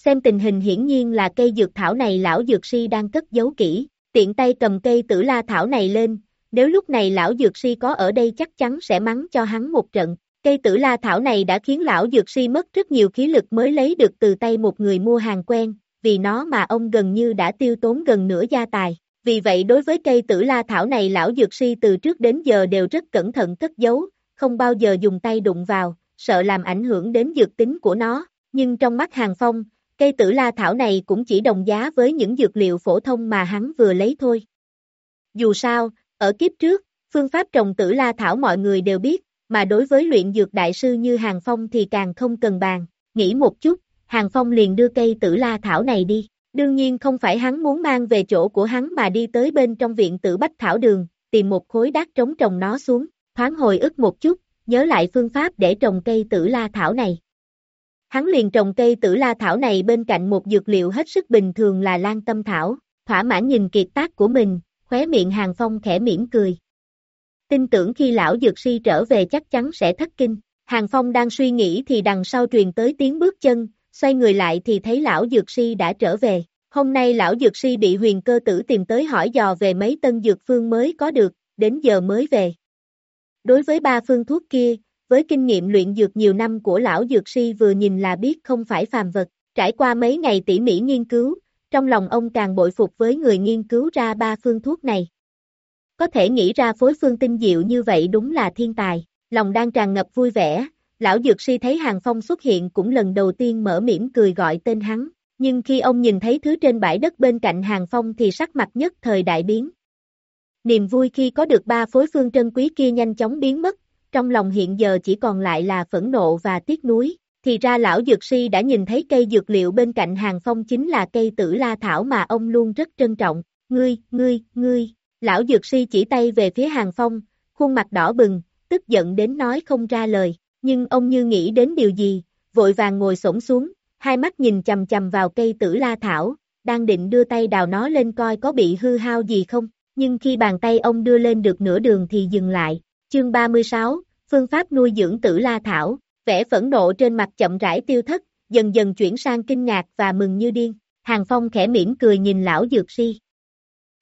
Xem tình hình hiển nhiên là cây dược thảo này lão dược si đang cất giấu kỹ, tiện tay cầm cây tử la thảo này lên, nếu lúc này lão dược si có ở đây chắc chắn sẽ mắng cho hắn một trận, Cây tử la thảo này đã khiến lão dược si mất rất nhiều khí lực mới lấy được từ tay một người mua hàng quen, vì nó mà ông gần như đã tiêu tốn gần nửa gia tài. Vì vậy đối với cây tử la thảo này lão dược si từ trước đến giờ đều rất cẩn thận cất giấu, không bao giờ dùng tay đụng vào, sợ làm ảnh hưởng đến dược tính của nó. Nhưng trong mắt hàng phong, cây tử la thảo này cũng chỉ đồng giá với những dược liệu phổ thông mà hắn vừa lấy thôi. Dù sao, ở kiếp trước, phương pháp trồng tử la thảo mọi người đều biết, mà đối với luyện dược đại sư như Hàng Phong thì càng không cần bàn. Nghĩ một chút, Hàng Phong liền đưa cây tử la thảo này đi. Đương nhiên không phải hắn muốn mang về chỗ của hắn mà đi tới bên trong viện tử bách thảo đường, tìm một khối đất trống trồng nó xuống, thoáng hồi ức một chút, nhớ lại phương pháp để trồng cây tử la thảo này. Hắn liền trồng cây tử la thảo này bên cạnh một dược liệu hết sức bình thường là lan tâm thảo, thỏa mãn nhìn kiệt tác của mình, khóe miệng hàng phong khẽ mỉm cười. Tin tưởng khi lão dược si trở về chắc chắn sẽ thất kinh. Hàng Phong đang suy nghĩ thì đằng sau truyền tới tiếng bước chân, xoay người lại thì thấy lão dược si đã trở về. Hôm nay lão dược si bị huyền cơ tử tìm tới hỏi dò về mấy tân dược phương mới có được, đến giờ mới về. Đối với ba phương thuốc kia, với kinh nghiệm luyện dược nhiều năm của lão dược sư vừa nhìn là biết không phải phàm vật, trải qua mấy ngày tỉ mỉ nghiên cứu, trong lòng ông càng bội phục với người nghiên cứu ra ba phương thuốc này. Có thể nghĩ ra phối phương tinh diệu như vậy đúng là thiên tài, lòng đang tràn ngập vui vẻ, lão dược sư thấy hàng phong xuất hiện cũng lần đầu tiên mở mỉm cười gọi tên hắn, nhưng khi ông nhìn thấy thứ trên bãi đất bên cạnh hàng phong thì sắc mặt nhất thời đại biến. Niềm vui khi có được ba phối phương trân quý kia nhanh chóng biến mất, trong lòng hiện giờ chỉ còn lại là phẫn nộ và tiếc nuối. Thì ra lão dược si đã nhìn thấy cây dược liệu bên cạnh hàng phong chính là cây tử la thảo mà ông luôn rất trân trọng. Ngươi, ngươi, ngươi, lão dược si chỉ tay về phía hàng phong, khuôn mặt đỏ bừng, tức giận đến nói không ra lời. Nhưng ông như nghĩ đến điều gì, vội vàng ngồi xổm xuống, hai mắt nhìn chầm chầm vào cây tử la thảo, đang định đưa tay đào nó lên coi có bị hư hao gì không, nhưng khi bàn tay ông đưa lên được nửa đường thì dừng lại. Chương 36, Phương pháp nuôi dưỡng tử la thảo, vẻ phẫn nộ trên mặt chậm rãi tiêu thất, dần dần chuyển sang kinh ngạc và mừng như điên. Hàng Phong khẽ mỉm cười nhìn lão dược si.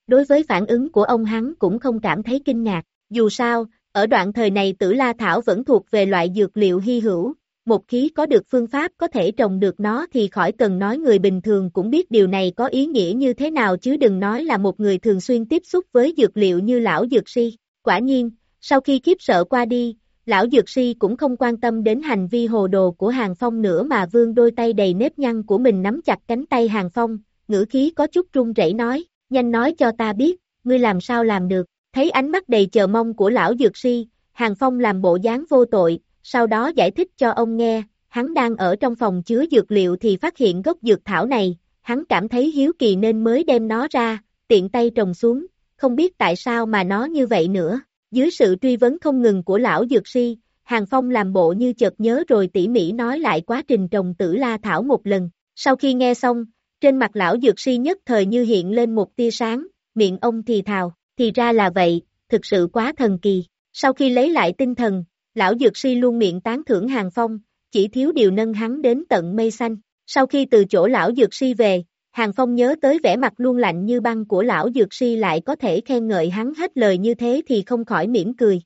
Đối với phản ứng của ông hắn cũng không cảm thấy kinh ngạc, dù sao, ở đoạn thời này tử la thảo vẫn thuộc về loại dược liệu hy hữu, một khí có được phương pháp có thể trồng được nó thì khỏi cần nói người bình thường cũng biết điều này có ý nghĩa như thế nào chứ đừng nói là một người thường xuyên tiếp xúc với dược liệu như lão dược si. Quả nhiên, sau khi khiếp sợ qua đi, lão dược sĩ cũng không quan tâm đến hành vi hồ đồ của Hàng Phong nữa mà vương đôi tay đầy nếp nhăn của mình nắm chặt cánh tay Hàng Phong, ngữ khí có chút run rẩy nói, nhanh nói cho ta biết, ngươi làm sao làm được, thấy ánh mắt đầy chờ mong của lão dược sĩ, Hàng Phong làm bộ dáng vô tội, sau đó giải thích cho ông nghe, hắn đang ở trong phòng chứa dược liệu thì phát hiện gốc dược thảo này, hắn cảm thấy hiếu kỳ nên mới đem nó ra, tiện tay trồng xuống, không biết tại sao mà nó như vậy nữa. Dưới sự truy vấn không ngừng của lão dược si, Hàng Phong làm bộ như chợt nhớ rồi tỉ mỉ nói lại quá trình trồng tử la thảo một lần. Sau khi nghe xong, trên mặt lão dược si nhất thời như hiện lên một tia sáng, miệng ông thì thào, thì ra là vậy, thực sự quá thần kỳ. Sau khi lấy lại tinh thần, lão dược si luôn miệng tán thưởng Hàng Phong, chỉ thiếu điều nâng hắn đến tận mây xanh. Sau khi từ chỗ lão dược si về, Hàng Phong nhớ tới vẻ mặt luôn lạnh như băng của lão dược si lại có thể khen ngợi hắn hết lời như thế thì không khỏi mỉm cười.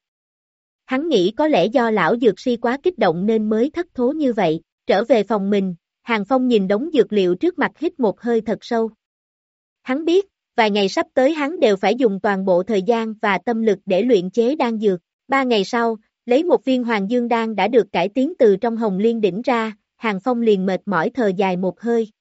Hắn nghĩ có lẽ do lão dược si quá kích động nên mới thất thố như vậy, trở về phòng mình, Hàng Phong nhìn đống dược liệu trước mặt hít một hơi thật sâu. Hắn biết, vài ngày sắp tới hắn đều phải dùng toàn bộ thời gian và tâm lực để luyện chế đan dược. Ba ngày sau, lấy một viên hoàng dương đan đã được cải tiến từ trong hồng liên đỉnh ra, Hàng Phong liền mệt mỏi thờ dài một hơi.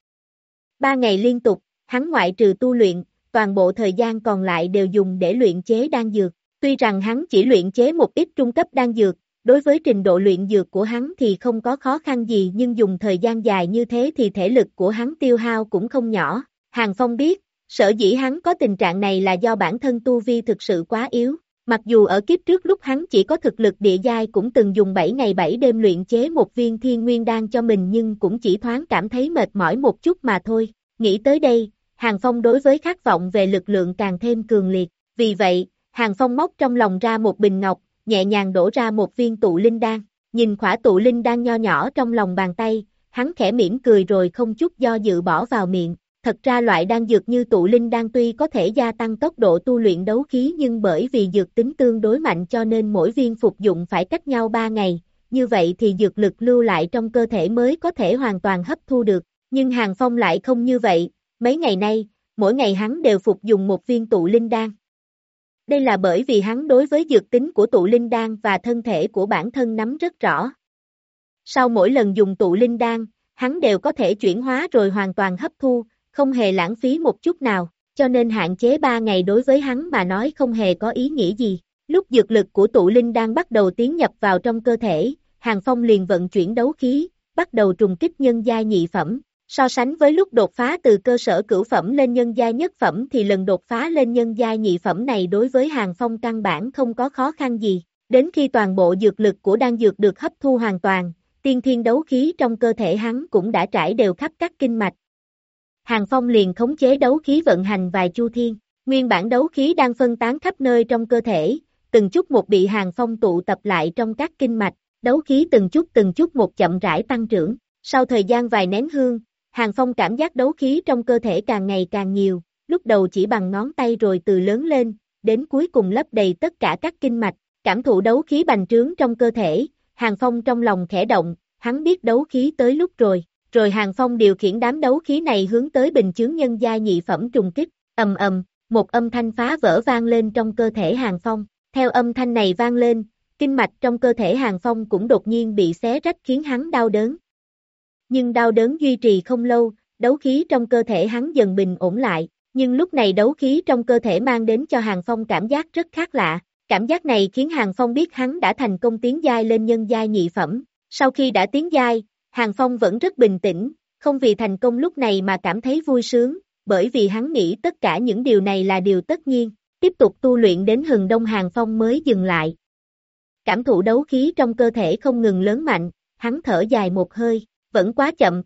Ba ngày liên tục, hắn ngoại trừ tu luyện, toàn bộ thời gian còn lại đều dùng để luyện chế đan dược. Tuy rằng hắn chỉ luyện chế một ít trung cấp đan dược, đối với trình độ luyện dược của hắn thì không có khó khăn gì nhưng dùng thời gian dài như thế thì thể lực của hắn tiêu hao cũng không nhỏ. Hàng Phong biết, sở dĩ hắn có tình trạng này là do bản thân tu vi thực sự quá yếu. Mặc dù ở kiếp trước lúc hắn chỉ có thực lực địa giai cũng từng dùng 7 ngày 7 đêm luyện chế một viên thiên nguyên đan cho mình nhưng cũng chỉ thoáng cảm thấy mệt mỏi một chút mà thôi. Nghĩ tới đây, Hàng Phong đối với khát vọng về lực lượng càng thêm cường liệt. Vì vậy, Hàng Phong móc trong lòng ra một bình ngọc, nhẹ nhàng đổ ra một viên tụ linh đan. Nhìn khỏa tụ linh đan nho nhỏ trong lòng bàn tay, hắn khẽ mỉm cười rồi không chút do dự bỏ vào miệng. Thật ra loại đan dược như tụ linh đan tuy có thể gia tăng tốc độ tu luyện đấu khí nhưng bởi vì dược tính tương đối mạnh cho nên mỗi viên phục dụng phải cách nhau 3 ngày, như vậy thì dược lực lưu lại trong cơ thể mới có thể hoàn toàn hấp thu được. Nhưng Hàng Phong lại không như vậy, mấy ngày nay, mỗi ngày hắn đều phục dùng một viên tụ linh đan. Đây là bởi vì hắn đối với dược tính của tụ linh đan và thân thể của bản thân nắm rất rõ. Sau mỗi lần dùng tụ linh đan, hắn đều có thể chuyển hóa rồi hoàn toàn hấp thu, không hề lãng phí một chút nào, cho nên hạn chế 3 ngày đối với hắn mà nói không hề có ý nghĩa gì. Lúc dược lực của tụ linh đang bắt đầu tiến nhập vào trong cơ thể, Hàng Phong liền vận chuyển đấu khí, bắt đầu trùng kích nhân gia nhị phẩm. So sánh với lúc đột phá từ cơ sở cửu phẩm lên nhân gia nhất phẩm thì lần đột phá lên nhân gia nhị phẩm này đối với Hàng Phong căn bản không có khó khăn gì. Đến khi toàn bộ dược lực của đan dược được hấp thu hoàn toàn, tiên thiên đấu khí trong cơ thể hắn cũng đã trải đều khắp các kinh mạch. Hàng Phong liền khống chế đấu khí vận hành vài chu thiên, nguyên bản đấu khí đang phân tán khắp nơi trong cơ thể, từng chút một bị Hàng Phong tụ tập lại trong các kinh mạch, đấu khí từng chút từng chút một chậm rãi tăng trưởng. Sau thời gian vài nén hương, Hàng Phong cảm giác đấu khí trong cơ thể càng ngày càng nhiều, lúc đầu chỉ bằng ngón tay rồi từ lớn lên, đến cuối cùng lấp đầy tất cả các kinh mạch, cảm thụ đấu khí bành trướng trong cơ thể, Hàng Phong trong lòng khẽ động, hắn biết đấu khí tới lúc rồi, rồi Hàng Phong điều khiển đám đấu khí này hướng tới bình chướng nhân gia nhị phẩm trùng kích, ầm ầm, một âm thanh phá vỡ vang lên trong cơ thể Hàng Phong, theo âm thanh này vang lên, kinh mạch trong cơ thể Hàng Phong cũng đột nhiên bị xé rách khiến hắn đau đớn. Nhưng đau đớn duy trì không lâu, đấu khí trong cơ thể hắn dần bình ổn lại, nhưng lúc này đấu khí trong cơ thể mang đến cho Hàng Phong cảm giác rất khác lạ, cảm giác này khiến Hàng Phong biết hắn đã thành công tiến giai lên nhân giai nhị phẩm, sau khi đã tiến giai, Hàng Phong vẫn rất bình tĩnh, không vì thành công lúc này mà cảm thấy vui sướng, bởi vì hắn nghĩ tất cả những điều này là điều tất nhiên, tiếp tục tu luyện đến hừng đông Hàng Phong mới dừng lại. Cảm thụ đấu khí trong cơ thể không ngừng lớn mạnh, hắn thở dài một hơi, vẫn quá chậm.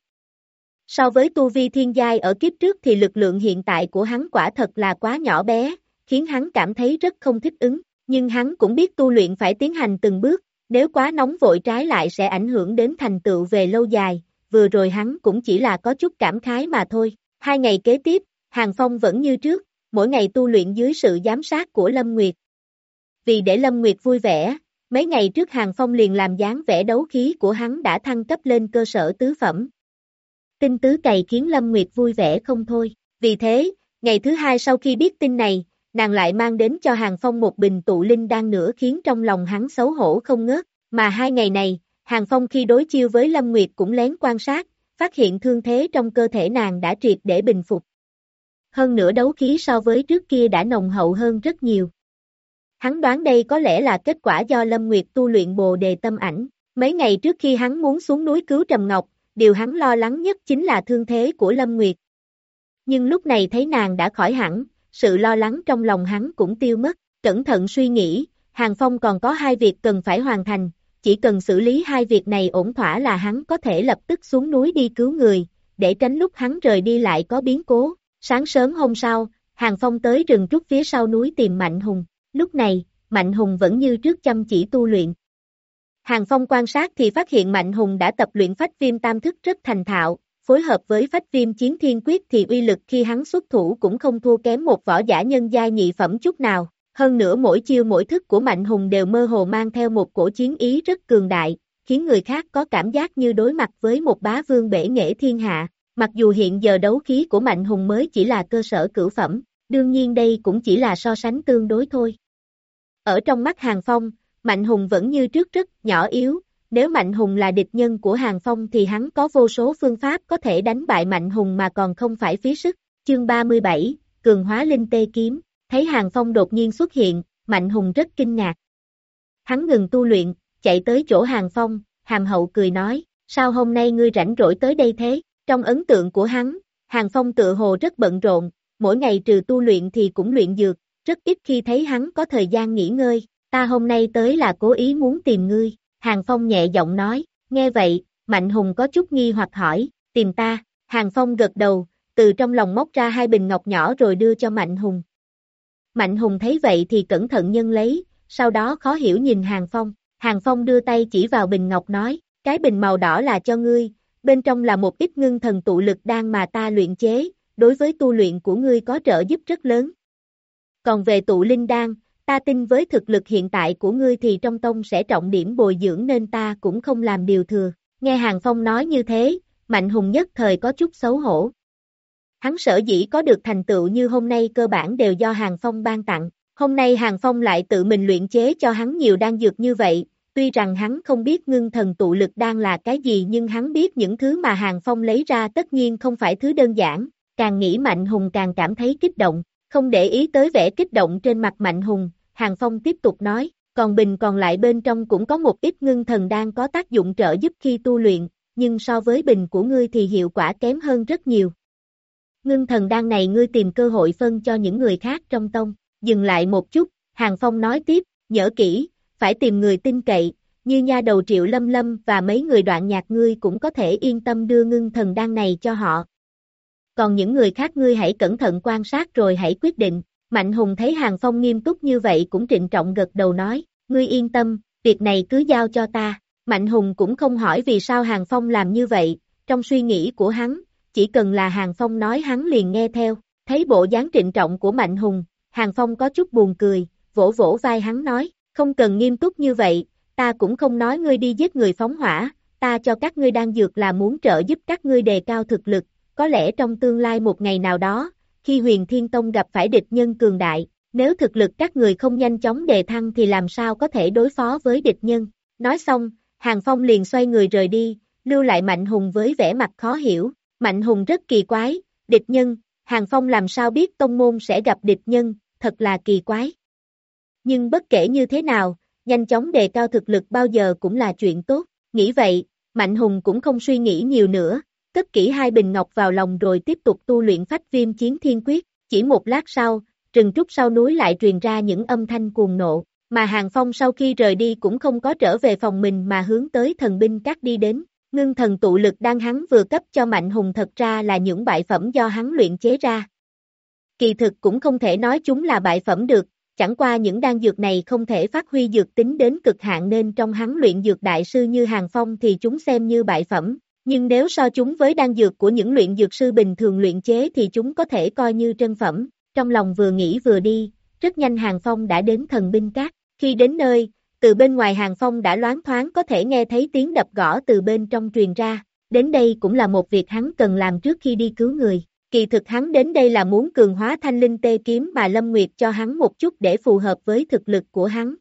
So với tu vi thiên giai ở kiếp trước thì lực lượng hiện tại của hắn quả thật là quá nhỏ bé, khiến hắn cảm thấy rất không thích ứng, nhưng hắn cũng biết tu luyện phải tiến hành từng bước, nếu quá nóng vội trái lại sẽ ảnh hưởng đến thành tựu về lâu dài, vừa rồi hắn cũng chỉ là có chút cảm khái mà thôi. Hai ngày kế tiếp, Hàng Phong vẫn như trước, mỗi ngày tu luyện dưới sự giám sát của Lâm Nguyệt. Vì để Lâm Nguyệt vui vẻ, mấy ngày trước Hàng Phong liền làm dáng vẽ đấu khí của hắn đã thăng cấp lên cơ sở tứ phẩm. Tin tứ cày khiến Lâm Nguyệt vui vẻ không thôi, vì thế, ngày thứ hai sau khi biết tin này, nàng lại mang đến cho Hàng Phong một bình tụ linh đan nữa khiến trong lòng hắn xấu hổ không ngớt, mà hai ngày này, Hàng Phong khi đối chiêu với Lâm Nguyệt cũng lén quan sát, phát hiện thương thế trong cơ thể nàng đã triệt để bình phục. Hơn nữa đấu khí so với trước kia đã nồng hậu hơn rất nhiều. Hắn đoán đây có lẽ là kết quả do Lâm Nguyệt tu luyện bồ đề tâm ảnh. Mấy ngày trước khi hắn muốn xuống núi cứu Trầm Ngọc, điều hắn lo lắng nhất chính là thương thế của Lâm Nguyệt. Nhưng lúc này thấy nàng đã khỏi hẳn, sự lo lắng trong lòng hắn cũng tiêu mất, cẩn thận suy nghĩ, Hàng Phong còn có hai việc cần phải hoàn thành, chỉ cần xử lý hai việc này ổn thỏa là hắn có thể lập tức xuống núi đi cứu người, để tránh lúc hắn rời đi lại có biến cố. Sáng sớm hôm sau, Hàng Phong tới rừng trúc phía sau núi tìm Mạnh Hùng, lúc này, Mạnh Hùng vẫn như trước chăm chỉ tu luyện. Hàng Phong quan sát thì phát hiện Mạnh Hùng đã tập luyện phách viêm tam thức rất thành thạo, phối hợp với phách viêm chiến thiên quyết thì uy lực khi hắn xuất thủ cũng không thua kém một võ giả nhân gia nhị phẩm chút nào. Hơn nữa mỗi chiêu mỗi thức của Mạnh Hùng đều mơ hồ mang theo một cổ chiến ý rất cường đại, khiến người khác có cảm giác như đối mặt với một bá vương bể nghệ thiên hạ. Mặc dù hiện giờ đấu khí của Mạnh Hùng mới chỉ là cơ sở cửu phẩm, đương nhiên đây cũng chỉ là so sánh tương đối thôi. Ở trong mắt Hàng Phong, Mạnh Hùng vẫn như trước rất nhỏ yếu, nếu Mạnh Hùng là địch nhân của Hàng Phong thì hắn có vô số phương pháp có thể đánh bại Mạnh Hùng mà còn không phải phí sức. Chương 37, Cường hóa Linh Tê Kiếm, thấy Hàng Phong đột nhiên xuất hiện, Mạnh Hùng rất kinh ngạc. Hắn ngừng tu luyện, chạy tới chỗ Hàng Phong, Hàm Hậu cười nói, sao hôm nay ngươi rảnh rỗi tới đây thế? Trong ấn tượng của hắn, Hàng Phong tự hồ rất bận rộn, mỗi ngày trừ tu luyện thì cũng luyện dược, rất ít khi thấy hắn có thời gian nghỉ ngơi, ta hôm nay tới là cố ý muốn tìm ngươi, Hàng Phong nhẹ giọng nói, nghe vậy, Mạnh Hùng có chút nghi hoặc hỏi, tìm ta, Hàng Phong gật đầu, từ trong lòng móc ra hai bình ngọc nhỏ rồi đưa cho Mạnh Hùng. Mạnh Hùng thấy vậy thì cẩn thận nhân lấy, sau đó khó hiểu nhìn Hàng Phong, Hàng Phong đưa tay chỉ vào bình ngọc nói, cái bình màu đỏ là cho ngươi, bên trong là một ít ngưng thần tụ lực đan mà ta luyện chế, đối với tu luyện của ngươi có trợ giúp rất lớn. Còn về tụ linh đan, ta tin với thực lực hiện tại của ngươi thì trong tông sẽ trọng điểm bồi dưỡng nên ta cũng không làm điều thừa. Nghe Hàng Phong nói như thế, Mạnh Hùng nhất thời có chút xấu hổ. Hắn sở dĩ có được thành tựu như hôm nay cơ bản đều do Hàng Phong ban tặng. Hôm nay Hàng Phong lại tự mình luyện chế cho hắn nhiều đan dược như vậy, tuy rằng hắn không biết ngưng thần tụ lực đan là cái gì nhưng hắn biết những thứ mà Hàng Phong lấy ra tất nhiên không phải thứ đơn giản, càng nghĩ Mạnh Hùng càng cảm thấy kích động, không để ý tới vẻ kích động trên mặt Mạnh Hùng, Hàng Phong tiếp tục nói, còn bình còn lại bên trong cũng có một ít ngưng thần đang có tác dụng trợ giúp khi tu luyện, nhưng so với bình của ngươi thì hiệu quả kém hơn rất nhiều. Ngưng thần đan này ngươi tìm cơ hội phân cho những người khác trong tông, dừng lại một chút, Hàng Phong nói tiếp, nhớ kỹ, phải tìm người tin cậy, như nha đầu triệu lâm lâm và mấy người đoạn nhạc ngươi cũng có thể yên tâm đưa ngưng thần đan này cho họ. Còn những người khác ngươi hãy cẩn thận quan sát rồi hãy quyết định, Mạnh Hùng thấy Hàng Phong nghiêm túc như vậy cũng trịnh trọng gật đầu nói, ngươi yên tâm, việc này cứ giao cho ta. Mạnh Hùng cũng không hỏi vì sao Hàng Phong làm như vậy, trong suy nghĩ của hắn, chỉ cần là Hàng Phong nói hắn liền nghe theo, thấy bộ dáng trịnh trọng của Mạnh Hùng, Hàng Phong có chút buồn cười, vỗ vỗ vai hắn nói, không cần nghiêm túc như vậy, ta cũng không nói ngươi đi giết người phóng hỏa, ta cho các ngươi đang dược là muốn trợ giúp các ngươi đề cao thực lực, có lẽ trong tương lai một ngày nào đó, khi huyền thiên tông gặp phải địch nhân cường đại, nếu thực lực các người không nhanh chóng đề thăng thì làm sao có thể đối phó với địch nhân. Nói xong, Hàng Phong liền xoay người rời đi, lưu lại Mạnh Hùng với vẻ mặt khó hiểu. Mạnh Hùng rất kỳ quái, địch nhân, Hàng Phong làm sao biết tông môn sẽ gặp địch nhân, thật là kỳ quái. Nhưng bất kể như thế nào, nhanh chóng đề cao thực lực bao giờ cũng là chuyện tốt, nghĩ vậy, Mạnh Hùng cũng không suy nghĩ nhiều nữa, cất kỹ hai bình ngọc vào lòng rồi tiếp tục tu luyện phách viêm chiến thiên quyết, chỉ một lát sau, rừng trúc sau núi lại truyền ra những âm thanh cuồng nộ, mà Hàng Phong sau khi rời đi cũng không có trở về phòng mình mà hướng tới thần binh các đi đến, ngưng thần tụ lực đang hắn vừa cấp cho Mạnh Hùng thật ra là những bại phẩm do hắn luyện chế ra. Kỳ thực cũng không thể nói chúng là bại phẩm được, chẳng qua những đan dược này không thể phát huy dược tính đến cực hạn nên trong hắn luyện dược đại sư như Hàng Phong thì chúng xem như bại phẩm, nhưng nếu so chúng với đan dược của những luyện dược sư bình thường luyện chế thì chúng có thể coi như trân phẩm. Trong lòng vừa nghĩ vừa đi, rất nhanh Hàng Phong đã đến thần binh cát. Khi đến nơi, từ bên ngoài Hàng Phong đã loáng thoáng có thể nghe thấy tiếng đập gõ từ bên trong truyền ra. Đến đây cũng là một việc hắn cần làm trước khi đi cứu người. Kỳ thực hắn đến đây là muốn cường hóa thanh linh tê kiếm mà Lâm Nguyệt cho hắn một chút để phù hợp với thực lực của hắn.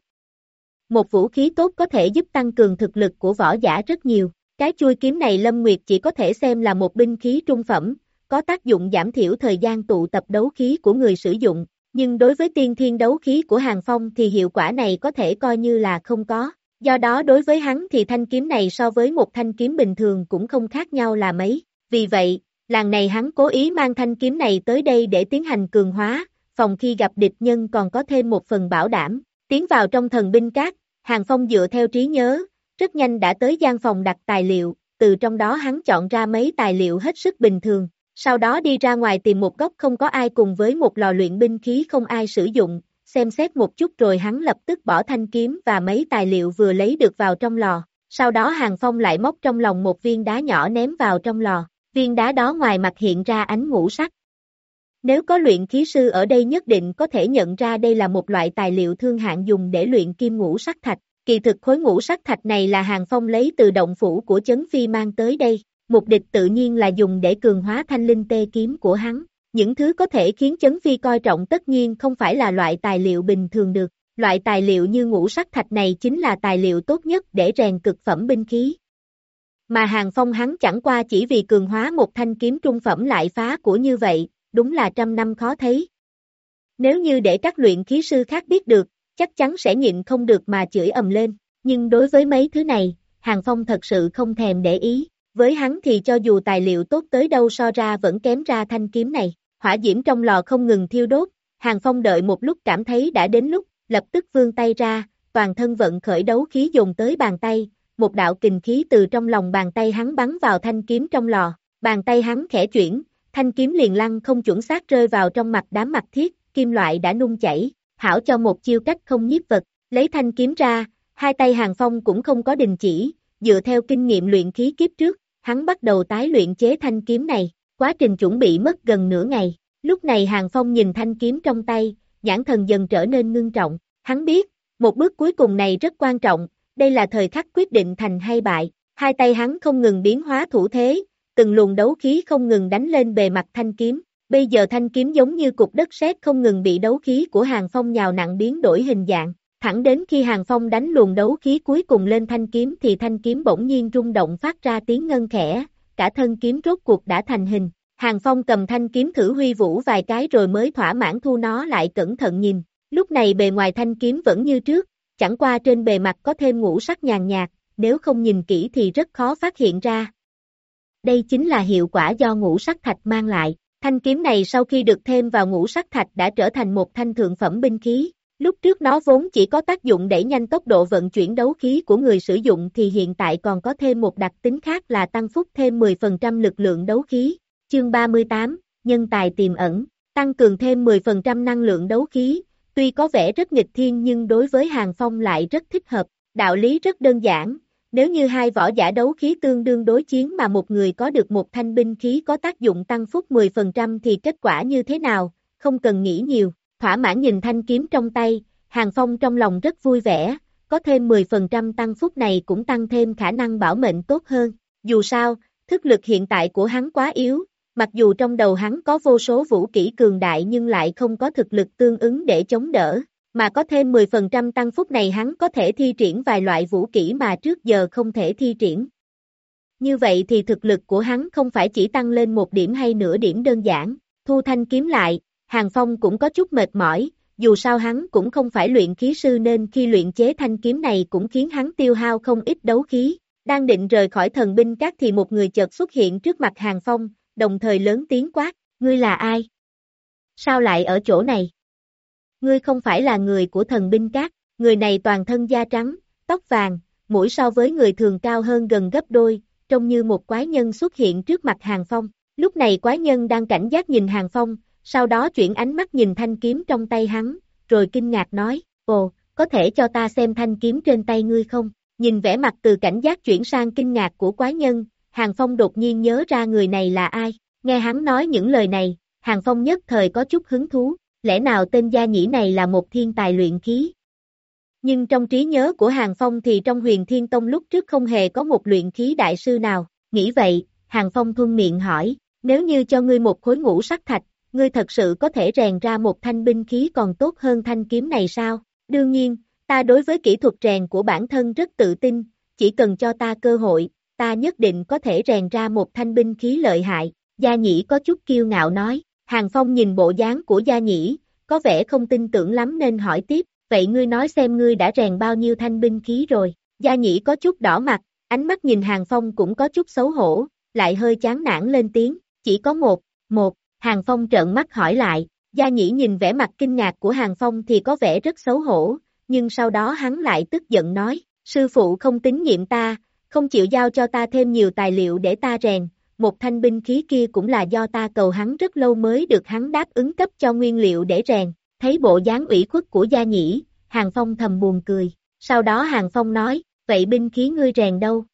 Một vũ khí tốt có thể giúp tăng cường thực lực của võ giả rất nhiều. Cái chui kiếm này Lâm Nguyệt chỉ có thể xem là một binh khí trung phẩm, có tác dụng giảm thiểu thời gian tụ tập đấu khí của người sử dụng, nhưng đối với tiên thiên đấu khí của Hàng Phong thì hiệu quả này có thể coi như là không có. Do đó đối với hắn thì thanh kiếm này so với một thanh kiếm bình thường cũng không khác nhau là mấy. Vì vậy, làng này hắn cố ý mang thanh kiếm này tới đây để tiến hành cường hóa, phòng khi gặp địch nhân còn có thêm một phần bảo đảm. Tiến vào trong thần binh cát, Hàng Phong dựa theo trí nhớ, rất nhanh đã tới gian phòng đặt tài liệu, từ trong đó hắn chọn ra mấy tài liệu hết sức bình thường, sau đó đi ra ngoài tìm một góc không có ai cùng với một lò luyện binh khí không ai sử dụng, xem xét một chút rồi hắn lập tức bỏ thanh kiếm và mấy tài liệu vừa lấy được vào trong lò, sau đó Hàng Phong lại móc trong lòng một viên đá nhỏ ném vào trong lò, viên đá đó ngoài mặt hiện ra ánh ngũ sắc. Nếu có luyện khí sư ở đây nhất định có thể nhận ra đây là một loại tài liệu thương hạng dùng để luyện kim ngũ sắc thạch, Kỳ thực khối ngũ sắc thạch này là hàng phong lấy từ động phủ của chấn phi mang tới đây, mục đích tự nhiên là dùng để cường hóa thanh linh tê kiếm của hắn. Những thứ có thể khiến chấn phi coi trọng tất nhiên không phải là loại tài liệu bình thường được, loại tài liệu như ngũ sắc thạch này chính là tài liệu tốt nhất để rèn cực phẩm binh khí. Mà hàng phong hắn chẳng qua chỉ vì cường hóa một thanh kiếm trung phẩm lại phá của như vậy, đúng là trăm năm khó thấy. Nếu như để các luyện khí sư khác biết được, chắc chắn sẽ nhịn không được mà chửi ầm lên, nhưng đối với mấy thứ này, Hàng Phong thật sự không thèm để ý, với hắn thì cho dù tài liệu tốt tới đâu so ra vẫn kém ra thanh kiếm này, hỏa diễm trong lò không ngừng thiêu đốt, Hàng Phong đợi một lúc cảm thấy đã đến lúc, lập tức vươn tay ra, toàn thân vận khởi đấu khí dùng tới bàn tay, một đạo kình khí từ trong lòng bàn tay hắn bắn vào thanh kiếm trong lò, bàn tay hắn khẽ chuyển, thanh kiếm liền lăn không chuẩn xác rơi vào trong mặt đám mặt thiết, kim loại đã nung chảy, hảo cho một chiêu cách không nhiếp vật, lấy thanh kiếm ra, hai tay hàng phong cũng không có đình chỉ, dựa theo kinh nghiệm luyện khí kiếp trước, hắn bắt đầu tái luyện chế thanh kiếm này, quá trình chuẩn bị mất gần nửa ngày, lúc này hàng phong nhìn thanh kiếm trong tay, nhãn thần dần trở nên ngưng trọng, hắn biết, một bước cuối cùng này rất quan trọng, đây là thời khắc quyết định thành hay bại, hai tay hắn không ngừng biến hóa thủ thế, từng luồng đấu khí không ngừng đánh lên bề mặt thanh kiếm, Bây giờ thanh kiếm giống như cục đất sét không ngừng bị đấu khí của Hàng Phong nhào nặng biến đổi hình dạng, thẳng đến khi Hàng Phong đánh luồng đấu khí cuối cùng lên thanh kiếm thì thanh kiếm bỗng nhiên rung động phát ra tiếng ngân khẽ, cả thân kiếm rốt cuộc đã thành hình. Hàng Phong cầm thanh kiếm thử huy vũ vài cái rồi mới thỏa mãn thu nó lại cẩn thận nhìn, Lúc này bề ngoài thanh kiếm vẫn như trước, chẳng qua trên bề mặt có thêm ngũ sắc nhàn nhạt, nếu không nhìn kỹ thì rất khó phát hiện ra. Đây chính là hiệu quả do ngũ sắc thạch mang lại. Thanh kiếm này sau khi được thêm vào ngũ sắc thạch đã trở thành một thanh thượng phẩm binh khí. Lúc trước nó vốn chỉ có tác dụng đẩy nhanh tốc độ vận chuyển đấu khí của người sử dụng thì hiện tại còn có thêm một đặc tính khác là tăng phúc thêm 10% lực lượng đấu khí. Chương 38, Nhân tài tiềm ẩn, tăng cường thêm 10% năng lượng đấu khí, tuy có vẻ rất nghịch thiên nhưng đối với Hàng Phong lại rất thích hợp. Đạo lý rất đơn giản, nếu như hai võ giả đấu khí tương đương đối chiến mà một người có được một thanh binh khí có tác dụng tăng phúc 10% thì kết quả như thế nào, không cần nghĩ nhiều, thỏa mãn nhìn thanh kiếm trong tay, Hàng Phong trong lòng rất vui vẻ, có thêm 10% tăng phúc này cũng tăng thêm khả năng bảo mệnh tốt hơn, dù sao, thức lực hiện tại của hắn quá yếu, mặc dù trong đầu hắn có vô số vũ kỹ cường đại nhưng lại không có thực lực tương ứng để chống đỡ, mà có thêm 10% tăng phúc này hắn có thể thi triển vài loại vũ kỹ mà trước giờ không thể thi triển. Như vậy thì thực lực của hắn không phải chỉ tăng lên một điểm hay nửa điểm đơn giản, thu thanh kiếm lại, Hàng Phong cũng có chút mệt mỏi, dù sao hắn cũng không phải luyện khí sư nên khi luyện chế thanh kiếm này cũng khiến hắn tiêu hao không ít đấu khí. Đang định rời khỏi thần binh các thì một người chợt xuất hiện trước mặt Hàng Phong, đồng thời lớn tiếng quát, ngươi là ai? Sao lại ở chỗ này? Ngươi không phải là người của thần binh cát, người này toàn thân da trắng, tóc vàng, mũi so với người thường cao hơn gần gấp đôi, trông như một quái nhân xuất hiện trước mặt Hàng Phong. Lúc này quái nhân đang cảnh giác nhìn Hàng Phong, sau đó chuyển ánh mắt nhìn thanh kiếm trong tay hắn, rồi kinh ngạc nói, ồ, có thể cho ta xem thanh kiếm trên tay ngươi không? Nhìn vẻ mặt từ cảnh giác chuyển sang kinh ngạc của quái nhân, Hàng Phong đột nhiên nhớ ra người này là ai, nghe hắn nói những lời này, Hàng Phong nhất thời có chút hứng thú, lẽ nào tên gia nhĩ này là một thiên tài luyện khí? Nhưng trong trí nhớ của Hàng Phong thì trong huyền thiên tông lúc trước không hề có một luyện khí đại sư nào, nghĩ vậy, Hàng Phong thuân miệng hỏi, nếu như cho ngươi một khối ngũ sắc thạch, ngươi thật sự có thể rèn ra một thanh binh khí còn tốt hơn thanh kiếm này sao? Đương nhiên, ta đối với kỹ thuật rèn của bản thân rất tự tin, chỉ cần cho ta cơ hội, ta nhất định có thể rèn ra một thanh binh khí lợi hại. Gia Nhĩ có chút kiêu ngạo nói, Hàng Phong nhìn bộ dáng của Gia Nhĩ, có vẻ không tin tưởng lắm nên hỏi tiếp, vậy ngươi nói xem ngươi đã rèn bao nhiêu thanh binh khí rồi. Gia Nhĩ có chút đỏ mặt, ánh mắt nhìn Hàng Phong cũng có chút xấu hổ, lại hơi chán nản lên tiếng, chỉ có một, một, Hàng Phong trợn mắt hỏi lại, Gia Nhĩ nhìn vẻ mặt kinh ngạc của Hàng Phong thì có vẻ rất xấu hổ, nhưng sau đó hắn lại tức giận nói, sư phụ không tín nhiệm ta, không chịu giao cho ta thêm nhiều tài liệu để ta rèn, một thanh binh khí kia cũng là do ta cầu hắn rất lâu mới được hắn đáp ứng cấp cho nguyên liệu để rèn, thấy bộ dáng ủy khuất của Gia Nhĩ, Hàng Phong thầm buồn cười, sau đó Hàng Phong nói, vậy binh khí ngươi rèn đâu?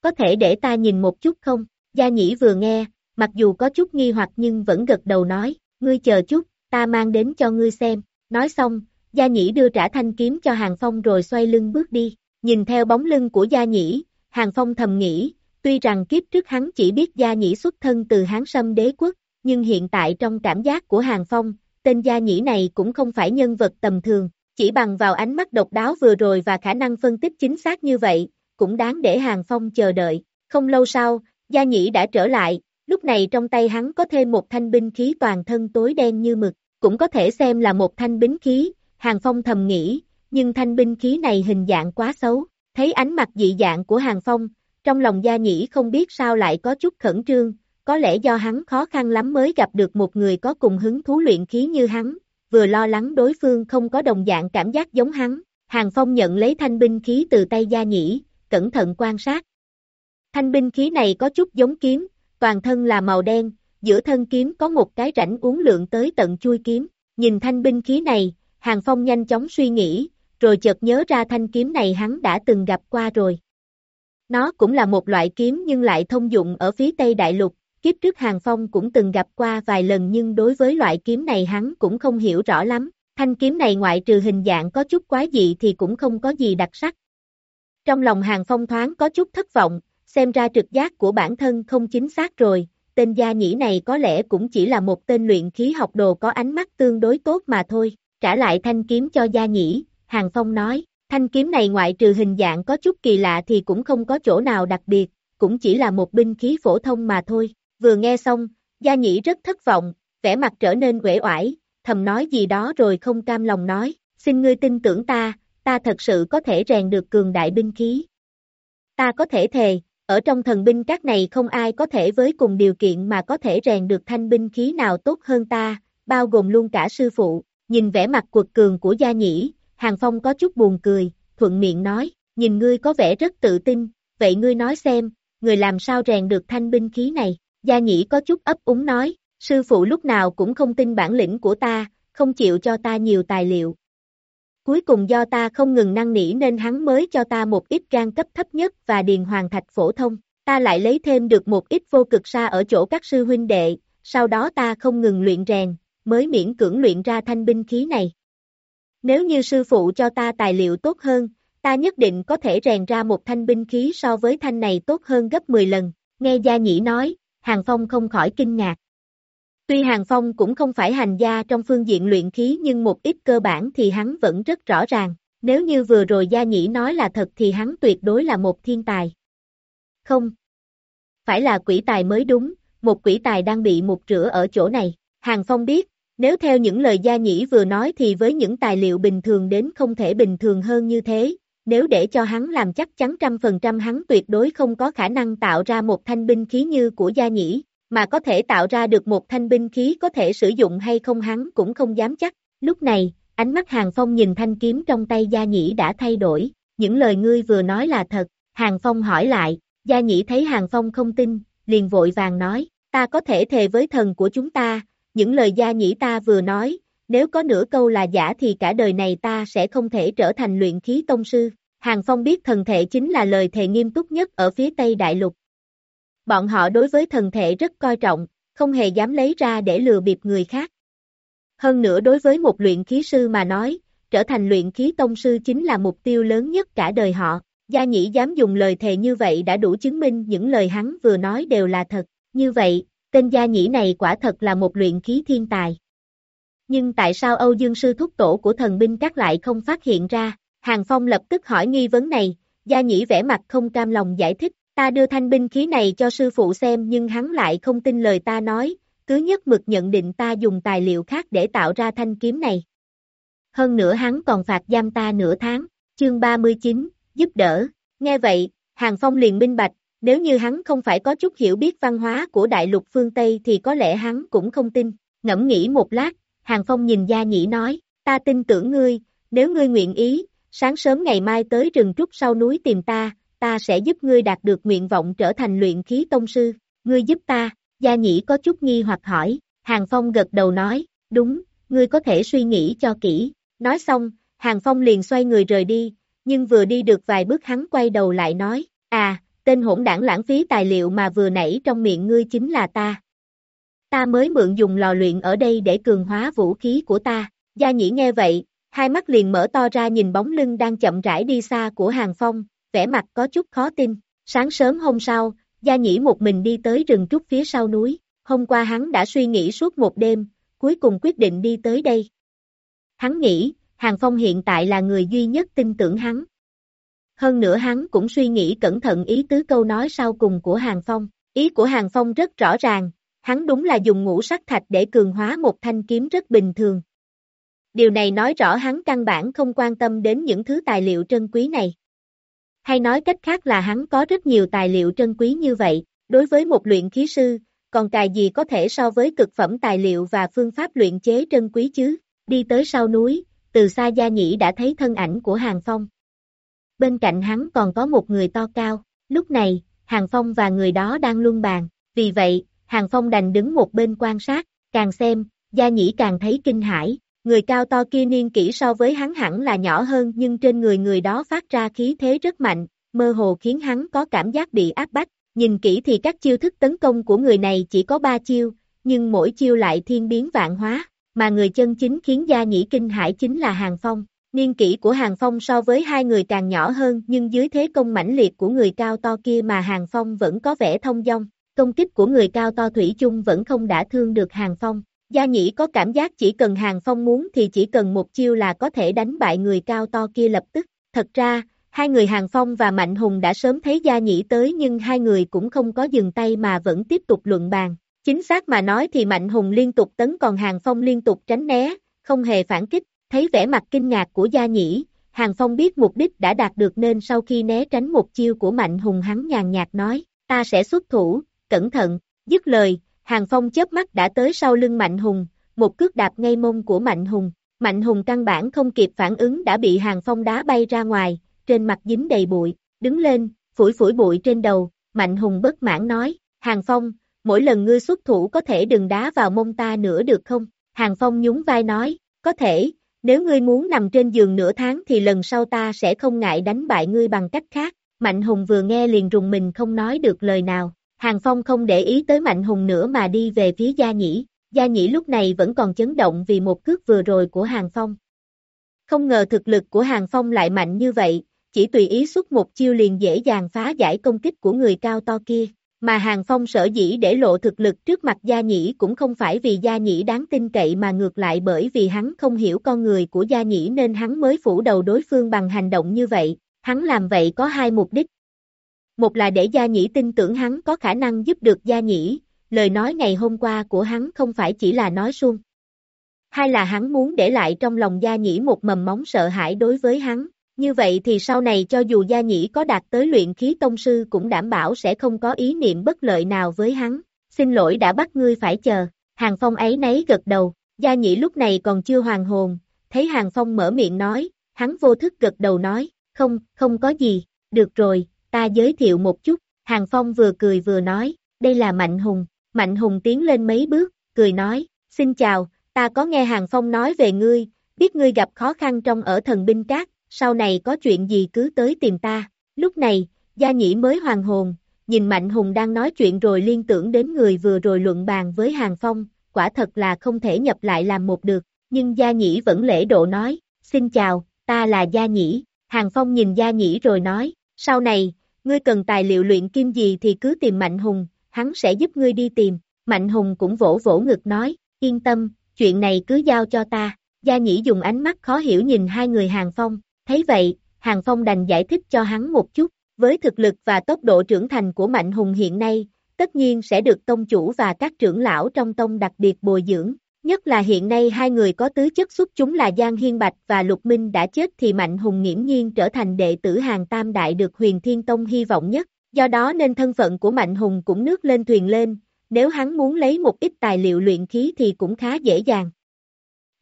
Có thể để ta nhìn một chút không? Gia Nhĩ vừa nghe, mặc dù có chút nghi hoặc nhưng vẫn gật đầu nói, ngươi chờ chút, ta mang đến cho ngươi xem, nói xong, Gia Nhĩ đưa trả thanh kiếm cho Hàng Phong rồi xoay lưng bước đi, nhìn theo bóng lưng của Gia Nhĩ, Hàng Phong thầm nghĩ, tuy rằng kiếp trước hắn chỉ biết Gia Nhĩ xuất thân từ Hán Sâm đế quốc, nhưng hiện tại trong cảm giác của Hàng Phong, tên Gia Nhĩ này cũng không phải nhân vật tầm thường, chỉ bằng vào ánh mắt độc đáo vừa rồi và khả năng phân tích chính xác như vậy, cũng đáng để Hàng Phong chờ đợi. Không lâu sau, Gia Nhĩ đã trở lại, lúc này trong tay hắn có thêm một thanh binh khí toàn thân tối đen như mực, cũng có thể xem là một thanh binh khí, Hàng Phong thầm nghĩ, nhưng thanh binh khí này hình dạng quá xấu, thấy ánh mặt dị dạng của Hàng Phong, trong lòng Gia Nhĩ không biết sao lại có chút khẩn trương, có lẽ do hắn khó khăn lắm mới gặp được một người có cùng hứng thú luyện khí như hắn, vừa lo lắng đối phương không có đồng dạng cảm giác giống hắn, Hàng Phong nhận lấy thanh binh khí từ tay Gia Nhĩ, cẩn thận quan sát. Thanh binh khí này có chút giống kiếm, toàn thân là màu đen, giữa thân kiếm có một cái rãnh uốn lượn tới tận chui kiếm. Nhìn thanh binh khí này, Hàng Phong nhanh chóng suy nghĩ, rồi chợt nhớ ra thanh kiếm này hắn đã từng gặp qua rồi. Nó cũng là một loại kiếm nhưng lại thông dụng ở phía Tây Đại Lục, kiếp trước Hàng Phong cũng từng gặp qua vài lần nhưng đối với loại kiếm này hắn cũng không hiểu rõ lắm. Thanh kiếm này ngoại trừ hình dạng có chút quái dị thì cũng không có gì đặc sắc. Trong lòng Hàng Phong thoáng có chút thất vọng, xem ra trực giác của bản thân không chính xác rồi, tên gia nhĩ này có lẽ cũng chỉ là một tên luyện khí học đồ có ánh mắt tương đối tốt mà thôi, trả lại thanh kiếm cho gia nhĩ, Hàng Phong nói, thanh kiếm này ngoại trừ hình dạng có chút kỳ lạ thì cũng không có chỗ nào đặc biệt, cũng chỉ là một binh khí phổ thông mà thôi, vừa nghe xong, gia nhĩ rất thất vọng, vẻ mặt trở nên uể oải, thầm nói gì đó rồi không cam lòng nói, xin ngươi tin tưởng ta, ta thật sự có thể rèn được cường đại binh khí. Ta có thể thề, ở trong thần binh các này không ai có thể với cùng điều kiện mà có thể rèn được thanh binh khí nào tốt hơn ta, bao gồm luôn cả sư phụ, nhìn vẻ mặt quật cường của gia nhĩ, Hàng Phong có chút buồn cười, thuận miệng nói, nhìn ngươi có vẻ rất tự tin, vậy ngươi nói xem, người làm sao rèn được thanh binh khí này, gia nhĩ có chút ấp úng nói, sư phụ lúc nào cũng không tin bản lĩnh của ta, không chịu cho ta nhiều tài liệu. Cuối cùng do ta không ngừng năn nỉ nên hắn mới cho ta một ít gan cấp thấp nhất và điền hoàng thạch phổ thông, ta lại lấy thêm được một ít vô cực sa ở chỗ các sư huynh đệ, sau đó ta không ngừng luyện rèn, mới miễn cưỡng luyện ra thanh binh khí này. Nếu như sư phụ cho ta tài liệu tốt hơn, ta nhất định có thể rèn ra một thanh binh khí so với thanh này tốt hơn gấp 10 lần, nghe Gia Nhĩ nói, Hàng Phong không khỏi kinh ngạc. Tuy Hàng Phong cũng không phải hành gia trong phương diện luyện khí nhưng một ít cơ bản thì hắn vẫn rất rõ ràng, nếu như vừa rồi Gia Nhĩ nói là thật thì hắn tuyệt đối là một thiên tài. Không. Phải là quỷ tài mới đúng, một quỷ tài đang bị một rửa ở chỗ này. Hàng Phong biết, nếu theo những lời Gia Nhĩ vừa nói thì với những tài liệu bình thường đến không thể bình thường hơn như thế, nếu để cho hắn làm chắc chắn trăm phần trăm hắn tuyệt đối không có khả năng tạo ra một thanh binh khí như của Gia Nhĩ, mà có thể tạo ra được một thanh binh khí có thể sử dụng hay không hắn cũng không dám chắc. Lúc này, ánh mắt Hàng Phong nhìn thanh kiếm trong tay Gia Nhĩ đã thay đổi, những lời ngươi vừa nói là thật, Hàng Phong hỏi lại, Gia Nhĩ thấy Hàng Phong không tin, liền vội vàng nói, ta có thể thề với thần của chúng ta, những lời Gia Nhĩ ta vừa nói, nếu có nửa câu là giả thì cả đời này ta sẽ không thể trở thành luyện khí tông sư. Hàng Phong biết thần thể chính là lời thề nghiêm túc nhất ở phía Tây Đại Lục. Bọn họ đối với thần thể rất coi trọng, không hề dám lấy ra để lừa bịp người khác. Hơn nữa đối với một luyện khí sư mà nói, trở thành luyện khí tông sư chính là mục tiêu lớn nhất cả đời họ. Gia Nhĩ dám dùng lời thề như vậy đã đủ chứng minh những lời hắn vừa nói đều là thật. Như vậy, tên Gia Nhĩ này quả thật là một luyện khí thiên tài. Nhưng tại sao Âu Dương Sư thúc tổ của thần binh các lại không phát hiện ra? Hàng Phong lập tức hỏi nghi vấn này, Gia Nhĩ vẻ mặt không cam lòng giải thích, ta đưa thanh binh khí này cho sư phụ xem nhưng hắn lại không tin lời ta nói, cứ nhất mực nhận định ta dùng tài liệu khác để tạo ra thanh kiếm này. Hơn nữa hắn còn phạt giam ta nửa tháng, chương 39, giúp đỡ, nghe vậy, Hàng Phong liền minh bạch, nếu như hắn không phải có chút hiểu biết văn hóa của đại lục phương Tây thì có lẽ hắn cũng không tin, ngẫm nghĩ một lát, Hàng Phong nhìn Gia Nhĩ nói, ta tin tưởng ngươi, nếu ngươi nguyện ý, sáng sớm ngày mai tới rừng trúc sau núi tìm ta, ta sẽ giúp ngươi đạt được nguyện vọng trở thành luyện khí tông sư, ngươi giúp ta, Gia Nhĩ có chút nghi hoặc hỏi, Hàng Phong gật đầu nói, đúng, ngươi có thể suy nghĩ cho kỹ, nói xong, Hàng Phong liền xoay người rời đi, nhưng vừa đi được vài bước hắn quay đầu lại nói, à, tên hỗn đảng lãng phí tài liệu mà vừa nãy trong miệng ngươi chính là ta. Ta mới mượn dùng lò luyện ở đây để cường hóa vũ khí của ta, Gia Nhĩ nghe vậy, hai mắt liền mở to ra nhìn bóng lưng đang chậm rãi đi xa của Hàng Phong, vẻ mặt có chút khó tin. Sáng sớm hôm sau, Gia Nhĩ một mình đi tới rừng trúc phía sau núi, hôm qua hắn đã suy nghĩ suốt một đêm, cuối cùng quyết định đi tới đây. Hắn nghĩ, Hàng Phong hiện tại là người duy nhất tin tưởng hắn. Hơn nữa hắn cũng suy nghĩ cẩn thận ý tứ câu nói sau cùng của Hàng Phong. Ý của Hàng Phong rất rõ ràng, hắn đúng là dùng ngũ sắc thạch để cường hóa một thanh kiếm rất bình thường, Điều này nói rõ hắn căn bản không quan tâm đến những thứ tài liệu trân quý này. Hay nói cách khác là hắn có rất nhiều tài liệu trân quý như vậy, đối với một luyện khí sư, còn cài gì có thể so với cực phẩm tài liệu và phương pháp luyện chế trân quý chứ, đi tới sau núi, từ xa Gia Nhĩ đã thấy thân ảnh của Hàng Phong. Bên cạnh hắn còn có một người to cao, lúc này, Hàng Phong và người đó đang luân bàn, vì vậy, Hàng Phong đành đứng một bên quan sát, càng xem, Gia Nhĩ càng thấy kinh hãi, Người cao to kia niên kỹ so với hắn hẳn là nhỏ hơn nhưng trên người người đó phát ra khí thế rất mạnh, mơ hồ khiến hắn có cảm giác bị áp bách. Nhìn kỹ thì các chiêu thức tấn công của người này chỉ có ba chiêu, nhưng mỗi chiêu lại thiên biến vạn hóa, mà người chân chính khiến gia nhĩ kinh hải chính là Hàng Phong. Niên kỷ của Hàng Phong so với hai người càng nhỏ hơn nhưng dưới thế công mãnh liệt của người cao to kia mà Hàng Phong vẫn có vẻ thông dong. Công kích của người cao to Thủy chung vẫn không đã thương được Hàng Phong. Gia Nhĩ có cảm giác chỉ cần Hàng Phong muốn thì chỉ cần một chiêu là có thể đánh bại người cao to kia lập tức. Thật ra, hai người Hàng Phong và Mạnh Hùng đã sớm thấy Gia Nhĩ tới nhưng hai người cũng không có dừng tay mà vẫn tiếp tục luận bàn. Chính xác mà nói thì Mạnh Hùng liên tục tấn còn Hàng Phong liên tục tránh né, không hề phản kích, thấy vẻ mặt kinh ngạc của Gia Nhĩ, Hàng Phong biết mục đích đã đạt được nên sau khi né tránh một chiêu của Mạnh Hùng hắn nhàn nhạt nói, ta sẽ xuất thủ, cẩn thận, dứt lời, Hàng Phong chớp mắt đã tới sau lưng Mạnh Hùng, một cước đạp ngay mông của Mạnh Hùng, Mạnh Hùng căn bản không kịp phản ứng đã bị Hàng Phong đá bay ra ngoài, trên mặt dính đầy bụi, đứng lên, phủi phủi bụi trên đầu, Mạnh Hùng bất mãn nói, Hàng Phong, mỗi lần ngươi xuất thủ có thể đừng đá vào mông ta nữa được không? Hàng Phong nhún vai nói, có thể, nếu ngươi muốn nằm trên giường nửa tháng thì lần sau ta sẽ không ngại đánh bại ngươi bằng cách khác. Mạnh Hùng vừa nghe liền rùng mình không nói được lời nào. Hàng Phong không để ý tới Mạnh Hùng nữa mà đi về phía Gia Nhĩ. Gia Nhĩ lúc này vẫn còn chấn động vì một cước vừa rồi của Hàng Phong. Không ngờ thực lực của Hàng Phong lại mạnh như vậy, chỉ tùy ý xuất một chiêu liền dễ dàng phá giải công kích của người cao to kia. Mà Hàng Phong sở dĩ để lộ thực lực trước mặt Gia Nhĩ cũng không phải vì Gia Nhĩ đáng tin cậy mà ngược lại bởi vì hắn không hiểu con người của Gia Nhĩ nên hắn mới phủ đầu đối phương bằng hành động như vậy, hắn làm vậy có hai mục đích. Một là để Gia Nhĩ tin tưởng hắn có khả năng giúp được Gia Nhĩ, lời nói ngày hôm qua của hắn không phải chỉ là nói suông. Hai là hắn muốn để lại trong lòng Gia Nhĩ một mầm móng sợ hãi đối với hắn, như vậy thì sau này cho dù Gia Nhĩ có đạt tới luyện khí tông sư cũng đảm bảo sẽ không có ý niệm bất lợi nào với hắn. Xin lỗi đã bắt ngươi phải chờ. Hàng Phong ấy nấy gật đầu. Gia Nhĩ lúc này còn chưa hoàn hồn. Thấy Hàng Phong mở miệng nói, hắn vô thức gật đầu nói, không, không có gì, được rồi, ta giới thiệu một chút. Hàng Phong vừa cười vừa nói, đây là Mạnh Hùng. Mạnh Hùng tiến lên mấy bước, cười nói, xin chào, ta có nghe Hàng Phong nói về ngươi, biết ngươi gặp khó khăn trong ở thần binh cát, sau này có chuyện gì cứ tới tìm ta. Lúc này, Gia Nhĩ mới hoàn hồn, nhìn Mạnh Hùng đang nói chuyện rồi liên tưởng đến người vừa rồi luận bàn với Hàng Phong, quả thật là không thể nhập lại làm một được, nhưng Gia Nhĩ vẫn lễ độ nói, xin chào, ta là Gia Nhĩ, Hàng Phong nhìn Gia Nhĩ rồi nói, sau này, ngươi cần tài liệu luyện kim gì thì cứ tìm Mạnh Hùng, hắn sẽ giúp ngươi đi tìm, Mạnh Hùng cũng vỗ vỗ ngực nói, yên tâm, chuyện này cứ giao cho ta, Gia Nhĩ dùng ánh mắt khó hiểu nhìn hai người Hàng Phong, Thấy vậy, Hàng Phong đành giải thích cho hắn một chút, với thực lực và tốc độ trưởng thành của Mạnh Hùng hiện nay, tất nhiên sẽ được tông chủ và các trưởng lão trong tông đặc biệt bồi dưỡng. Nhất là hiện nay hai người có tứ chất xuất chúng là Giang Hiên Bạch và Lục Minh đã chết thì Mạnh Hùng nghiễm nhiên trở thành đệ tử hàng tam đại được huyền thiên tông hy vọng nhất. Do đó nên thân phận của Mạnh Hùng cũng nước lên thuyền lên, nếu hắn muốn lấy một ít tài liệu luyện khí thì cũng khá dễ dàng.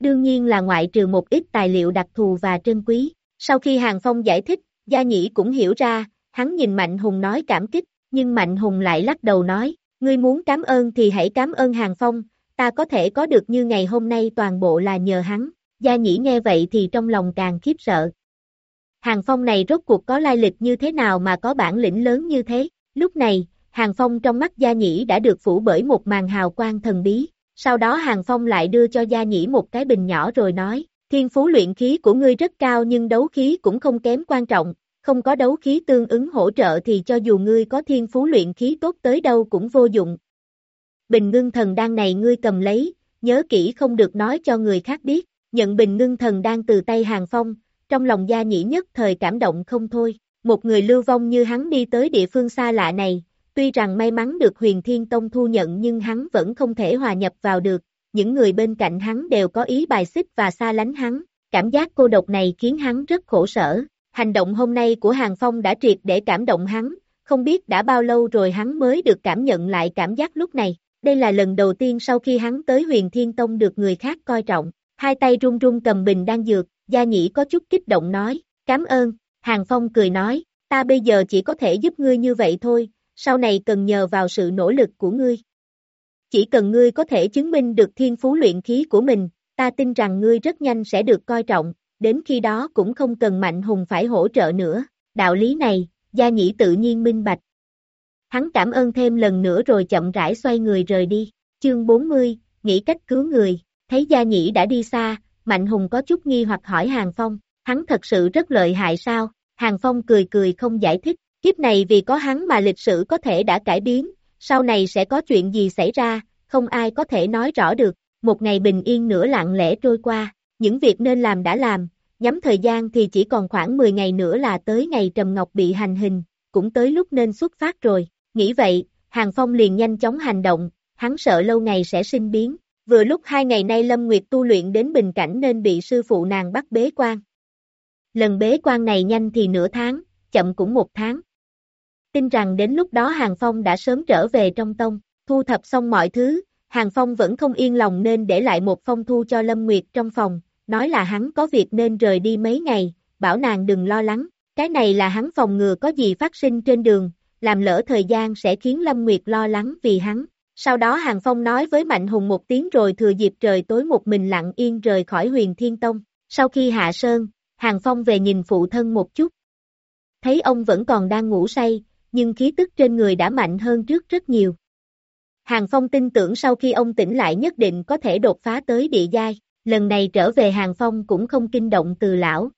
Đương nhiên là ngoại trừ một ít tài liệu đặc thù và trân quý. Sau khi Hàng Phong giải thích, Gia Nhĩ cũng hiểu ra, hắn nhìn Mạnh Hùng nói cảm kích, nhưng Mạnh Hùng lại lắc đầu nói, ngươi muốn cảm ơn thì hãy cảm ơn Hàng Phong, ta có thể có được như ngày hôm nay toàn bộ là nhờ hắn. Gia Nhĩ nghe vậy thì trong lòng càng khiếp sợ. Hàng Phong này rốt cuộc có lai lịch như thế nào mà có bản lĩnh lớn như thế? Lúc này, Hàng Phong trong mắt Gia Nhĩ đã được phủ bởi một màn hào quang thần bí. Sau đó Hàng Phong lại đưa cho Gia Nhĩ một cái bình nhỏ rồi nói, Thiên phú luyện khí của ngươi rất cao nhưng đấu khí cũng không kém quan trọng, không có đấu khí tương ứng hỗ trợ thì cho dù ngươi có thiên phú luyện khí tốt tới đâu cũng vô dụng. Bình ngưng thần đan này ngươi cầm lấy, nhớ kỹ không được nói cho người khác biết, nhận bình ngưng thần đan từ tay hàng phong, trong lòng gia nhĩ nhất thời cảm động không thôi, một người lưu vong như hắn đi tới địa phương xa lạ này, tuy rằng may mắn được huyền thiên tông thu nhận nhưng hắn vẫn không thể hòa nhập vào được, những người bên cạnh hắn đều có ý bài xích và xa lánh hắn, cảm giác cô độc này khiến hắn rất khổ sở. Hành động hôm nay của Hàng Phong đã triệt để cảm động hắn, không biết đã bao lâu rồi hắn mới được cảm nhận lại cảm giác lúc này. Đây là lần đầu tiên sau khi hắn tới huyền Thiên Tông được người khác coi trọng, hai tay run run cầm bình đang dược, Gia Nhĩ có chút kích động nói, cảm ơn, Hàng Phong cười nói, ta bây giờ chỉ có thể giúp ngươi như vậy thôi, sau này cần nhờ vào sự nỗ lực của ngươi chỉ cần ngươi có thể chứng minh được thiên phú luyện khí của mình, ta tin rằng ngươi rất nhanh sẽ được coi trọng, đến khi đó cũng không cần Mạnh Hùng phải hỗ trợ nữa, đạo lý này, Gia Nhĩ tự nhiên minh bạch. Hắn cảm ơn thêm lần nữa rồi chậm rãi xoay người rời đi, chương 40, nghĩ cách cứu người, thấy Gia Nhĩ đã đi xa, Mạnh Hùng có chút nghi hoặc hỏi Hàng Phong, hắn thật sự rất lợi hại sao, Hàng Phong cười cười không giải thích, kiếp này vì có hắn mà lịch sử có thể đã cải biến, sau này sẽ có chuyện gì xảy ra, không ai có thể nói rõ được, một ngày bình yên nữa lặng lẽ trôi qua, những việc nên làm đã làm, nhắm thời gian thì chỉ còn khoảng 10 ngày nữa là tới ngày Trầm Ngọc bị hành hình, cũng tới lúc nên xuất phát rồi, nghĩ vậy, Hàng Phong liền nhanh chóng hành động, hắn sợ lâu ngày sẽ sinh biến. Vừa lúc hai ngày nay Lâm Nguyệt tu luyện đến bình cảnh nên bị sư phụ nàng bắt bế quan. Lần bế quan này nhanh thì nửa tháng, chậm cũng một tháng. Tin rằng đến lúc đó Hàng Phong đã sớm trở về trong tông, thu thập xong mọi thứ, Hàng Phong vẫn không yên lòng nên để lại một phong thu cho Lâm Nguyệt trong phòng, nói là hắn có việc nên rời đi mấy ngày, bảo nàng đừng lo lắng, cái này là hắn phòng ngừa có gì phát sinh trên đường, làm lỡ thời gian sẽ khiến Lâm Nguyệt lo lắng vì hắn. Sau đó Hàng Phong nói với Mạnh Hùng một tiếng rồi thừa dịp trời tối một mình lặng yên rời khỏi huyền Thiên Tông. Sau khi hạ sơn, Hàng Phong về nhìn phụ thân một chút. Thấy ông vẫn còn đang ngủ say, nhưng khí tức trên người đã mạnh hơn trước rất nhiều. Hàng Phong tin tưởng sau khi ông tỉnh lại nhất định có thể đột phá tới địa giai, lần này trở về Hàng Phong cũng không kinh động từ lão.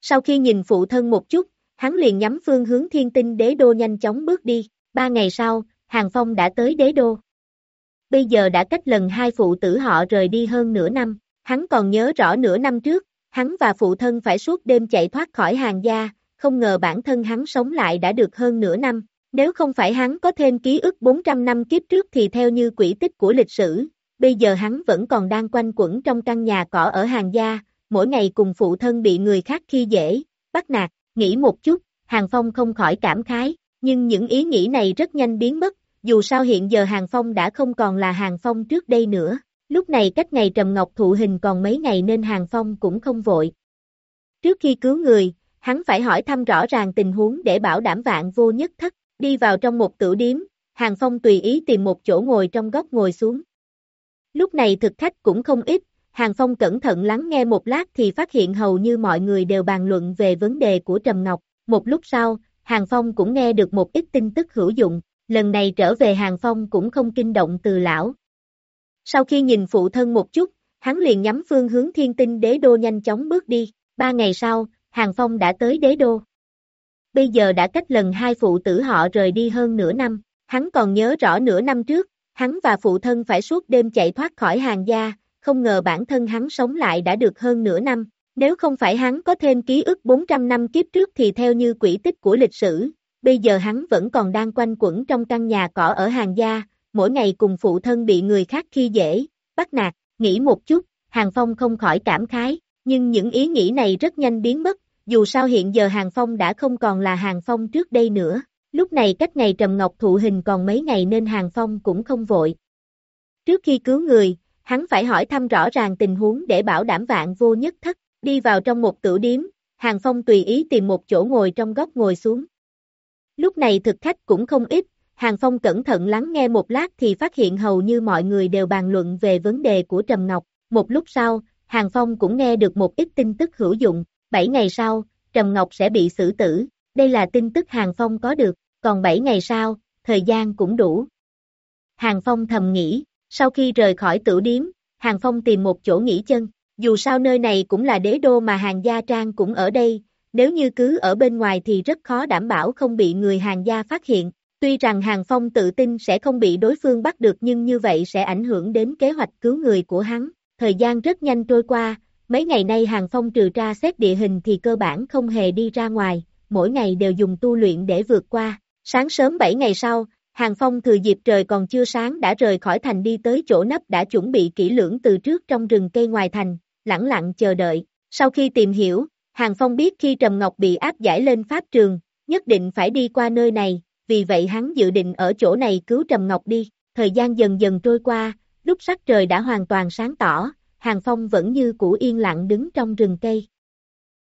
Sau khi nhìn phụ thân một chút, hắn liền nhắm phương hướng thiên tinh đế đô nhanh chóng bước đi, ba ngày sau, Hàng Phong đã tới đế đô. Bây giờ đã cách lần hai phụ tử họ rời đi hơn nửa năm, hắn còn nhớ rõ nửa năm trước, hắn và phụ thân phải suốt đêm chạy thoát khỏi hàng gia, không ngờ bản thân hắn sống lại đã được hơn nửa năm. Nếu không phải hắn có thêm ký ức 400 năm kiếp trước thì theo như quỹ tích của lịch sử, bây giờ hắn vẫn còn đang quanh quẩn trong căn nhà cỏ ở hàng gia, mỗi ngày cùng phụ thân bị người khác khi dễ, bắt nạt, nghĩ một chút, Hàng Phong không khỏi cảm khái, nhưng những ý nghĩ này rất nhanh biến mất, dù sao hiện giờ Hàng Phong đã không còn là Hàng Phong trước đây nữa, lúc này cách ngày Trầm Ngọc thụ hình còn mấy ngày nên Hàng Phong cũng không vội. Trước khi cứu người, hắn phải hỏi thăm rõ ràng tình huống để bảo đảm vạn vô nhất thất, đi vào trong một tử điếm, Hàng Phong tùy ý tìm một chỗ ngồi trong góc ngồi xuống. Lúc này thực khách cũng không ít, Hàng Phong cẩn thận lắng nghe một lát thì phát hiện hầu như mọi người đều bàn luận về vấn đề của Trầm Ngọc. Một lúc sau, Hàng Phong cũng nghe được một ít tin tức hữu dụng, lần này trở về Hàng Phong cũng không kinh động từ lão. Sau khi nhìn phụ thân một chút, hắn liền nhắm phương hướng thiên tinh đế đô nhanh chóng bước đi. Ba ngày sau, Hàng Phong đã tới đế đô. Bây giờ đã cách lần hai phụ tử họ rời đi hơn nửa năm, hắn còn nhớ rõ nửa năm trước, hắn và phụ thân phải suốt đêm chạy thoát khỏi hàng gia, không ngờ bản thân hắn sống lại đã được hơn nửa năm. Nếu không phải hắn có thêm ký ức 400 năm kiếp trước thì theo như quỹ tích của lịch sử, bây giờ hắn vẫn còn đang quanh quẩn trong căn nhà cỏ ở hàng gia, mỗi ngày cùng phụ thân bị người khác khi dễ, bắt nạt, nghĩ một chút, Hàng Phong không khỏi cảm khái, nhưng những ý nghĩ này rất nhanh biến mất, dù sao hiện giờ Hàng Phong đã không còn là Hàng Phong trước đây nữa, lúc này cách ngày Trầm Ngọc thụ hình còn mấy ngày nên Hàng Phong cũng không vội. Trước khi cứu người, hắn phải hỏi thăm rõ ràng tình huống để bảo đảm vạn vô nhất thất, đi vào trong một tử điếm, Hàng Phong tùy ý tìm một chỗ ngồi trong góc ngồi xuống. Lúc này thực khách cũng không ít, Hàng Phong cẩn thận lắng nghe một lát thì phát hiện hầu như mọi người đều bàn luận về vấn đề của Trầm Ngọc. Một lúc sau, Hàng Phong cũng nghe được một ít tin tức hữu dụng. Bảy ngày sau, Trầm Ngọc sẽ bị xử tử. Đây là tin tức Hàng Phong có được, còn bảy ngày sau, thời gian cũng đủ. Hàng Phong thầm nghĩ, sau khi rời khỏi tử điếm, Hàng Phong tìm một chỗ nghỉ chân. Dù sao nơi này cũng là đế đô mà hàng gia trang cũng ở đây, nếu như cứ ở bên ngoài thì rất khó đảm bảo không bị người hàng gia phát hiện. Tuy rằng Hàng Phong tự tin sẽ không bị đối phương bắt được nhưng như vậy sẽ ảnh hưởng đến kế hoạch cứu người của hắn. Thời gian rất nhanh trôi qua, mấy ngày nay Hàng Phong trừ ra xét địa hình thì cơ bản không hề đi ra ngoài, mỗi ngày đều dùng tu luyện để vượt qua. Sáng sớm 7 ngày sau, Hàng Phong thừa dịp trời còn chưa sáng đã rời khỏi thành đi tới chỗ nấp đã chuẩn bị kỹ lưỡng từ trước trong rừng cây ngoài thành, lẳng lặng chờ đợi. Sau khi tìm hiểu, Hàng Phong biết khi Trầm Ngọc bị áp giải lên pháp trường, nhất định phải đi qua nơi này, vì vậy hắn dự định ở chỗ này cứu Trầm Ngọc đi. Thời gian dần dần trôi qua, lúc sắc trời đã hoàn toàn sáng tỏ, Hàng Phong vẫn như cũ yên lặng đứng trong rừng cây.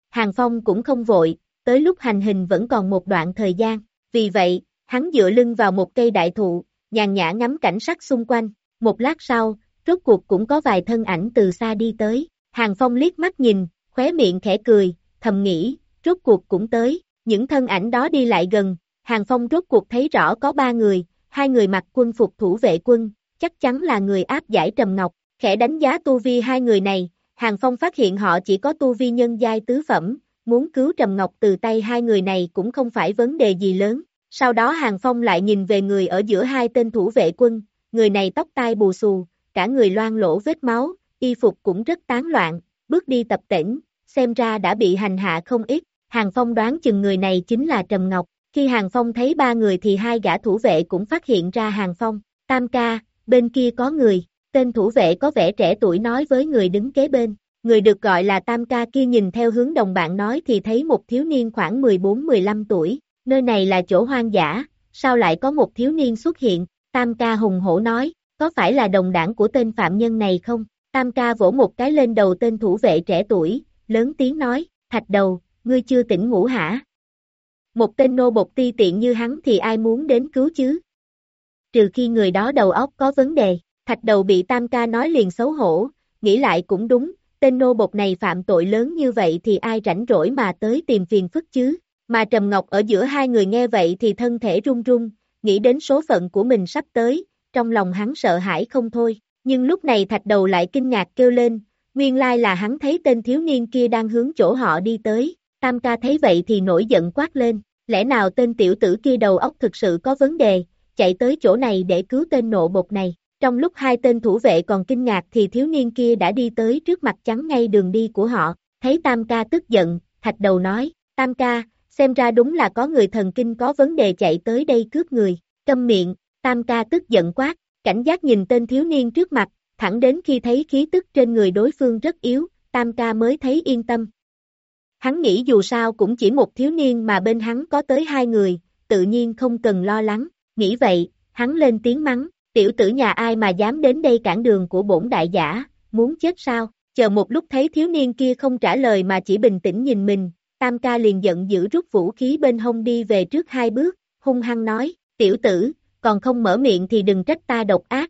Hàng Phong cũng không vội, tới lúc hành hình vẫn còn một đoạn thời gian, vì vậy, hắn dựa lưng vào một cây đại thụ, nhàn nhã ngắm cảnh sắc xung quanh, một lát sau, rốt cuộc cũng có vài thân ảnh từ xa đi tới, Hàng Phong liếc mắt nhìn, khóe miệng khẽ cười, thầm nghĩ, rốt cuộc cũng tới, những thân ảnh đó đi lại gần, Hàng Phong rốt cuộc thấy rõ có ba người, hai người mặc quân phục thủ vệ quân, chắc chắn là người áp giải Trầm Ngọc, khẽ đánh giá tu vi hai người này, Hàng Phong phát hiện họ chỉ có tu vi nhân giai tứ phẩm, muốn cứu Trầm Ngọc từ tay hai người này cũng không phải vấn đề gì lớn. Sau đó Hàng Phong lại nhìn về người ở giữa hai tên thủ vệ quân, người này tóc tai bù xù, cả người loang lỗ vết máu, y phục cũng rất tán loạn, bước đi tập tỉnh, xem ra đã bị hành hạ không ít. Hàng Phong đoán chừng người này chính là Trầm Ngọc. Khi Hàng Phong thấy ba người thì hai gã thủ vệ cũng phát hiện ra Hàng Phong. Tam ca, bên kia có người, tên thủ vệ có vẻ trẻ tuổi nói với người đứng kế bên, người được gọi là Tam ca kia nhìn theo hướng đồng bạn nói thì thấy một thiếu niên khoảng 14-15 tuổi, nơi này là chỗ hoang dã, sao lại có một thiếu niên xuất hiện, Tam ca hùng hổ nói, có phải là đồng đảng của tên phạm nhân này không? Tam ca vỗ một cái lên đầu tên thủ vệ trẻ tuổi, lớn tiếng nói, thạch đầu, ngươi chưa tỉnh ngủ hả? Một tên nô bộc ti tiện như hắn thì ai muốn đến cứu chứ? Trừ khi người đó đầu óc có vấn đề, thạch đầu bị tam ca nói liền xấu hổ, nghĩ lại cũng đúng, tên nô bột này phạm tội lớn như vậy thì ai rảnh rỗi mà tới tìm phiền phức chứ? Mà Trầm Ngọc ở giữa hai người nghe vậy thì thân thể run run, nghĩ đến số phận của mình sắp tới, trong lòng hắn sợ hãi không thôi. Nhưng lúc này thạch đầu lại kinh ngạc kêu lên, nguyên lai là hắn thấy tên thiếu niên kia đang hướng chỗ họ đi tới, tam ca thấy vậy thì nổi giận quát lên, lẽ nào tên tiểu tử kia đầu óc thực sự có vấn đề, chạy tới chỗ này để cứu tên nộ bột này. Trong lúc hai tên thủ vệ còn kinh ngạc thì thiếu niên kia đã đi tới trước mặt chắn ngay đường đi của họ, thấy tam ca tức giận, thạch đầu nói, tam ca, xem ra đúng là có người thần kinh có vấn đề chạy tới đây cướp người, câm miệng, tam ca tức giận quát, cảnh giác nhìn tên thiếu niên trước mặt, thẳng đến khi thấy khí tức trên người đối phương rất yếu, tam ca mới thấy yên tâm. Hắn nghĩ dù sao cũng chỉ một thiếu niên mà bên hắn có tới hai người, tự nhiên không cần lo lắng, nghĩ vậy, hắn lên tiếng mắng, tiểu tử nhà ai mà dám đến đây cản đường của bổn đại giả, muốn chết sao, chờ một lúc thấy thiếu niên kia không trả lời mà chỉ bình tĩnh nhìn mình, tam ca liền giận dữ rút vũ khí bên hông đi về trước hai bước, hung hăng nói, tiểu tử, còn không mở miệng thì đừng trách ta độc ác.